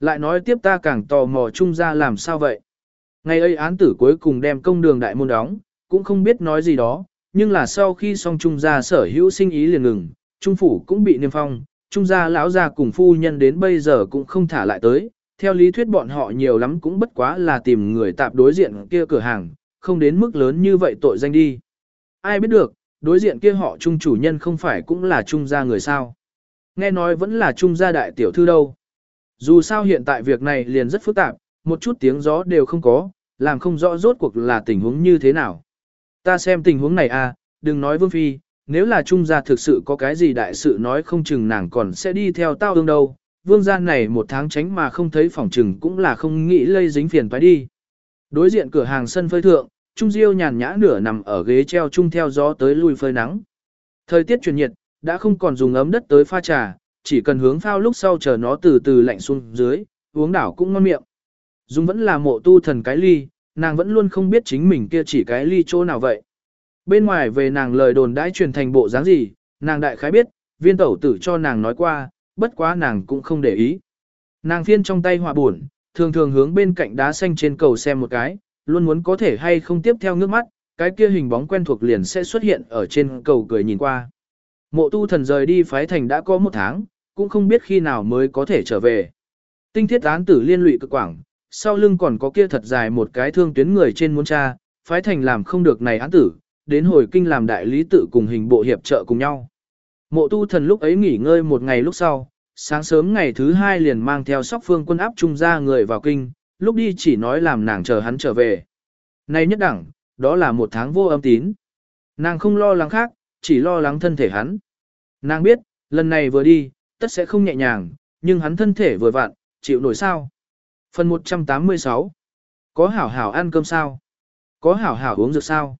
Lại nói tiếp ta càng tò mò Trung ra làm sao vậy. Ngày ấy án tử cuối cùng đem công đường đại môn đóng, cũng không biết nói gì đó, nhưng là sau khi xong trung gia sở hữu sinh ý liền ngừng, trung phủ cũng bị niêm phong, trung gia lão gia cùng phu nhân đến bây giờ cũng không thả lại tới, theo lý thuyết bọn họ nhiều lắm cũng bất quá là tìm người tạp đối diện kia cửa hàng, không đến mức lớn như vậy tội danh đi. Ai biết được, đối diện kia họ trung chủ nhân không phải cũng là trung gia người sao. Nghe nói vẫn là trung gia đại tiểu thư đâu. Dù sao hiện tại việc này liền rất phức tạp, một chút tiếng gió đều không có, làm không rõ rốt cuộc là tình huống như thế nào. Ta xem tình huống này à, đừng nói vương phi, nếu là trung gia thực sự có cái gì đại sự nói không chừng nàng còn sẽ đi theo tao ương đâu. Vương gia này một tháng tránh mà không thấy phòng chừng cũng là không nghĩ lây dính phiền phải đi. Đối diện cửa hàng sân phơi thượng, Trung Diêu nhàn nhã nửa nằm ở ghế treo chung theo gió tới lui phơi nắng. Thời tiết chuyển nhiệt, đã không còn dùng ấm đất tới pha trà, chỉ cần hướng phao lúc sau chờ nó từ từ lạnh xuống dưới, uống đảo cũng ngon miệng. Dung vẫn là mộ tu thần cái ly, nàng vẫn luôn không biết chính mình kia chỉ cái ly chỗ nào vậy. Bên ngoài về nàng lời đồn đãi truyền thành bộ dáng gì, nàng đại khái biết, viên tẩu tử cho nàng nói qua, bất quá nàng cũng không để ý. Nàng phiên trong tay hòa buồn, thường thường hướng bên cạnh đá xanh trên cầu xem một cái, luôn muốn có thể hay không tiếp theo nước mắt, cái kia hình bóng quen thuộc liền sẽ xuất hiện ở trên cầu cười nhìn qua. Mộ tu thần rời đi phái thành đã có một tháng, cũng không biết khi nào mới có thể trở về. Tinh thiết án tử liên lụy cực quảng, sau lưng còn có kia thật dài một cái thương tuyến người trên muốn cha, phái thành làm không được này án tử, đến hồi kinh làm đại lý tự cùng hình bộ hiệp trợ cùng nhau. Mộ tu thần lúc ấy nghỉ ngơi một ngày lúc sau, sáng sớm ngày thứ hai liền mang theo sóc phương quân áp trung ra người vào kinh, lúc đi chỉ nói làm nàng chờ hắn trở về. Nay nhất đẳng, đó là một tháng vô âm tín. Nàng không lo lắng khác, chỉ lo lắng thân thể hắn. Nàng biết, lần này vừa đi, tất sẽ không nhẹ nhàng, nhưng hắn thân thể vừa vặn, chịu nổi sao. Phần 186 Có hảo hảo ăn cơm sao? Có hảo hảo uống dược sao?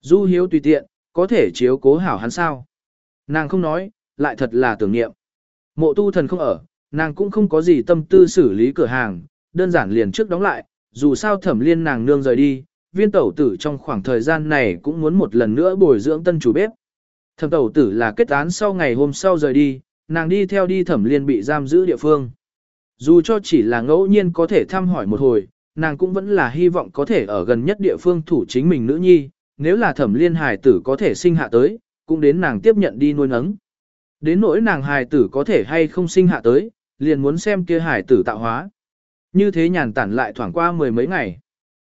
Du hiếu tùy tiện, có thể chiếu cố hảo hắn sao? Nàng không nói, lại thật là tưởng niệm. Mộ tu thần không ở, nàng cũng không có gì tâm tư xử lý cửa hàng, đơn giản liền trước đóng lại, dù sao thẩm liên nàng nương rời đi, viên tẩu tử trong khoảng thời gian này cũng muốn một lần nữa bồi dưỡng tân chủ bếp. Thẩm tẩu tử là kết án sau ngày hôm sau rời đi, nàng đi theo đi thẩm liên bị giam giữ địa phương. Dù cho chỉ là ngẫu nhiên có thể thăm hỏi một hồi, nàng cũng vẫn là hy vọng có thể ở gần nhất địa phương thủ chính mình nữ nhi, nếu là thẩm liên hài tử có thể sinh hạ tới, cũng đến nàng tiếp nhận đi nuôi nấng. Đến nỗi nàng hài tử có thể hay không sinh hạ tới, liền muốn xem kia hài tử tạo hóa. Như thế nhàn tản lại thoảng qua mười mấy ngày.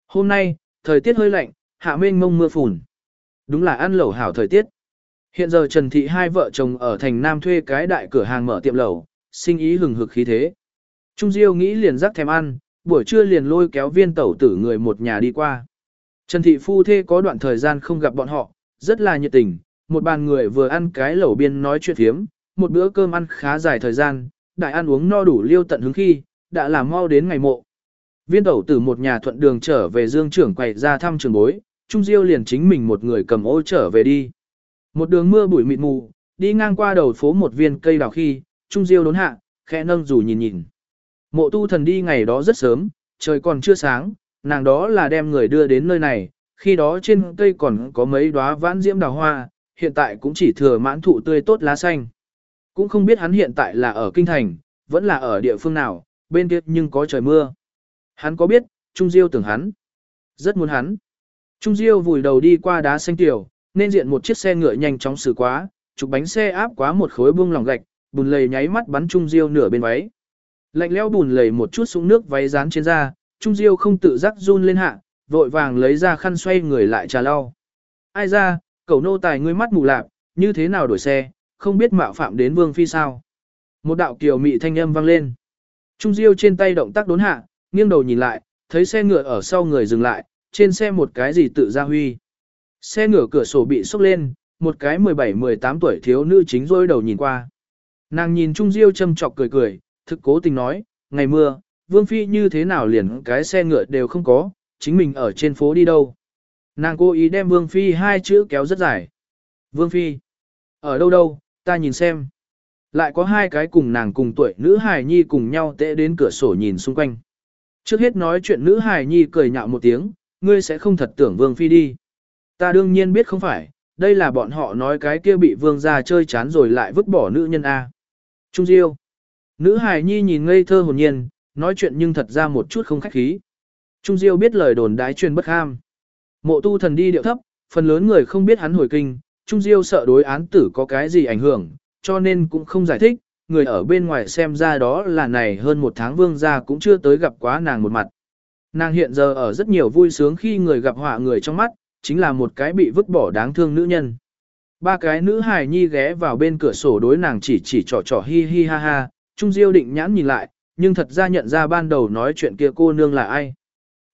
Hôm nay, thời tiết hơi lạnh, hạ mênh mông mưa phùn. Đúng là ăn lẩu hảo thời tiết. Hiện giờ Trần Thị hai vợ chồng ở thành Nam thuê cái đại cửa hàng mở tiệm lẩu, sinh ý hừng hực khí thế. Trung Diêu nghĩ liền rắc thèm ăn, buổi trưa liền lôi kéo viên tẩu tử người một nhà đi qua. Trần Thị phu thê có đoạn thời gian không gặp bọn họ, rất là nhiệt tình, một bàn người vừa ăn cái lẩu biên nói chuyện phiếm, một bữa cơm ăn khá dài thời gian, đại ăn uống no đủ liêu tận hứng khi, đã làm mau đến ngày mộ. Viên tẩu tử một nhà thuận đường trở về dương trưởng quậy ra thăm trường bối, Trung Diêu liền chính mình một người cầm ô trở về đi. Một đường mưa bụi mịt mù, đi ngang qua đầu phố một viên cây đào khi, Trung Diêu đốn hạ, khẽ nâng rủ nhìn nhìn. Mộ tu thần đi ngày đó rất sớm, trời còn chưa sáng, nàng đó là đem người đưa đến nơi này, khi đó trên cây còn có mấy đóa vãn diễm đào hoa, hiện tại cũng chỉ thừa mãn thụ tươi tốt lá xanh. Cũng không biết hắn hiện tại là ở kinh thành, vẫn là ở địa phương nào, bên kia nhưng có trời mưa. Hắn có biết, Trung Diêu tưởng hắn. Rất muốn hắn. Trung Diêu vùi đầu đi qua đá xanh tiểu, nên diện một chiếc xe ngựa nhanh chóng xử quá, chụp bánh xe áp quá một khối bung lòng gạch, bùn lầy nháy mắt bắn Trung Diêu nửa bên váy. Lạnh lẽo bùn lầy một chút xuống nước váy dán trên da, Trung Diêu không tự giác run lên hạ, vội vàng lấy ra khăn xoay người lại trà lau. Ai ra, cậu nô tài ngươi mắt mù lạp, như thế nào đổi xe, không biết mạo phạm đến vương phi sao. Một đạo kiều mị thanh âm vang lên. Trung Diêu trên tay động tác đốn hạ, nghiêng đầu nhìn lại, thấy xe ngựa ở sau người dừng lại, trên xe một cái gì tự ra huy. Xe ngựa cửa sổ bị sốc lên, một cái 17-18 tuổi thiếu nữ chính rôi đầu nhìn qua. Nàng nhìn Trung Diêu châm chọc cười cười, thực cố tình nói, ngày mưa, Vương Phi như thế nào liền cái xe ngựa đều không có, chính mình ở trên phố đi đâu. Nàng cố ý đem Vương Phi hai chữ kéo rất dài. Vương Phi, ở đâu đâu, ta nhìn xem. Lại có hai cái cùng nàng cùng tuổi nữ hài nhi cùng nhau tệ đến cửa sổ nhìn xung quanh. Trước hết nói chuyện nữ hài nhi cười nhạo một tiếng, ngươi sẽ không thật tưởng Vương Phi đi. Ta đương nhiên biết không phải, đây là bọn họ nói cái kia bị Vương gia chơi chán rồi lại vứt bỏ nữ nhân A. Trung Diêu. Nữ hài nhi nhìn ngây thơ hồn nhiên, nói chuyện nhưng thật ra một chút không khách khí. Trung Diêu biết lời đồn đái truyền bất ham. Mộ tu thần đi điệu thấp, phần lớn người không biết hắn hồi kinh, Trung Diêu sợ đối án tử có cái gì ảnh hưởng, cho nên cũng không giải thích, người ở bên ngoài xem ra đó là này hơn một tháng vương gia cũng chưa tới gặp quá nàng một mặt. Nàng hiện giờ ở rất nhiều vui sướng khi người gặp họa người trong mắt, chính là một cái bị vứt bỏ đáng thương nữ nhân. Ba cái nữ hài nhi ghé vào bên cửa sổ đối nàng chỉ chỉ trò trò hi hi ha ha, Trung Diêu định nhãn nhìn lại, nhưng thật ra nhận ra ban đầu nói chuyện kia cô nương là ai.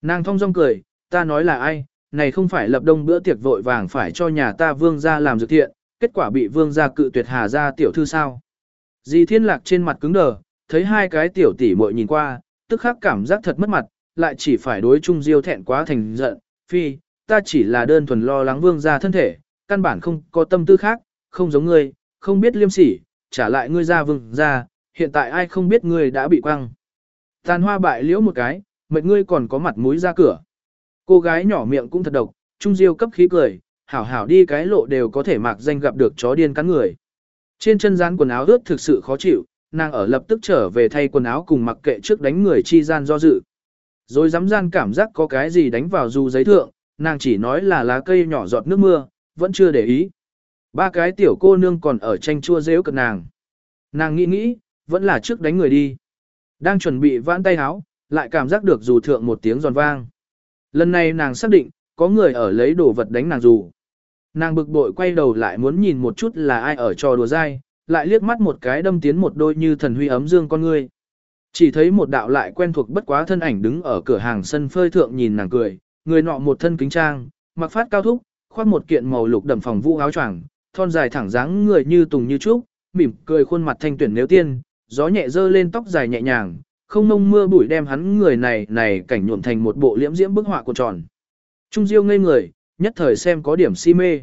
Nàng thong dong cười, ta nói là ai, này không phải lập đông bữa tiệc vội vàng phải cho nhà ta vương gia làm dự thiện, kết quả bị vương gia cự tuyệt hà ra tiểu thư sao. Di thiên lạc trên mặt cứng đờ, thấy hai cái tiểu tỷ muội nhìn qua, tức khắc cảm giác thật mất mặt, lại chỉ phải đối trung diêu thẹn quá thành giận, phi, ta chỉ là đơn thuần lo lắng vương gia thân thể, căn bản không có tâm tư khác, không giống ngươi, không biết liêm sỉ, trả lại ngươi ra vương gia, hiện tại ai không biết ngươi đã bị quăng. Tàn hoa bại liễu một cái, mệt ngươi còn có mặt mũi ra cửa. Cô gái nhỏ miệng cũng thật độc, trung diêu cấp khí cười, hảo hảo đi cái lộ đều có thể mạc danh gặp được chó điên cắn người. Trên chân gian quần áo ướt thực sự khó chịu, nàng ở lập tức trở về thay quần áo cùng mặc kệ trước đánh người chi gian do dự. Rồi dám gian cảm giác có cái gì đánh vào dù giấy thượng, nàng chỉ nói là lá cây nhỏ giọt nước mưa, vẫn chưa để ý. Ba cái tiểu cô nương còn ở tranh chua dễu cật nàng. Nàng nghĩ nghĩ, vẫn là trước đánh người đi. Đang chuẩn bị vãn tay áo, lại cảm giác được dù thượng một tiếng giòn vang. Lần này nàng xác định, có người ở lấy đồ vật đánh nàng dù. Nàng bực bội quay đầu lại muốn nhìn một chút là ai ở trò đùa dai, lại liếc mắt một cái đâm tiến một đôi như thần huy ấm dương con ngươi. Chỉ thấy một đạo lại quen thuộc bất quá thân ảnh đứng ở cửa hàng sân phơi thượng nhìn nàng cười, người nọ một thân kính trang, mặc phát cao thúc, khoác một kiện màu lục đầm phòng vũ áo choàng, thon dài thẳng dáng người như tùng như trúc, mỉm cười khuôn mặt thanh tuyển nếu tiên, gió nhẹ dơ lên tóc dài nhẹ nhàng, không nông mưa bụi đem hắn người này này cảnh nhuộm thành một bộ liễm diễm bức họa của tròn. Trung Diêu ngây người, nhất thời xem có điểm si mê.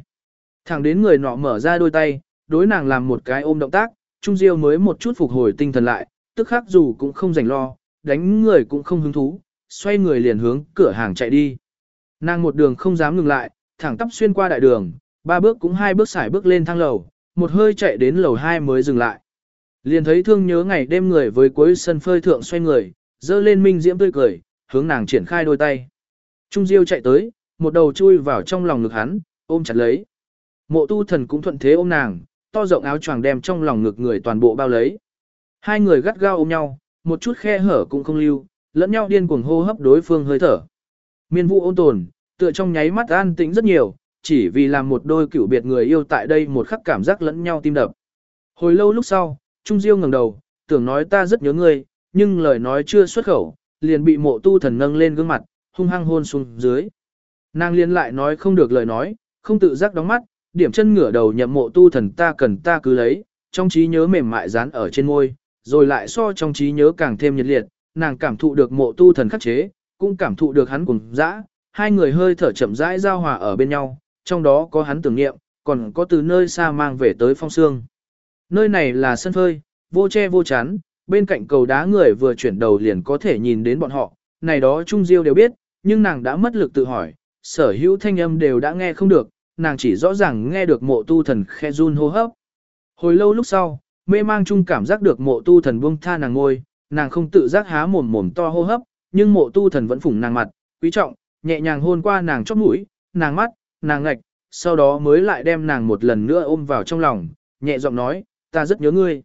Thẳng đến người nọ mở ra đôi tay, đối nàng làm một cái ôm động tác, Trung Diêu mới một chút phục hồi tinh thần lại, tức khắc dù cũng không rảnh lo, đánh người cũng không hứng thú, xoay người liền hướng cửa hàng chạy đi. Nàng một đường không dám ngừng lại, thẳng tắp xuyên qua đại đường, ba bước cũng hai bước xải bước lên thang lầu, một hơi chạy đến lầu hai mới dừng lại. Liền thấy thương nhớ ngày đêm người với cuối sân phơi thượng xoay người, dơ lên minh diễm tươi cười, hướng nàng triển khai đôi tay. Trung Diêu chạy tới, một đầu chui vào trong lòng ngực hắn, ôm chặt lấy. Mộ tu thần cũng thuận thế ôm nàng, to rộng áo choàng đem trong lòng ngực người toàn bộ bao lấy. Hai người gắt gao ôm nhau, một chút khe hở cũng không lưu, lẫn nhau điên cuồng hô hấp đối phương hơi thở. Miên vũ ôn tồn, tựa trong nháy mắt an tĩnh rất nhiều, chỉ vì làm một đôi cựu biệt người yêu tại đây một khắc cảm giác lẫn nhau tim đập. Hồi lâu lúc sau, Trung Diêu ngẩng đầu, tưởng nói ta rất nhớ ngươi, nhưng lời nói chưa xuất khẩu, liền bị mộ tu thần nâng lên gương mặt, hung hăng hôn xuống dưới. Nàng liên lại nói không được lời nói, không tự giác đóng mắt, điểm chân ngửa đầu nhậm mộ tu thần ta cần ta cứ lấy, trong trí nhớ mềm mại dán ở trên môi, rồi lại so trong trí nhớ càng thêm nhiệt liệt, nàng cảm thụ được mộ tu thần khắc chế, cũng cảm thụ được hắn cùng dã, hai người hơi thở chậm rãi giao hòa ở bên nhau, trong đó có hắn tưởng niệm, còn có từ nơi xa mang về tới phong sương. Nơi này là sân phơi, vô che vô chắn, bên cạnh cầu đá người vừa chuyển đầu liền có thể nhìn đến bọn họ, này đó Trung Diêu đều biết, nhưng nàng đã mất lực tự hỏi, sở hữu thanh âm đều đã nghe không được, nàng chỉ rõ ràng nghe được mộ tu thần khe run hô hấp. Hồi lâu lúc sau, mê mang chung cảm giác được mộ tu thần buông tha nàng ngôi, nàng không tự giác há mồm mồm to hô hấp, nhưng mộ tu thần vẫn phủng nàng mặt, quý trọng, nhẹ nhàng hôn qua nàng chóp mũi, nàng mắt, nàng ngạch, sau đó mới lại đem nàng một lần nữa ôm vào trong lòng, nhẹ giọng nói, ta rất nhớ ngươi.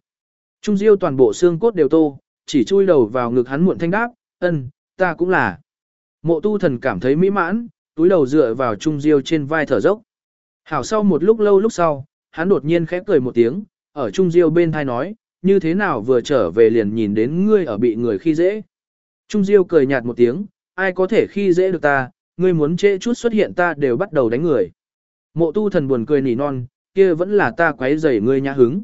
Trung Diêu toàn bộ xương cốt đều tô, chỉ chui đầu vào ngực hắn muộn thanh đáp, ân, ta cũng là. Mộ tu thần cảm thấy mỹ mãn, túi đầu dựa vào Trung Diêu trên vai thở dốc. Hảo sau một lúc lâu lúc sau, hắn đột nhiên khẽ cười một tiếng, ở Trung Diêu bên thai nói, như thế nào vừa trở về liền nhìn đến ngươi ở bị người khi dễ. Trung Diêu cười nhạt một tiếng, ai có thể khi dễ được ta, ngươi muốn trễ chút xuất hiện ta đều bắt đầu đánh người. Mộ tu thần buồn cười nỉ non, kia vẫn là ta quấy rầy ngươi nhã hứng.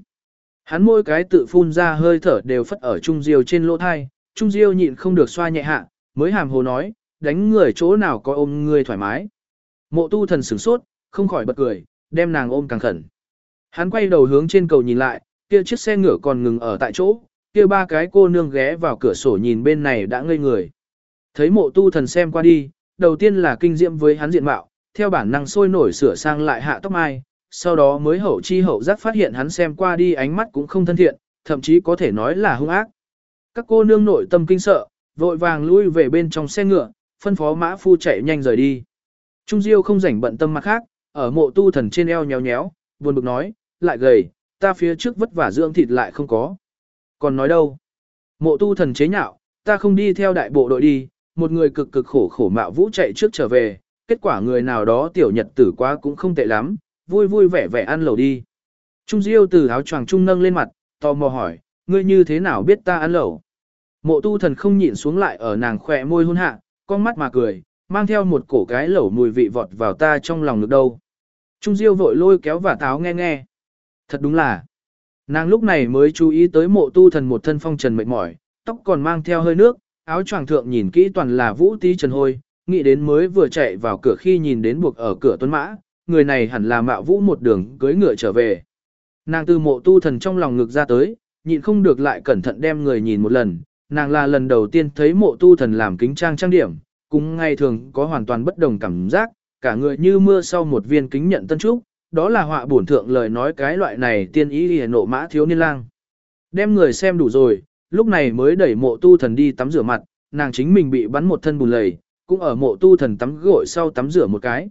Hắn môi cái tự phun ra hơi thở đều phất ở Trung Diêu trên lỗ thai, Trung Diêu nhịn không được xoa nhẹ hạ, mới hàm hồ nói, đánh người chỗ nào có ôm ngươi thoải mái. Mộ tu thần sửng sốt, không khỏi bật cười, đem nàng ôm càng khẩn. Hắn quay đầu hướng trên cầu nhìn lại, kia chiếc xe ngựa còn ngừng ở tại chỗ, kia ba cái cô nương ghé vào cửa sổ nhìn bên này đã ngây người. Thấy mộ tu thần xem qua đi, đầu tiên là kinh diệm với hắn diện mạo, theo bản năng sôi nổi sửa sang lại hạ tóc mai, sau đó mới hậu chi hậu giác phát hiện hắn xem qua đi ánh mắt cũng không thân thiện, thậm chí có thể nói là hung ác. Các cô nương nội tâm kinh sợ, vội vàng lui về bên trong xe ngựa, phân phó mã phu chạy nhanh rời đi. Trung Diêu không rảnh bận tâm mặt khác, ở mộ tu thần trên eo nhéo nhéo, buồn bực nói, lại gầy, ta phía trước vất vả dưỡng thịt lại không có. Còn nói đâu? Mộ tu thần chế nhạo, ta không đi theo đại bộ đội đi, một người cực cực khổ khổ mạo vũ chạy trước trở về, kết quả người nào đó tiểu nhật tử quá cũng không tệ lắm, vui vui vẻ vẻ ăn lẩu đi. Trung Diêu từ áo choàng trung nâng lên mặt, tò mò hỏi, ngươi như thế nào biết ta ăn lẩu? Mộ tu thần không nhịn xuống lại ở nàng khỏe môi hôn hạ, con mắt mà cười, mang theo một cổ cái lẩu mùi vị vọt vào ta trong lòng ngực đâu. Trung Diêu vội lôi kéo và táo nghe nghe. Thật đúng là. Nàng lúc này mới chú ý tới mộ tu thần một thân phong trần mệt mỏi, tóc còn mang theo hơi nước, áo choàng thượng nhìn kỹ toàn là vũ tí trần hôi, nghĩ đến mới vừa chạy vào cửa khi nhìn đến buộc ở cửa tuấn mã, người này hẳn là mạo vũ một đường cưới ngựa trở về. Nàng từ mộ tu thần trong lòng ngực ra tới, nhịn không được lại cẩn thận đem người nhìn một lần, nàng là lần đầu tiên thấy mộ tu thần làm kính trang trang điểm, cũng ngay thường có hoàn toàn bất đồng cảm giác, cả người như mưa sau một viên kính nhận tân trúc, đó là họa bổn thượng lời nói cái loại này tiên ý đi nộ mã thiếu niên lang. Đem người xem đủ rồi, lúc này mới đẩy mộ tu thần đi tắm rửa mặt, nàng chính mình bị bắn một thân bùn lầy, cũng ở mộ tu thần tắm gội sau tắm rửa một cái.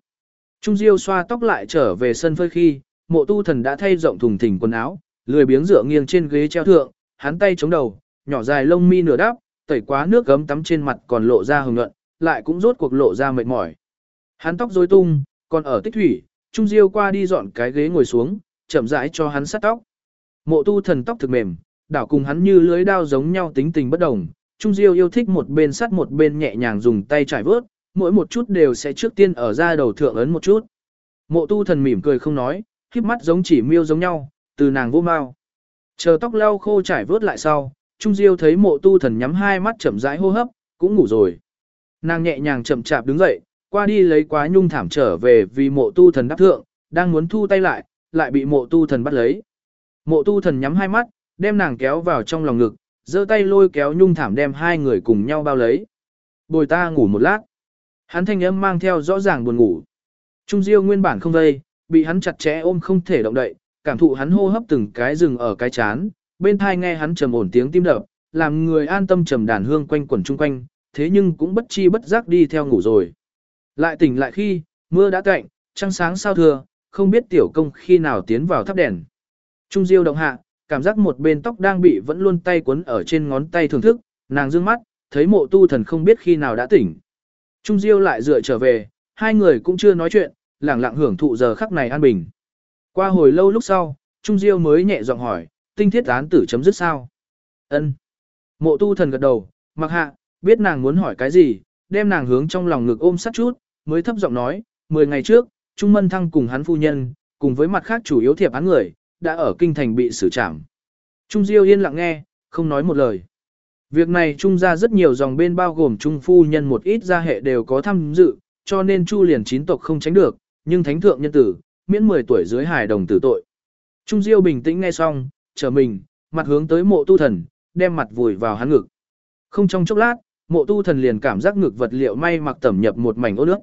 Trung Diêu xoa tóc lại trở về sân phơi khi, mộ tu thần đã thay rộng thùng thình quần áo, lười biếng dựa nghiêng trên ghế treo thượng, hắn tay chống đầu, nhỏ dài lông mi nửa đắp, tẩy quá nước gấm tắm trên mặt còn lộ ra hồng nhuận, lại cũng rốt cuộc lộ ra mệt mỏi. Hắn tóc rối tung, còn ở tích thủy, Trung Diêu qua đi dọn cái ghế ngồi xuống, chậm rãi cho hắn sát tóc. Mộ tu thần tóc thực mềm, đảo cùng hắn như lưới đao giống nhau tính tình bất đồng. Trung Diêu yêu thích một bên sắt một bên nhẹ nhàng dùng tay trải vớt, mỗi một chút đều sẽ trước tiên ở ra đầu thượng ấn một chút. Mộ tu thần mỉm cười không nói, khiếp mắt giống chỉ miêu giống nhau, từ nàng vô mau. Chờ tóc lau khô trải vớt lại sau, Trung Diêu thấy mộ tu thần nhắm hai mắt chậm rãi hô hấp, cũng ngủ rồi. Nàng nhẹ nhàng chậm chạp đứng dậy, qua đi lấy quá nhung thảm trở về vì mộ tu thần đáp thượng, đang muốn thu tay lại, lại bị mộ tu thần bắt lấy. Mộ tu thần nhắm hai mắt, đem nàng kéo vào trong lòng ngực, giơ tay lôi kéo nhung thảm đem hai người cùng nhau bao lấy. Bồi ta ngủ một lát. Hắn thanh âm mang theo rõ ràng buồn ngủ. Trung Diêu nguyên bản không vây, bị hắn chặt chẽ ôm không thể động đậy, cảm thụ hắn hô hấp từng cái rừng ở cái chán, bên thai nghe hắn trầm ổn tiếng tim đập, làm người an tâm trầm đàn hương quanh quẩn chung quanh, thế nhưng cũng bất chi bất giác đi theo ngủ rồi. Lại tỉnh lại khi, mưa đã cạnh, trăng sáng sao thừa, không biết tiểu công khi nào tiến vào thắp đèn. Trung Diêu động hạ, cảm giác một bên tóc đang bị vẫn luôn tay quấn ở trên ngón tay thưởng thức, nàng dương mắt, thấy mộ tu thần không biết khi nào đã tỉnh. Trung Diêu lại dựa trở về, hai người cũng chưa nói chuyện, lẳng lặng hưởng thụ giờ khắc này an bình. Qua hồi lâu lúc sau, Trung Diêu mới nhẹ giọng hỏi, tinh thiết án tử chấm dứt sao? Ân. Mộ tu thần gật đầu, mặc hạ, biết nàng muốn hỏi cái gì, đem nàng hướng trong lòng ngực ôm sát chút, mới thấp giọng nói, 10 ngày trước, Trung Mân Thăng cùng hắn phu nhân, cùng với mặt khác chủ yếu thiệp án người, đã ở kinh thành bị xử trảm. Trung Diêu yên lặng nghe, không nói một lời. Việc này Trung ra rất nhiều dòng bên bao gồm Trung phu nhân một ít gia hệ đều có tham dự, cho nên Chu liền chín tộc không tránh được, nhưng thánh thượng nhân tử, miễn 10 tuổi dưới hài đồng tử tội. Trung Diêu bình tĩnh nghe xong, trở mình, mặt hướng tới mộ tu thần, đem mặt vùi vào hắn ngực. Không trong chốc lát, mộ tu thần liền cảm giác ngực vật liệu may mặc tẩm nhập một mảnh ô nước.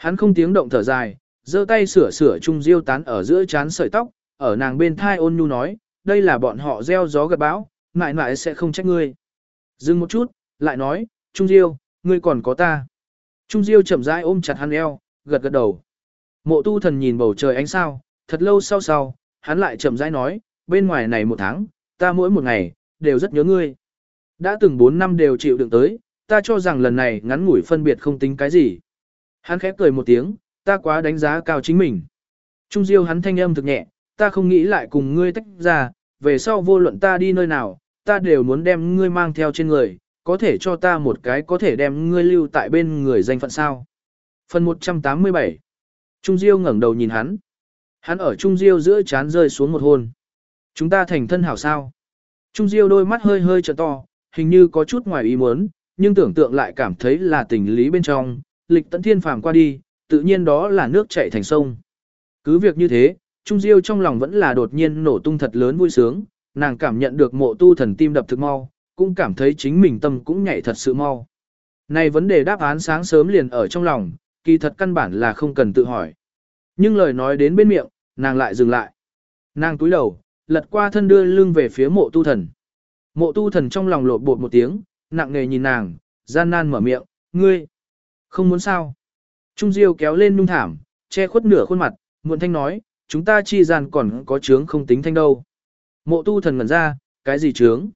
Hắn không tiếng động thở dài, giơ tay sửa sửa Trung Diêu tán ở giữa chán sợi tóc, ở nàng bên thai ôn nhu nói, đây là bọn họ gieo gió gặt bão, mãi mãi sẽ không trách ngươi. Dừng một chút, lại nói, Trung Diêu, ngươi còn có ta. Trung Diêu chậm rãi ôm chặt hắn eo, gật gật đầu. Mộ tu thần nhìn bầu trời ánh sao, thật lâu sau sau, hắn lại chậm rãi nói, bên ngoài này một tháng, ta mỗi một ngày, đều rất nhớ ngươi. Đã từng 4 năm đều chịu đựng tới, ta cho rằng lần này ngắn ngủi phân biệt không tính cái gì. Hắn khép cười một tiếng, ta quá đánh giá cao chính mình. Trung Diêu hắn thanh âm thực nhẹ, ta không nghĩ lại cùng ngươi tách ra, về sau vô luận ta đi nơi nào, ta đều muốn đem ngươi mang theo trên người, có thể cho ta một cái có thể đem ngươi lưu tại bên người danh phận sao. Phần 187 Trung Diêu ngẩng đầu nhìn hắn. Hắn ở Trung Diêu giữa chán rơi xuống một hôn. Chúng ta thành thân hảo sao. Trung Diêu đôi mắt hơi hơi trợ to, hình như có chút ngoài ý muốn, nhưng tưởng tượng lại cảm thấy là tình lý bên trong, lịch tận thiên phàm qua đi, tự nhiên đó là nước chảy thành sông. Cứ việc như thế, Trung Diêu trong lòng vẫn là đột nhiên nổ tung thật lớn vui sướng, nàng cảm nhận được mộ tu thần tim đập thực mau, cũng cảm thấy chính mình tâm cũng nhảy thật sự mau. Này vấn đề đáp án sáng sớm liền ở trong lòng, kỳ thật căn bản là không cần tự hỏi. Nhưng lời nói đến bên miệng, nàng lại dừng lại. Nàng túi đầu, lật qua thân đưa lưng về phía mộ tu thần. Mộ tu thần trong lòng lột bột một tiếng, nặng nề nhìn nàng, gian nan mở miệng, ngươi, không muốn sao. Trung Diêu kéo lên nung thảm, che khuất nửa khuôn mặt, muộn thanh nói, chúng ta chi gian còn có chướng không tính thanh đâu. Mộ tu thần ngẩn ra, cái gì chướng?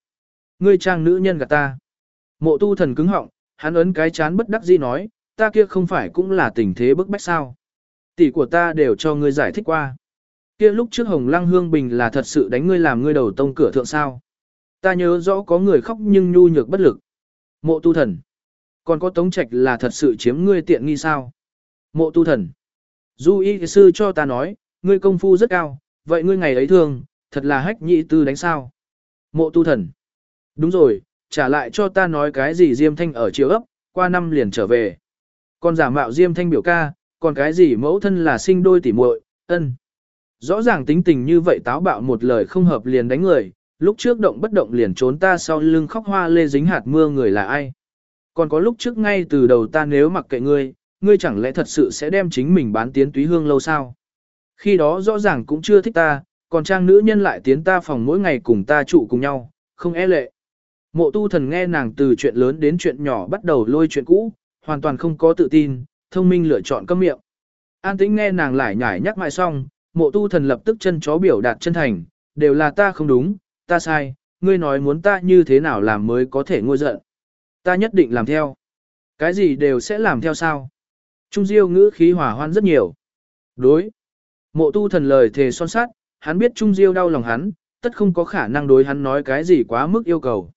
Ngươi trang nữ nhân gạt ta. Mộ tu thần cứng họng, hắn ấn cái chán bất đắc dĩ nói, ta kia không phải cũng là tình thế bức bách sao. Tỷ của ta đều cho ngươi giải thích qua. Kia lúc trước Hồng Lăng Hương Bình là thật sự đánh ngươi làm ngươi đầu tông cửa thượng sao. Ta nhớ rõ có người khóc nhưng nhu nhược bất lực. Mộ tu thần. Còn có tống trạch là thật sự chiếm ngươi tiện nghi sao. Mộ tu thần. Du y sư cho ta nói, ngươi công phu rất cao, vậy ngươi ngày ấy thường, thật là hách nhị tư đánh sao. Mộ tu thần. Đúng rồi, trả lại cho ta nói cái gì Diêm Thanh ở chiều ấp, qua năm liền trở về. Còn giả mạo Diêm Thanh biểu ca, còn cái gì mẫu thân là sinh đôi tỉ muội, ân. Rõ ràng tính tình như vậy táo bạo một lời không hợp liền đánh người, lúc trước động bất động liền trốn ta sau lưng khóc hoa lê dính hạt mưa người là ai. Còn có lúc trước ngay từ đầu ta nếu mặc kệ ngươi, ngươi chẳng lẽ thật sự sẽ đem chính mình bán tiến túy hương lâu sao? Khi đó rõ ràng cũng chưa thích ta, còn trang nữ nhân lại tiến ta phòng mỗi ngày cùng ta trụ cùng nhau, không e lệ. Mộ tu thần nghe nàng từ chuyện lớn đến chuyện nhỏ bắt đầu lôi chuyện cũ, hoàn toàn không có tự tin, thông minh lựa chọn câm miệng. An tĩnh nghe nàng lại nhải nhắc mãi xong, mộ tu thần lập tức chân chó biểu đạt chân thành, đều là ta không đúng, ta sai, ngươi nói muốn ta như thế nào làm mới có thể ngôi giận. Ta nhất định làm theo. Cái gì đều sẽ làm theo sao? Trung Diêu ngữ khí hỏa hoan rất nhiều. Đối. Mộ tu thần lời thề son sát, hắn biết Trung Diêu đau lòng hắn, tất không có khả năng đối hắn nói cái gì quá mức yêu cầu.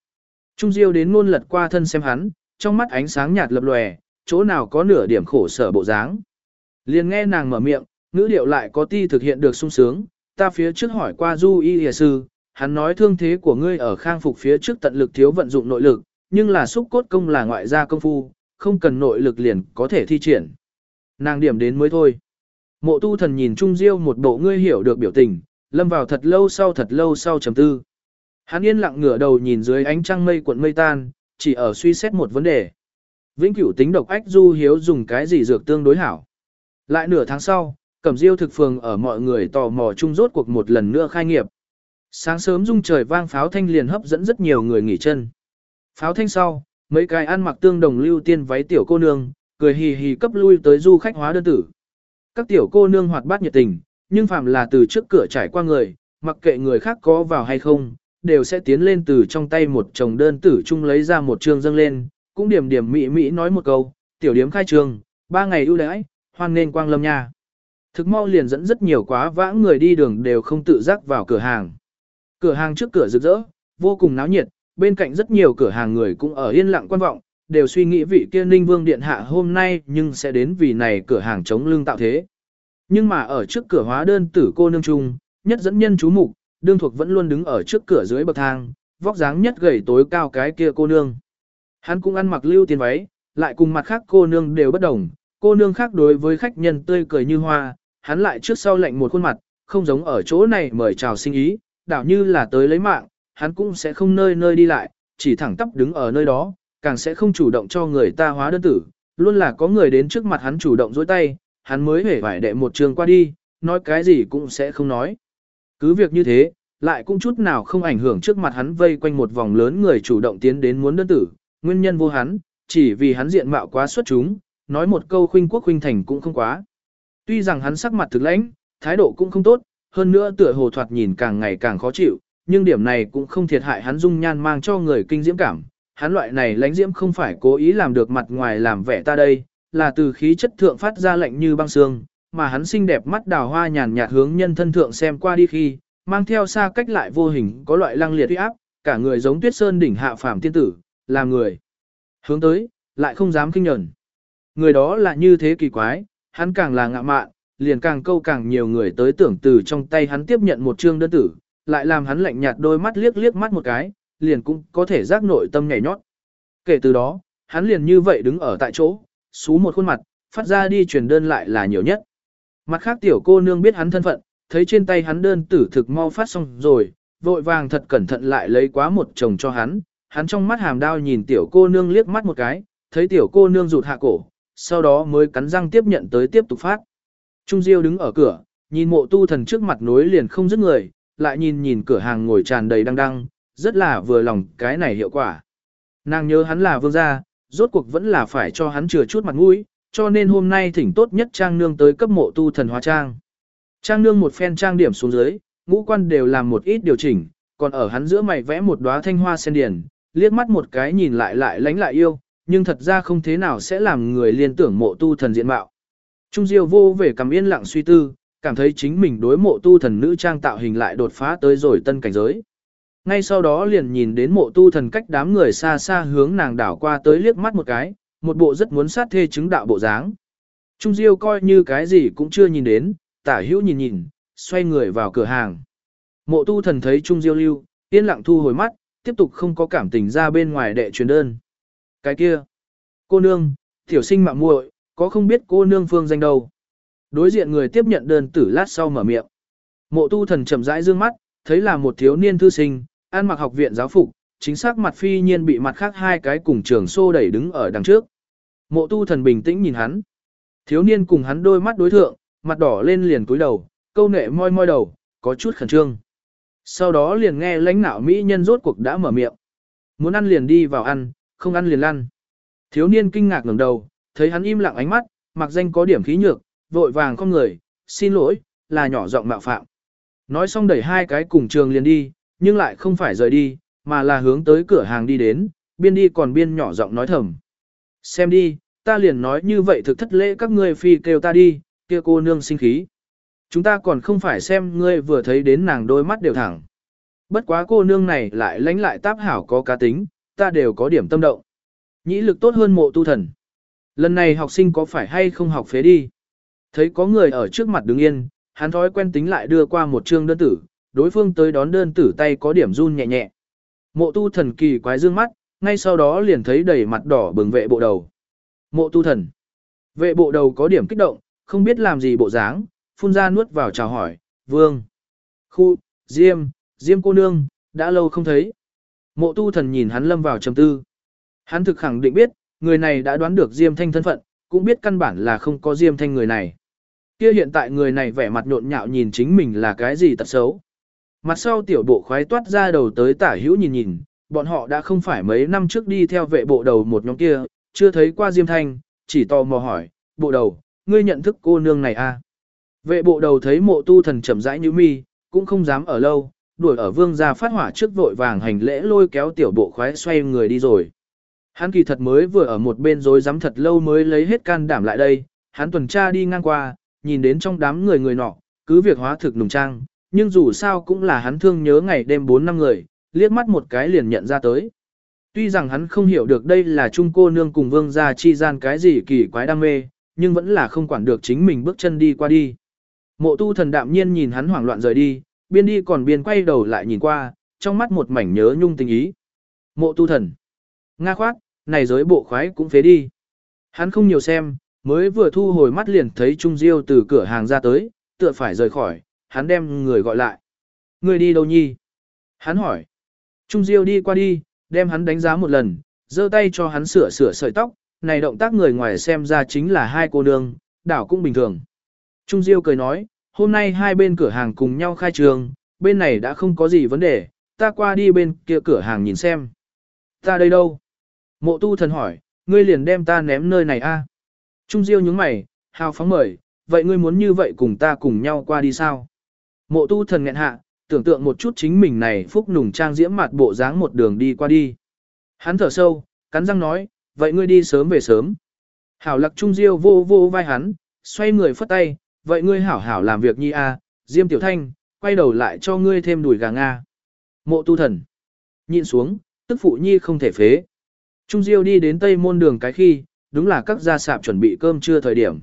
Trung Diêu đến luôn lật qua thân xem hắn, trong mắt ánh sáng nhạt lập lòe, chỗ nào có nửa điểm khổ sở bộ dáng. Liền nghe nàng mở miệng, ngữ điệu lại có ti thực hiện được sung sướng, ta phía trước hỏi qua Du Y Y sư, hắn nói thương thế của ngươi ở khang phục phía trước tận lực thiếu vận dụng nội lực, nhưng là xúc cốt công là ngoại gia công phu, không cần nội lực liền có thể thi triển. Nàng điểm đến mới thôi. Mộ tu thần nhìn Trung Diêu một bộ ngươi hiểu được biểu tình, lâm vào thật lâu sau thật lâu sau trầm tư. Hắn yên lặng ngửa đầu nhìn dưới ánh trăng mây cuộn mây tan, chỉ ở suy xét một vấn đề. Vĩnh cửu tính độc ách du hiếu dùng cái gì dược tương đối hảo. Lại nửa tháng sau, cẩm diêu thực phường ở mọi người tò mò chung rốt cuộc một lần nữa khai nghiệp. Sáng sớm rung trời vang pháo thanh liền hấp dẫn rất nhiều người nghỉ chân. Pháo thanh sau, mấy cái ăn mặc tương đồng lưu tiên váy tiểu cô nương, cười hì hì cấp lui tới du khách hóa đơn tử. Các tiểu cô nương hoạt bát nhiệt tình, nhưng phạm là từ trước cửa trải qua người, mặc kệ người khác có vào hay không, đều sẽ tiến lên từ trong tay một chồng đơn tử chung lấy ra một chương dâng lên, cũng điểm điểm mị mị nói một câu, tiểu điếm khai trường, ba ngày ưu đãi, hoan nên quang lâm nha. Thực mau liền dẫn rất nhiều quá vãng người đi đường đều không tự giác vào cửa hàng. Cửa hàng trước cửa rực rỡ, vô cùng náo nhiệt, bên cạnh rất nhiều cửa hàng người cũng ở yên lặng quan vọng, đều suy nghĩ vị kia Ninh Vương Điện Hạ hôm nay nhưng sẽ đến vì này cửa hàng chống lưng tạo thế. Nhưng mà ở trước cửa hóa đơn tử cô nương trung, nhất dẫn nhân chú mục, đương thuộc vẫn luôn đứng ở trước cửa dưới bậc thang, vóc dáng nhất gầy tối cao cái kia cô nương. Hắn cũng ăn mặc lưu tiền váy, lại cùng mặt khác cô nương đều bất đồng, cô nương khác đối với khách nhân tươi cười như hoa, hắn lại trước sau lạnh một khuôn mặt, không giống ở chỗ này mời chào sinh ý, đảo như là tới lấy mạng, hắn cũng sẽ không nơi nơi đi lại, chỉ thẳng tắp đứng ở nơi đó, càng sẽ không chủ động cho người ta hóa đơn tử, luôn là có người đến trước mặt hắn chủ động dối tay, hắn mới hể vải đệ một trường qua đi, nói cái gì cũng sẽ không nói. Cứ việc như thế, lại cũng chút nào không ảnh hưởng trước mặt hắn vây quanh một vòng lớn người chủ động tiến đến muốn đơn tử, nguyên nhân vô hắn, chỉ vì hắn diện mạo quá xuất chúng, nói một câu khuynh quốc khuynh thành cũng không quá. Tuy rằng hắn sắc mặt thực lãnh, thái độ cũng không tốt, hơn nữa tựa hồ thoạt nhìn càng ngày càng khó chịu, nhưng điểm này cũng không thiệt hại hắn dung nhan mang cho người kinh diễm cảm. Hắn loại này lãnh diễm không phải cố ý làm được mặt ngoài làm vẻ ta đây, là từ khí chất thượng phát ra lạnh như băng xương, mà hắn xinh đẹp mắt đào hoa nhàn nhạt hướng nhân thân thượng xem qua đi khi, mang theo xa cách lại vô hình có loại lăng liệt uy áp, cả người giống tuyết sơn đỉnh hạ phàm tiên tử, là người. Hướng tới, lại không dám kinh nhẫn. Người đó là như thế kỳ quái, hắn càng là ngạ mạn, liền càng câu càng nhiều người tới tưởng từ trong tay hắn tiếp nhận một chương đơn tử, lại làm hắn lạnh nhạt đôi mắt liếc liếc mắt một cái, liền cũng có thể giác nội tâm nhảy nhót. Kể từ đó, hắn liền như vậy đứng ở tại chỗ, xú một khuôn mặt, phát ra đi truyền đơn lại là nhiều nhất. Mặt khác tiểu cô nương biết hắn thân phận, thấy trên tay hắn đơn tử thực mau phát xong rồi, vội vàng thật cẩn thận lại lấy quá một chồng cho hắn, hắn trong mắt hàm đao nhìn tiểu cô nương liếc mắt một cái, thấy tiểu cô nương rụt hạ cổ, sau đó mới cắn răng tiếp nhận tới tiếp tục phát. Trung Diêu đứng ở cửa, nhìn mộ tu thần trước mặt nối liền không dứt người, lại nhìn nhìn cửa hàng ngồi tràn đầy đăng đăng, rất là vừa lòng cái này hiệu quả. Nàng nhớ hắn là vương gia, rốt cuộc vẫn là phải cho hắn chừa chút mặt mũi, cho nên hôm nay thỉnh tốt nhất trang nương tới cấp mộ tu thần hóa trang. Trang nương một phen trang điểm xuống dưới, ngũ quan đều làm một ít điều chỉnh, còn ở hắn giữa mày vẽ một đóa thanh hoa sen điển, liếc mắt một cái nhìn lại lại lánh lại yêu, nhưng thật ra không thế nào sẽ làm người liên tưởng mộ tu thần diện mạo. Trung Diêu vô về cầm yên lặng suy tư, cảm thấy chính mình đối mộ tu thần nữ trang tạo hình lại đột phá tới rồi tân cảnh giới. Ngay sau đó liền nhìn đến mộ tu thần cách đám người xa xa hướng nàng đảo qua tới liếc mắt một cái, một bộ rất muốn sát thê chứng đạo bộ dáng. Trung Diêu coi như cái gì cũng chưa nhìn đến, tả hữu nhìn nhìn, xoay người vào cửa hàng. Mộ tu thần thấy Trung Diêu lưu, yên lặng thu hồi mắt, tiếp tục không có cảm tình ra bên ngoài đệ truyền đơn. Cái kia, cô nương, tiểu sinh mạng muội, có không biết cô nương phương danh đâu. Đối diện người tiếp nhận đơn tử lát sau mở miệng. Mộ tu thần chậm rãi dương mắt, thấy là một thiếu niên thư sinh, ăn mặc học viện giáo phục, chính xác mặt phi nhiên bị mặt khác hai cái cùng trường xô đẩy đứng ở đằng trước. Mộ tu thần bình tĩnh nhìn hắn. Thiếu niên cùng hắn đôi mắt đối thượng, mặt đỏ lên liền cúi đầu, câu nệ môi môi đầu, có chút khẩn trương. Sau đó liền nghe lãnh nạo mỹ nhân rốt cuộc đã mở miệng. Muốn ăn liền đi vào ăn, không ăn liền lăn. Thiếu niên kinh ngạc ngẩng đầu, thấy hắn im lặng ánh mắt, mặc danh có điểm khí nhược, vội vàng không người, xin lỗi, là nhỏ giọng mạo phạm. Nói xong đẩy hai cái cùng trường liền đi, nhưng lại không phải rời đi, mà là hướng tới cửa hàng đi đến, biên đi còn biên nhỏ giọng nói thầm. Xem đi, ta liền nói như vậy thực thất lễ các ngươi phi kêu ta đi, kia cô nương sinh khí. Chúng ta còn không phải xem ngươi vừa thấy đến nàng đôi mắt đều thẳng. Bất quá cô nương này lại lánh lại táp hảo có cá tính, ta đều có điểm tâm động. Nhĩ lực tốt hơn mộ tu thần. Lần này học sinh có phải hay không học phế đi? Thấy có người ở trước mặt đứng yên, hắn thói quen tính lại đưa qua một chương đơn tử, đối phương tới đón đơn tử tay có điểm run nhẹ nhẹ. Mộ tu thần kỳ quái dương mắt, ngay sau đó liền thấy đầy mặt đỏ bừng vệ bộ đầu. Mộ tu thần. Vệ bộ đầu có điểm kích động, không biết làm gì bộ dáng, phun ra nuốt vào chào hỏi, vương. Khu, diêm, diêm cô nương, đã lâu không thấy. Mộ tu thần nhìn hắn lâm vào trầm tư. Hắn thực khẳng định biết, người này đã đoán được diêm thanh thân phận, cũng biết căn bản là không có diêm thanh người này. Kia hiện tại người này vẻ mặt nhộn nhạo nhìn chính mình là cái gì tật xấu. Mặt sau tiểu bộ khoái toát ra đầu tới tả hữu nhìn nhìn, bọn họ đã không phải mấy năm trước đi theo vệ bộ đầu một nhóm kia, chưa thấy qua Diêm Thanh, chỉ tò mò hỏi, bộ đầu, ngươi nhận thức cô nương này à? Vệ bộ đầu thấy mộ tu thần chậm rãi như mi, cũng không dám ở lâu, đuổi ở vương gia phát hỏa trước vội vàng hành lễ lôi kéo tiểu bộ khoái xoay người đi rồi. Hắn kỳ thật mới vừa ở một bên rối rắm thật lâu mới lấy hết can đảm lại đây, hắn tuần tra đi ngang qua, nhìn đến trong đám người người nọ, cứ việc hóa thực nùng trang, nhưng dù sao cũng là hắn thương nhớ ngày đêm 4 năm người, liếc mắt một cái liền nhận ra tới. Tuy rằng hắn không hiểu được đây là trung cô nương cùng vương gia chi gian cái gì kỳ quái đam mê, nhưng vẫn là không quản được chính mình bước chân đi qua đi. Mộ tu thần đạm nhiên nhìn hắn hoảng loạn rời đi, biên đi còn biên quay đầu lại nhìn qua, trong mắt một mảnh nhớ nhung tình ý. Mộ tu thần. Nga khoát, này giới bộ khoái cũng phế đi. Hắn không nhiều xem, mới vừa thu hồi mắt liền thấy Trung Diêu từ cửa hàng ra tới, tựa phải rời khỏi, hắn đem người gọi lại. Người đi đâu nhi? Hắn hỏi. Trung Diêu đi qua đi, đem hắn đánh giá một lần, giơ tay cho hắn sửa sửa sợi tóc, này động tác người ngoài xem ra chính là hai cô nương, đảo cũng bình thường. Trung Diêu cười nói, hôm nay hai bên cửa hàng cùng nhau khai trường, bên này đã không có gì vấn đề, ta qua đi bên kia cửa hàng nhìn xem. Ta đây đâu? Mộ tu thần hỏi, ngươi liền đem ta ném nơi này a? Trung Diêu nhướng mày, hào phóng mời, vậy ngươi muốn như vậy cùng ta cùng nhau qua đi sao? Mộ tu thần nghẹn hạ, tưởng tượng một chút chính mình này phúc nùng trang diễm mặt bộ dáng một đường đi qua đi. Hắn thở sâu, cắn răng nói, vậy ngươi đi sớm về sớm. Hảo lạc trung diêu vô vô vai hắn, xoay người phất tay, vậy ngươi hảo hảo làm việc nhi a, diêm tiểu thanh, quay đầu lại cho ngươi thêm đùi gà Nga. Mộ tu thần, nhìn xuống, tức phụ nhi không thể phế. Trung diêu đi đến tây môn đường cái khi, đúng là các gia sạp chuẩn bị cơm trưa thời điểm.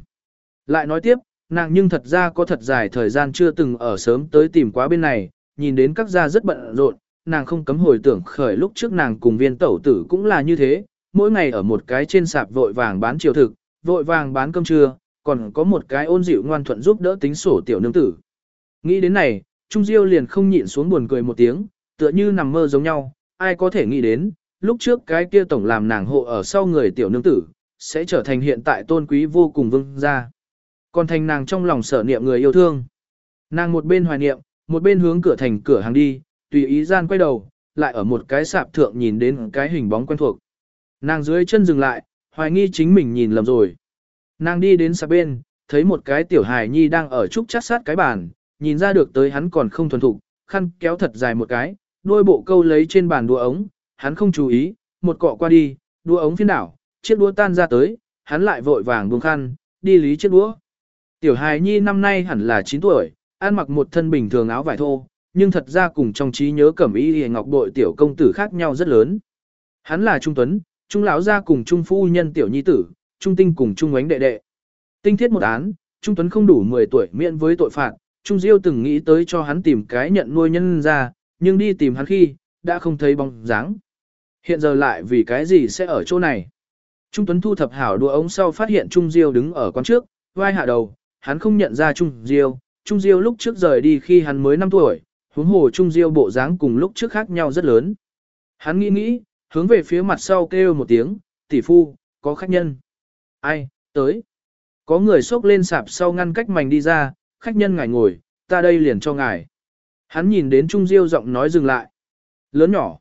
Lại nói tiếp, nàng nhưng thật ra có thật dài thời gian chưa từng ở sớm tới tìm quá bên này, nhìn đến các gia rất bận rộn, nàng không cấm hồi tưởng khởi lúc trước nàng cùng viên tẩu tử cũng là như thế, mỗi ngày ở một cái trên sạp vội vàng bán chiều thực, vội vàng bán cơm trưa, còn có một cái ôn dịu ngoan thuận giúp đỡ tính sổ tiểu nương tử. Nghĩ đến này, Trung Diêu liền không nhịn xuống buồn cười một tiếng, tựa như nằm mơ giống nhau, ai có thể nghĩ đến, lúc trước cái kia tổng làm nàng hộ ở sau người tiểu nương tử, sẽ trở thành hiện tại tôn quý vô cùng vương gia. Còn thành nàng trong lòng sở niệm người yêu thương. Nàng một bên hoài niệm, một bên hướng cửa thành cửa hàng đi, tùy ý gian quay đầu, lại ở một cái sạp thượng nhìn đến cái hình bóng quen thuộc. Nàng dưới chân dừng lại, hoài nghi chính mình nhìn lầm rồi. Nàng đi đến sạp bên, thấy một cái tiểu hài nhi đang ở trúc chát sát cái bàn, nhìn ra được tới hắn còn không thuần thục, khăn kéo thật dài một cái, đôi bộ câu lấy trên bàn đũa ống, hắn không chú ý, một cọ qua đi, đũa ống phiên đảo, chiếc đũa tan ra tới, hắn lại vội vàng buông khăn, đi lý chiếc đũa. Tiểu hài nhi năm nay hẳn là 9 tuổi, ăn mặc một thân bình thường áo vải thô, nhưng thật ra cùng trong trí nhớ cẩm y hề ngọc bội tiểu công tử khác nhau rất lớn. Hắn là Trung Tuấn, Trung lão gia cùng Trung phu nhân tiểu nhi tử, Trung tinh cùng Trung ánh đệ đệ. Tinh thiết một án, Trung Tuấn không đủ 10 tuổi miễn với tội phạt, Trung Diêu từng nghĩ tới cho hắn tìm cái nhận nuôi nhân ra, nhưng đi tìm hắn khi, đã không thấy bóng dáng. Hiện giờ lại vì cái gì sẽ ở chỗ này? Trung Tuấn thu thập hảo đùa ống sau phát hiện Trung Diêu đứng ở quán trước, vai hạ đầu, hắn không nhận ra Trung Diêu, Trung Diêu lúc trước rời đi khi hắn mới 5 tuổi, huống hồ Trung Diêu bộ dáng cùng lúc trước khác nhau rất lớn. Hắn nghĩ nghĩ, hướng về phía mặt sau kêu một tiếng, tỷ phu, có khách nhân. Ai, tới. Có người xốc lên sạp sau ngăn cách mảnh đi ra, khách nhân ngài ngồi, ta đây liền cho ngài. Hắn nhìn đến Trung Diêu giọng nói dừng lại. Lớn nhỏ.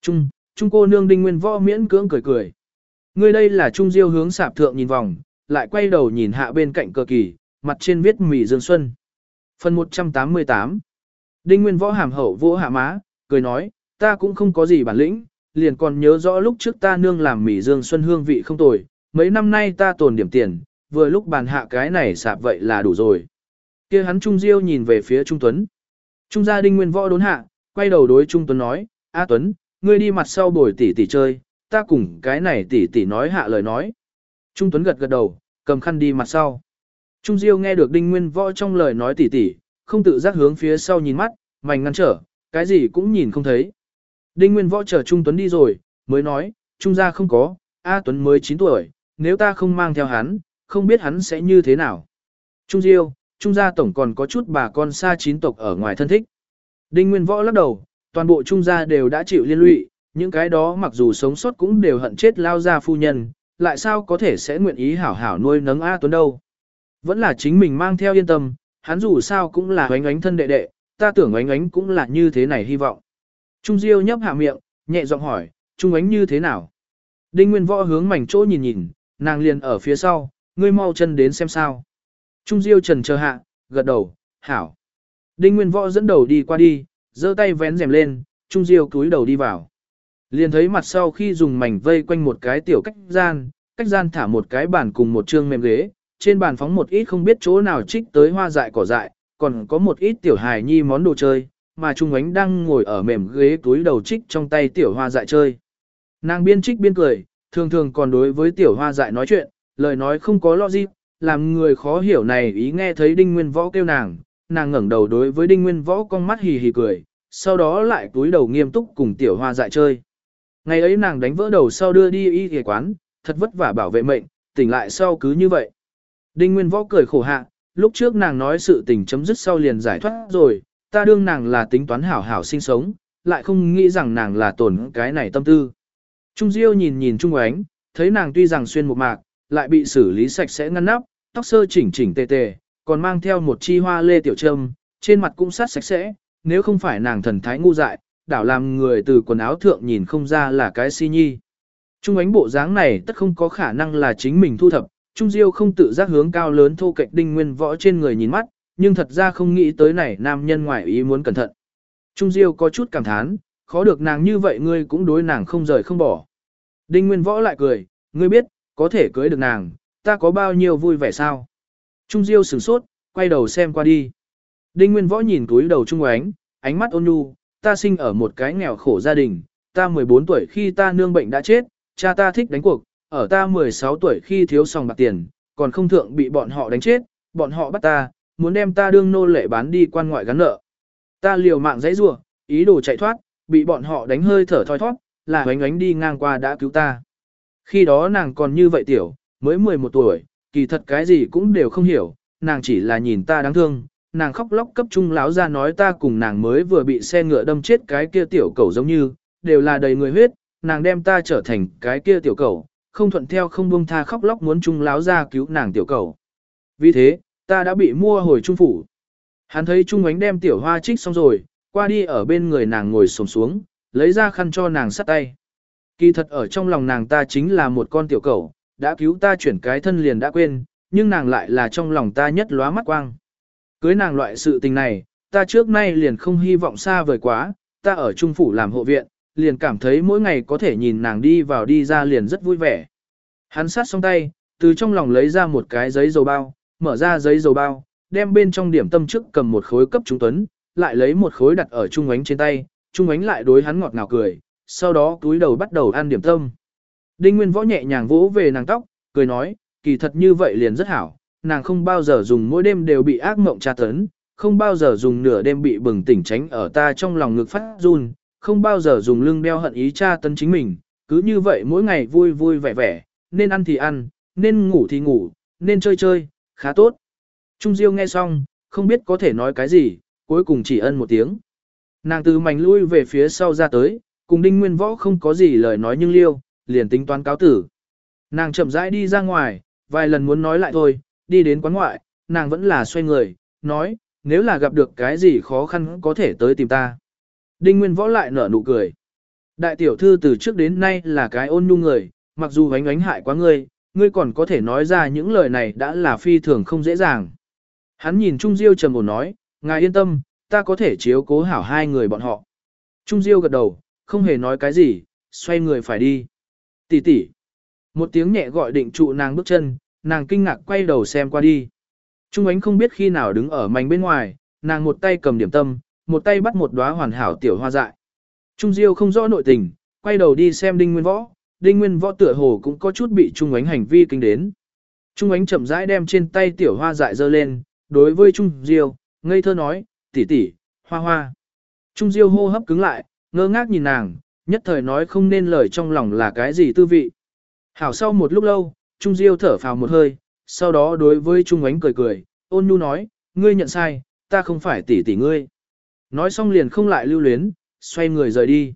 Trung, Trung cô nương đinh nguyên võ miễn cưỡng cười cười. Người đây là Trung Diêu hướng sạp thượng nhìn vòng, lại quay đầu nhìn hạ bên cạnh cờ kỳ, mặt trên viết mỉ dương xuân. Phần 188 Đinh Nguyên Võ hàm hậu vỗ hạ má, cười nói, ta cũng không có gì bản lĩnh, liền còn nhớ rõ lúc trước ta nương làm mỉ dương xuân hương vị không tồi, mấy năm nay ta tồn điểm tiền, vừa lúc bàn hạ cái này sạp vậy là đủ rồi. kia hắn Trung Diêu nhìn về phía Trung Tuấn. Trung gia đinh nguyên võ đốn hạ, quay đầu đối Trung Tuấn nói, A Tuấn, ngươi đi mặt sau bồi tỷ tỷ chơi, ta cùng cái này tỷ tỷ nói hạ lời nói. Trung Tuấn gật gật đầu, cầm khăn đi mặt sau. Trung Diêu nghe được đinh nguyên võ trong lời nói tỷ tỷ, không tự giác hướng phía sau nhìn mắt, mảnh ngăn trở, cái gì cũng nhìn không thấy. Đinh Nguyên Võ chờ Trung Tuấn đi rồi, mới nói, Trung gia không có, A Tuấn mới 9 tuổi, nếu ta không mang theo hắn, không biết hắn sẽ như thế nào. Trung Diêu, Trung gia tổng còn có chút bà con xa chín tộc ở ngoài thân thích. Đinh Nguyên Võ lắc đầu, toàn bộ Trung gia đều đã chịu liên lụy, những cái đó mặc dù sống sót cũng đều hận chết lao ra phu nhân, lại sao có thể sẽ nguyện ý hảo hảo nuôi nấng A Tuấn đâu. Vẫn là chính mình mang theo yên tâm, hắn dù sao cũng là oánh oánh thân đệ đệ, ta tưởng oánh oánh cũng là như thế này hy vọng. Trung Diêu nhấp hạ miệng, nhẹ giọng hỏi, Trung oánh như thế nào? Đinh Nguyên Võ hướng mảnh chỗ nhìn nhìn, nàng liền ở phía sau, ngươi mau chân đến xem sao. Trung Diêu trần chờ hạ, gật đầu, hảo. Đinh Nguyên Võ dẫn đầu đi qua đi, giơ tay vén rèm lên, Trung Diêu cúi đầu đi vào. Liền thấy mặt sau khi dùng mảnh vây quanh một cái tiểu cách gian, cách gian thả một cái bàn cùng một trương mềm ghế, trên bàn phóng một ít không biết chỗ nào trích tới hoa dại cỏ dại, còn có một ít tiểu hài nhi món đồ chơi, mà Trung Ánh đang ngồi ở mềm ghế túi đầu trích trong tay tiểu hoa dại chơi. Nàng biên trích biên cười, thường thường còn đối với tiểu hoa dại nói chuyện, lời nói không có lo gì, làm người khó hiểu này ý nghe thấy Đinh Nguyên Võ kêu nàng, nàng ngẩng đầu đối với Đinh Nguyên Võ con mắt hì hì cười, sau đó lại cúi đầu nghiêm túc cùng tiểu hoa dại chơi. Ngày ấy nàng đánh vỡ đầu sau đưa đi y y quán, thật vất vả bảo vệ mệnh, tỉnh lại sau cứ như vậy. Đinh Nguyên Võ cười khổ hạ, lúc trước nàng nói sự tình chấm dứt sau liền giải thoát rồi, ta đương nàng là tính toán hảo hảo sinh sống, lại không nghĩ rằng nàng là tổn cái này tâm tư. Trung Diêu nhìn nhìn Trung Ánh, thấy nàng tuy rằng xuyên một mạc, lại bị xử lý sạch sẽ ngăn nắp, tóc sơ chỉnh chỉnh tề tề, còn mang theo một chi hoa lê tiểu trâm, trên mặt cũng sát sạch sẽ, nếu không phải nàng thần thái ngu dại, đảo làm người từ quần áo thượng nhìn không ra là cái si nhi. Trung ánh bộ dáng này tất không có khả năng là chính mình thu thập, Trung Diêu không tự giác hướng cao lớn thô cạnh đinh nguyên võ trên người nhìn mắt, nhưng thật ra không nghĩ tới này nam nhân ngoại ý muốn cẩn thận. Trung Diêu có chút cảm thán, khó được nàng như vậy ngươi cũng đối nàng không rời không bỏ. Đinh Nguyên Võ lại cười, ngươi biết, có thể cưới được nàng, ta có bao nhiêu vui vẻ sao? Trung Diêu sửng sốt, quay đầu xem qua đi. Đinh Nguyên Võ nhìn túi đầu Trung Oánh, ánh mắt ôn nhu, ta sinh ở một cái nghèo khổ gia đình, ta 14 tuổi khi ta nương bệnh đã chết, cha ta thích đánh cuộc, ở ta 16 tuổi khi thiếu sòng bạc tiền, còn không thượng bị bọn họ đánh chết, bọn họ bắt ta, muốn đem ta đương nô lệ bán đi quan ngoại gắn nợ. Ta liều mạng dãy rủa, ý đồ chạy thoát, bị bọn họ đánh hơi thở thoi thoát, là hoánh ánh đi ngang qua đã cứu ta. Khi đó nàng còn như vậy tiểu, mới 11 tuổi, kỳ thật cái gì cũng đều không hiểu, nàng chỉ là nhìn ta đáng thương, nàng khóc lóc cấp trung láo ra nói ta cùng nàng mới vừa bị xe ngựa đâm chết cái kia tiểu cầu giống như, đều là đầy người huyết, nàng đem ta trở thành cái kia tiểu cầu, không thuận theo không buông tha khóc lóc muốn trung láo ra cứu nàng tiểu cầu. Vì thế, ta đã bị mua hồi trung phủ. Hắn thấy trung ánh đem tiểu hoa trích xong rồi, qua đi ở bên người nàng ngồi sồm xuống, lấy ra khăn cho nàng sắt tay. Kỳ thật ở trong lòng nàng ta chính là một con tiểu cầu, đã cứu ta chuyển cái thân liền đã quên, nhưng nàng lại là trong lòng ta nhất lóa mắt quang. Cưới nàng loại sự tình này, ta trước nay liền không hy vọng xa vời quá, ta ở trung phủ làm hộ viện, liền cảm thấy mỗi ngày có thể nhìn nàng đi vào đi ra liền rất vui vẻ. Hắn sát xong tay, từ trong lòng lấy ra một cái giấy dầu bao, mở ra giấy dầu bao, đem bên trong điểm tâm trước cầm một khối cấp trung tuấn, lại lấy một khối đặt ở trung ánh trên tay, trung ánh lại đối hắn ngọt ngào cười, sau đó túi đầu bắt đầu ăn điểm tâm. Đinh Nguyên Võ nhẹ nhàng vỗ về nàng tóc, cười nói, kỳ thật như vậy liền rất hảo, nàng không bao giờ dùng mỗi đêm đều bị ác mộng tra tấn, không bao giờ dùng nửa đêm bị bừng tỉnh tránh ở ta trong lòng ngực phát run, không bao giờ dùng lưng đeo hận ý tra tấn chính mình, cứ như vậy mỗi ngày vui vui vẻ vẻ, nên ăn thì ăn, nên ngủ thì ngủ, nên chơi chơi, khá tốt. Trung Diêu nghe xong, không biết có thể nói cái gì, cuối cùng chỉ ân một tiếng. Nàng từ mảnh lui về phía sau ra tới, cùng đinh nguyên võ không có gì lời nói nhưng liêu, liền tính toán cáo tử. Nàng chậm rãi đi ra ngoài, vài lần muốn nói lại thôi, đi đến quán ngoại, nàng vẫn là xoay người, nói, nếu là gặp được cái gì khó khăn có thể tới tìm ta. Đinh Nguyên Võ lại nở nụ cười. Đại tiểu thư từ trước đến nay là cái ôn nhu người, mặc dù ánh ánh hại quá ngươi, ngươi còn có thể nói ra những lời này đã là phi thường không dễ dàng. Hắn nhìn Trung Diêu trầm ổn nói, ngài yên tâm, ta có thể chiếu cố hảo hai người bọn họ. Trung Diêu gật đầu, không hề nói cái gì, xoay người phải đi. Tỷ tỷ. Một tiếng nhẹ gọi định trụ nàng bước chân, nàng kinh ngạc quay đầu xem qua đi. Trung ánh không biết khi nào đứng ở mảnh bên ngoài, nàng một tay cầm điểm tâm, một tay bắt một đóa hoàn hảo tiểu hoa dại. Trung Diêu không rõ nội tình, quay đầu đi xem Đinh Nguyên Võ, Đinh Nguyên Võ tựa hồ cũng có chút bị Trung ánh hành vi kinh đến. Trung ánh chậm rãi đem trên tay tiểu hoa dại giơ lên, đối với Trung Diêu, ngây thơ nói, tỷ tỷ, hoa hoa. Trung Diêu hô hấp cứng lại, ngơ ngác nhìn nàng, nhất thời nói không nên lời trong lòng là cái gì tư vị. Hảo sau một lúc lâu, Trung Diêu thở phào một hơi, sau đó đối với Trung ánh cười cười, ôn nhu nói, ngươi nhận sai, ta không phải tỷ tỷ ngươi. Nói xong liền không lại lưu luyến, xoay người rời đi.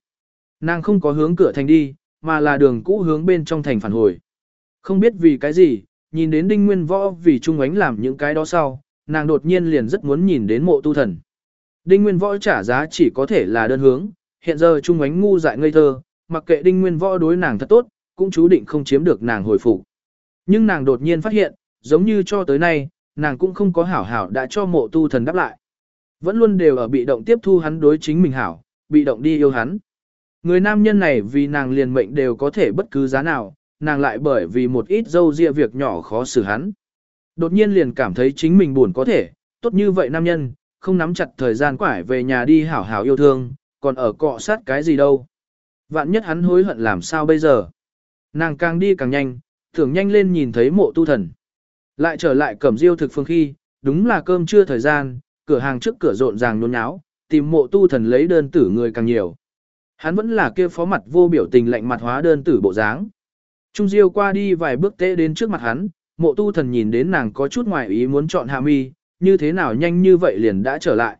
Nàng không có hướng cửa thành đi, mà là đường cũ hướng bên trong thành phản hồi. Không biết vì cái gì, nhìn đến Đinh Nguyên Võ vì Trung ánh làm những cái đó sau, nàng đột nhiên liền rất muốn nhìn đến mộ tu thần. Đinh Nguyên Võ trả giá chỉ có thể là đơn hướng, hiện giờ Trung ánh ngu dại ngây thơ, mặc kệ Đinh Nguyên Võ đối nàng thật tốt, cũng chú định không chiếm được nàng hồi phục. Nhưng nàng đột nhiên phát hiện, giống như cho tới nay, nàng cũng không có hảo hảo đã cho mộ tu thần đáp lại. Vẫn luôn đều ở bị động tiếp thu hắn đối chính mình hảo, bị động đi yêu hắn. Người nam nhân này vì nàng liền mệnh đều có thể bất cứ giá nào, nàng lại bởi vì một ít dâu ria việc nhỏ khó xử hắn. Đột nhiên liền cảm thấy chính mình buồn có thể, tốt như vậy nam nhân, không nắm chặt thời gian quải về nhà đi hảo hảo yêu thương, còn ở cọ sát cái gì đâu. Vạn nhất hắn hối hận làm sao bây giờ. Nàng càng đi càng nhanh, tưởng nhanh lên nhìn thấy mộ tu thần. Lại trở lại cẩm diêu thực phương khi, đúng là cơm trưa thời gian, cửa hàng trước cửa rộn ràng nôn nháo, tìm mộ tu thần lấy đơn tử người càng nhiều. Hắn vẫn là kia phó mặt vô biểu tình lạnh mặt hóa đơn tử bộ dáng. Trung Diêu qua đi vài bước tế đến trước mặt hắn, mộ tu thần nhìn đến nàng có chút ngoài ý muốn chọn hạ mi, như thế nào nhanh như vậy liền đã trở lại.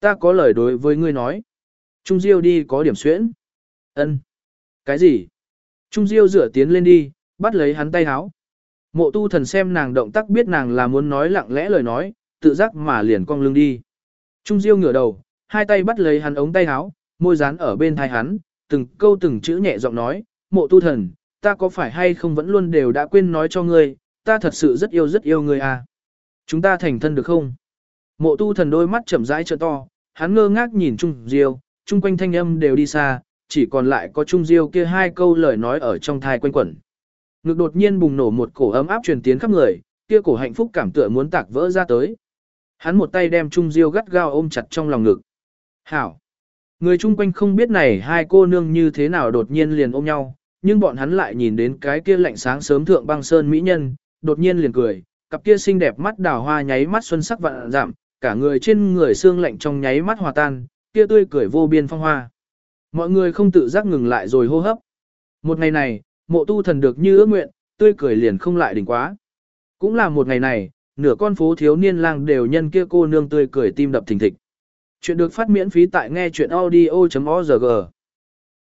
Ta có lời đối với ngươi nói. Trung Diêu đi có điểm xuyễn. Ân. Cái gì? Trung Diêu rửa tiến lên đi, bắt lấy hắn tay háo. Mộ tu thần xem nàng động tác biết nàng là muốn nói lặng lẽ lời nói, tự giác mà liền cong lưng đi. Trung Diêu ngửa đầu, hai tay bắt lấy hắn ống tay háo, môi dán ở bên thai hắn, từng câu từng chữ nhẹ giọng nói, mộ tu thần, ta có phải hay không vẫn luôn đều đã quên nói cho ngươi, ta thật sự rất yêu rất yêu ngươi à. Chúng ta thành thân được không? Mộ tu thần đôi mắt chậm rãi trợ to, hắn ngơ ngác nhìn Trung Diêu, chung quanh thanh âm đều đi xa, chỉ còn lại có Trung Diêu kia hai câu lời nói ở trong thai quanh quẩn. Ngực đột nhiên bùng nổ một cổ ấm áp truyền tiến khắp người, kia cổ hạnh phúc cảm tựa muốn tạc vỡ ra tới. Hắn một tay đem Trung Diêu gắt gao ôm chặt trong lòng ngực. Hảo! Người chung quanh không biết này hai cô nương như thế nào đột nhiên liền ôm nhau, nhưng bọn hắn lại nhìn đến cái kia lạnh sáng sớm thượng băng sơn mỹ nhân, đột nhiên liền cười, cặp kia xinh đẹp mắt đào hoa nháy mắt xuân sắc vạn giảm, cả người trên người xương lạnh trong nháy mắt hòa tan, kia tươi cười vô biên phong hoa. Mọi người không tự giác ngừng lại rồi hô hấp. Một ngày này, mộ tu thần được như ước nguyện, tươi cười liền không lại đỉnh quá. Cũng là một ngày này, nửa con phố thiếu niên lang đều nhân kia cô nương tươi cười tim đập thình thịch. Chuyện được phát miễn phí tại nghe chuyện audio.org.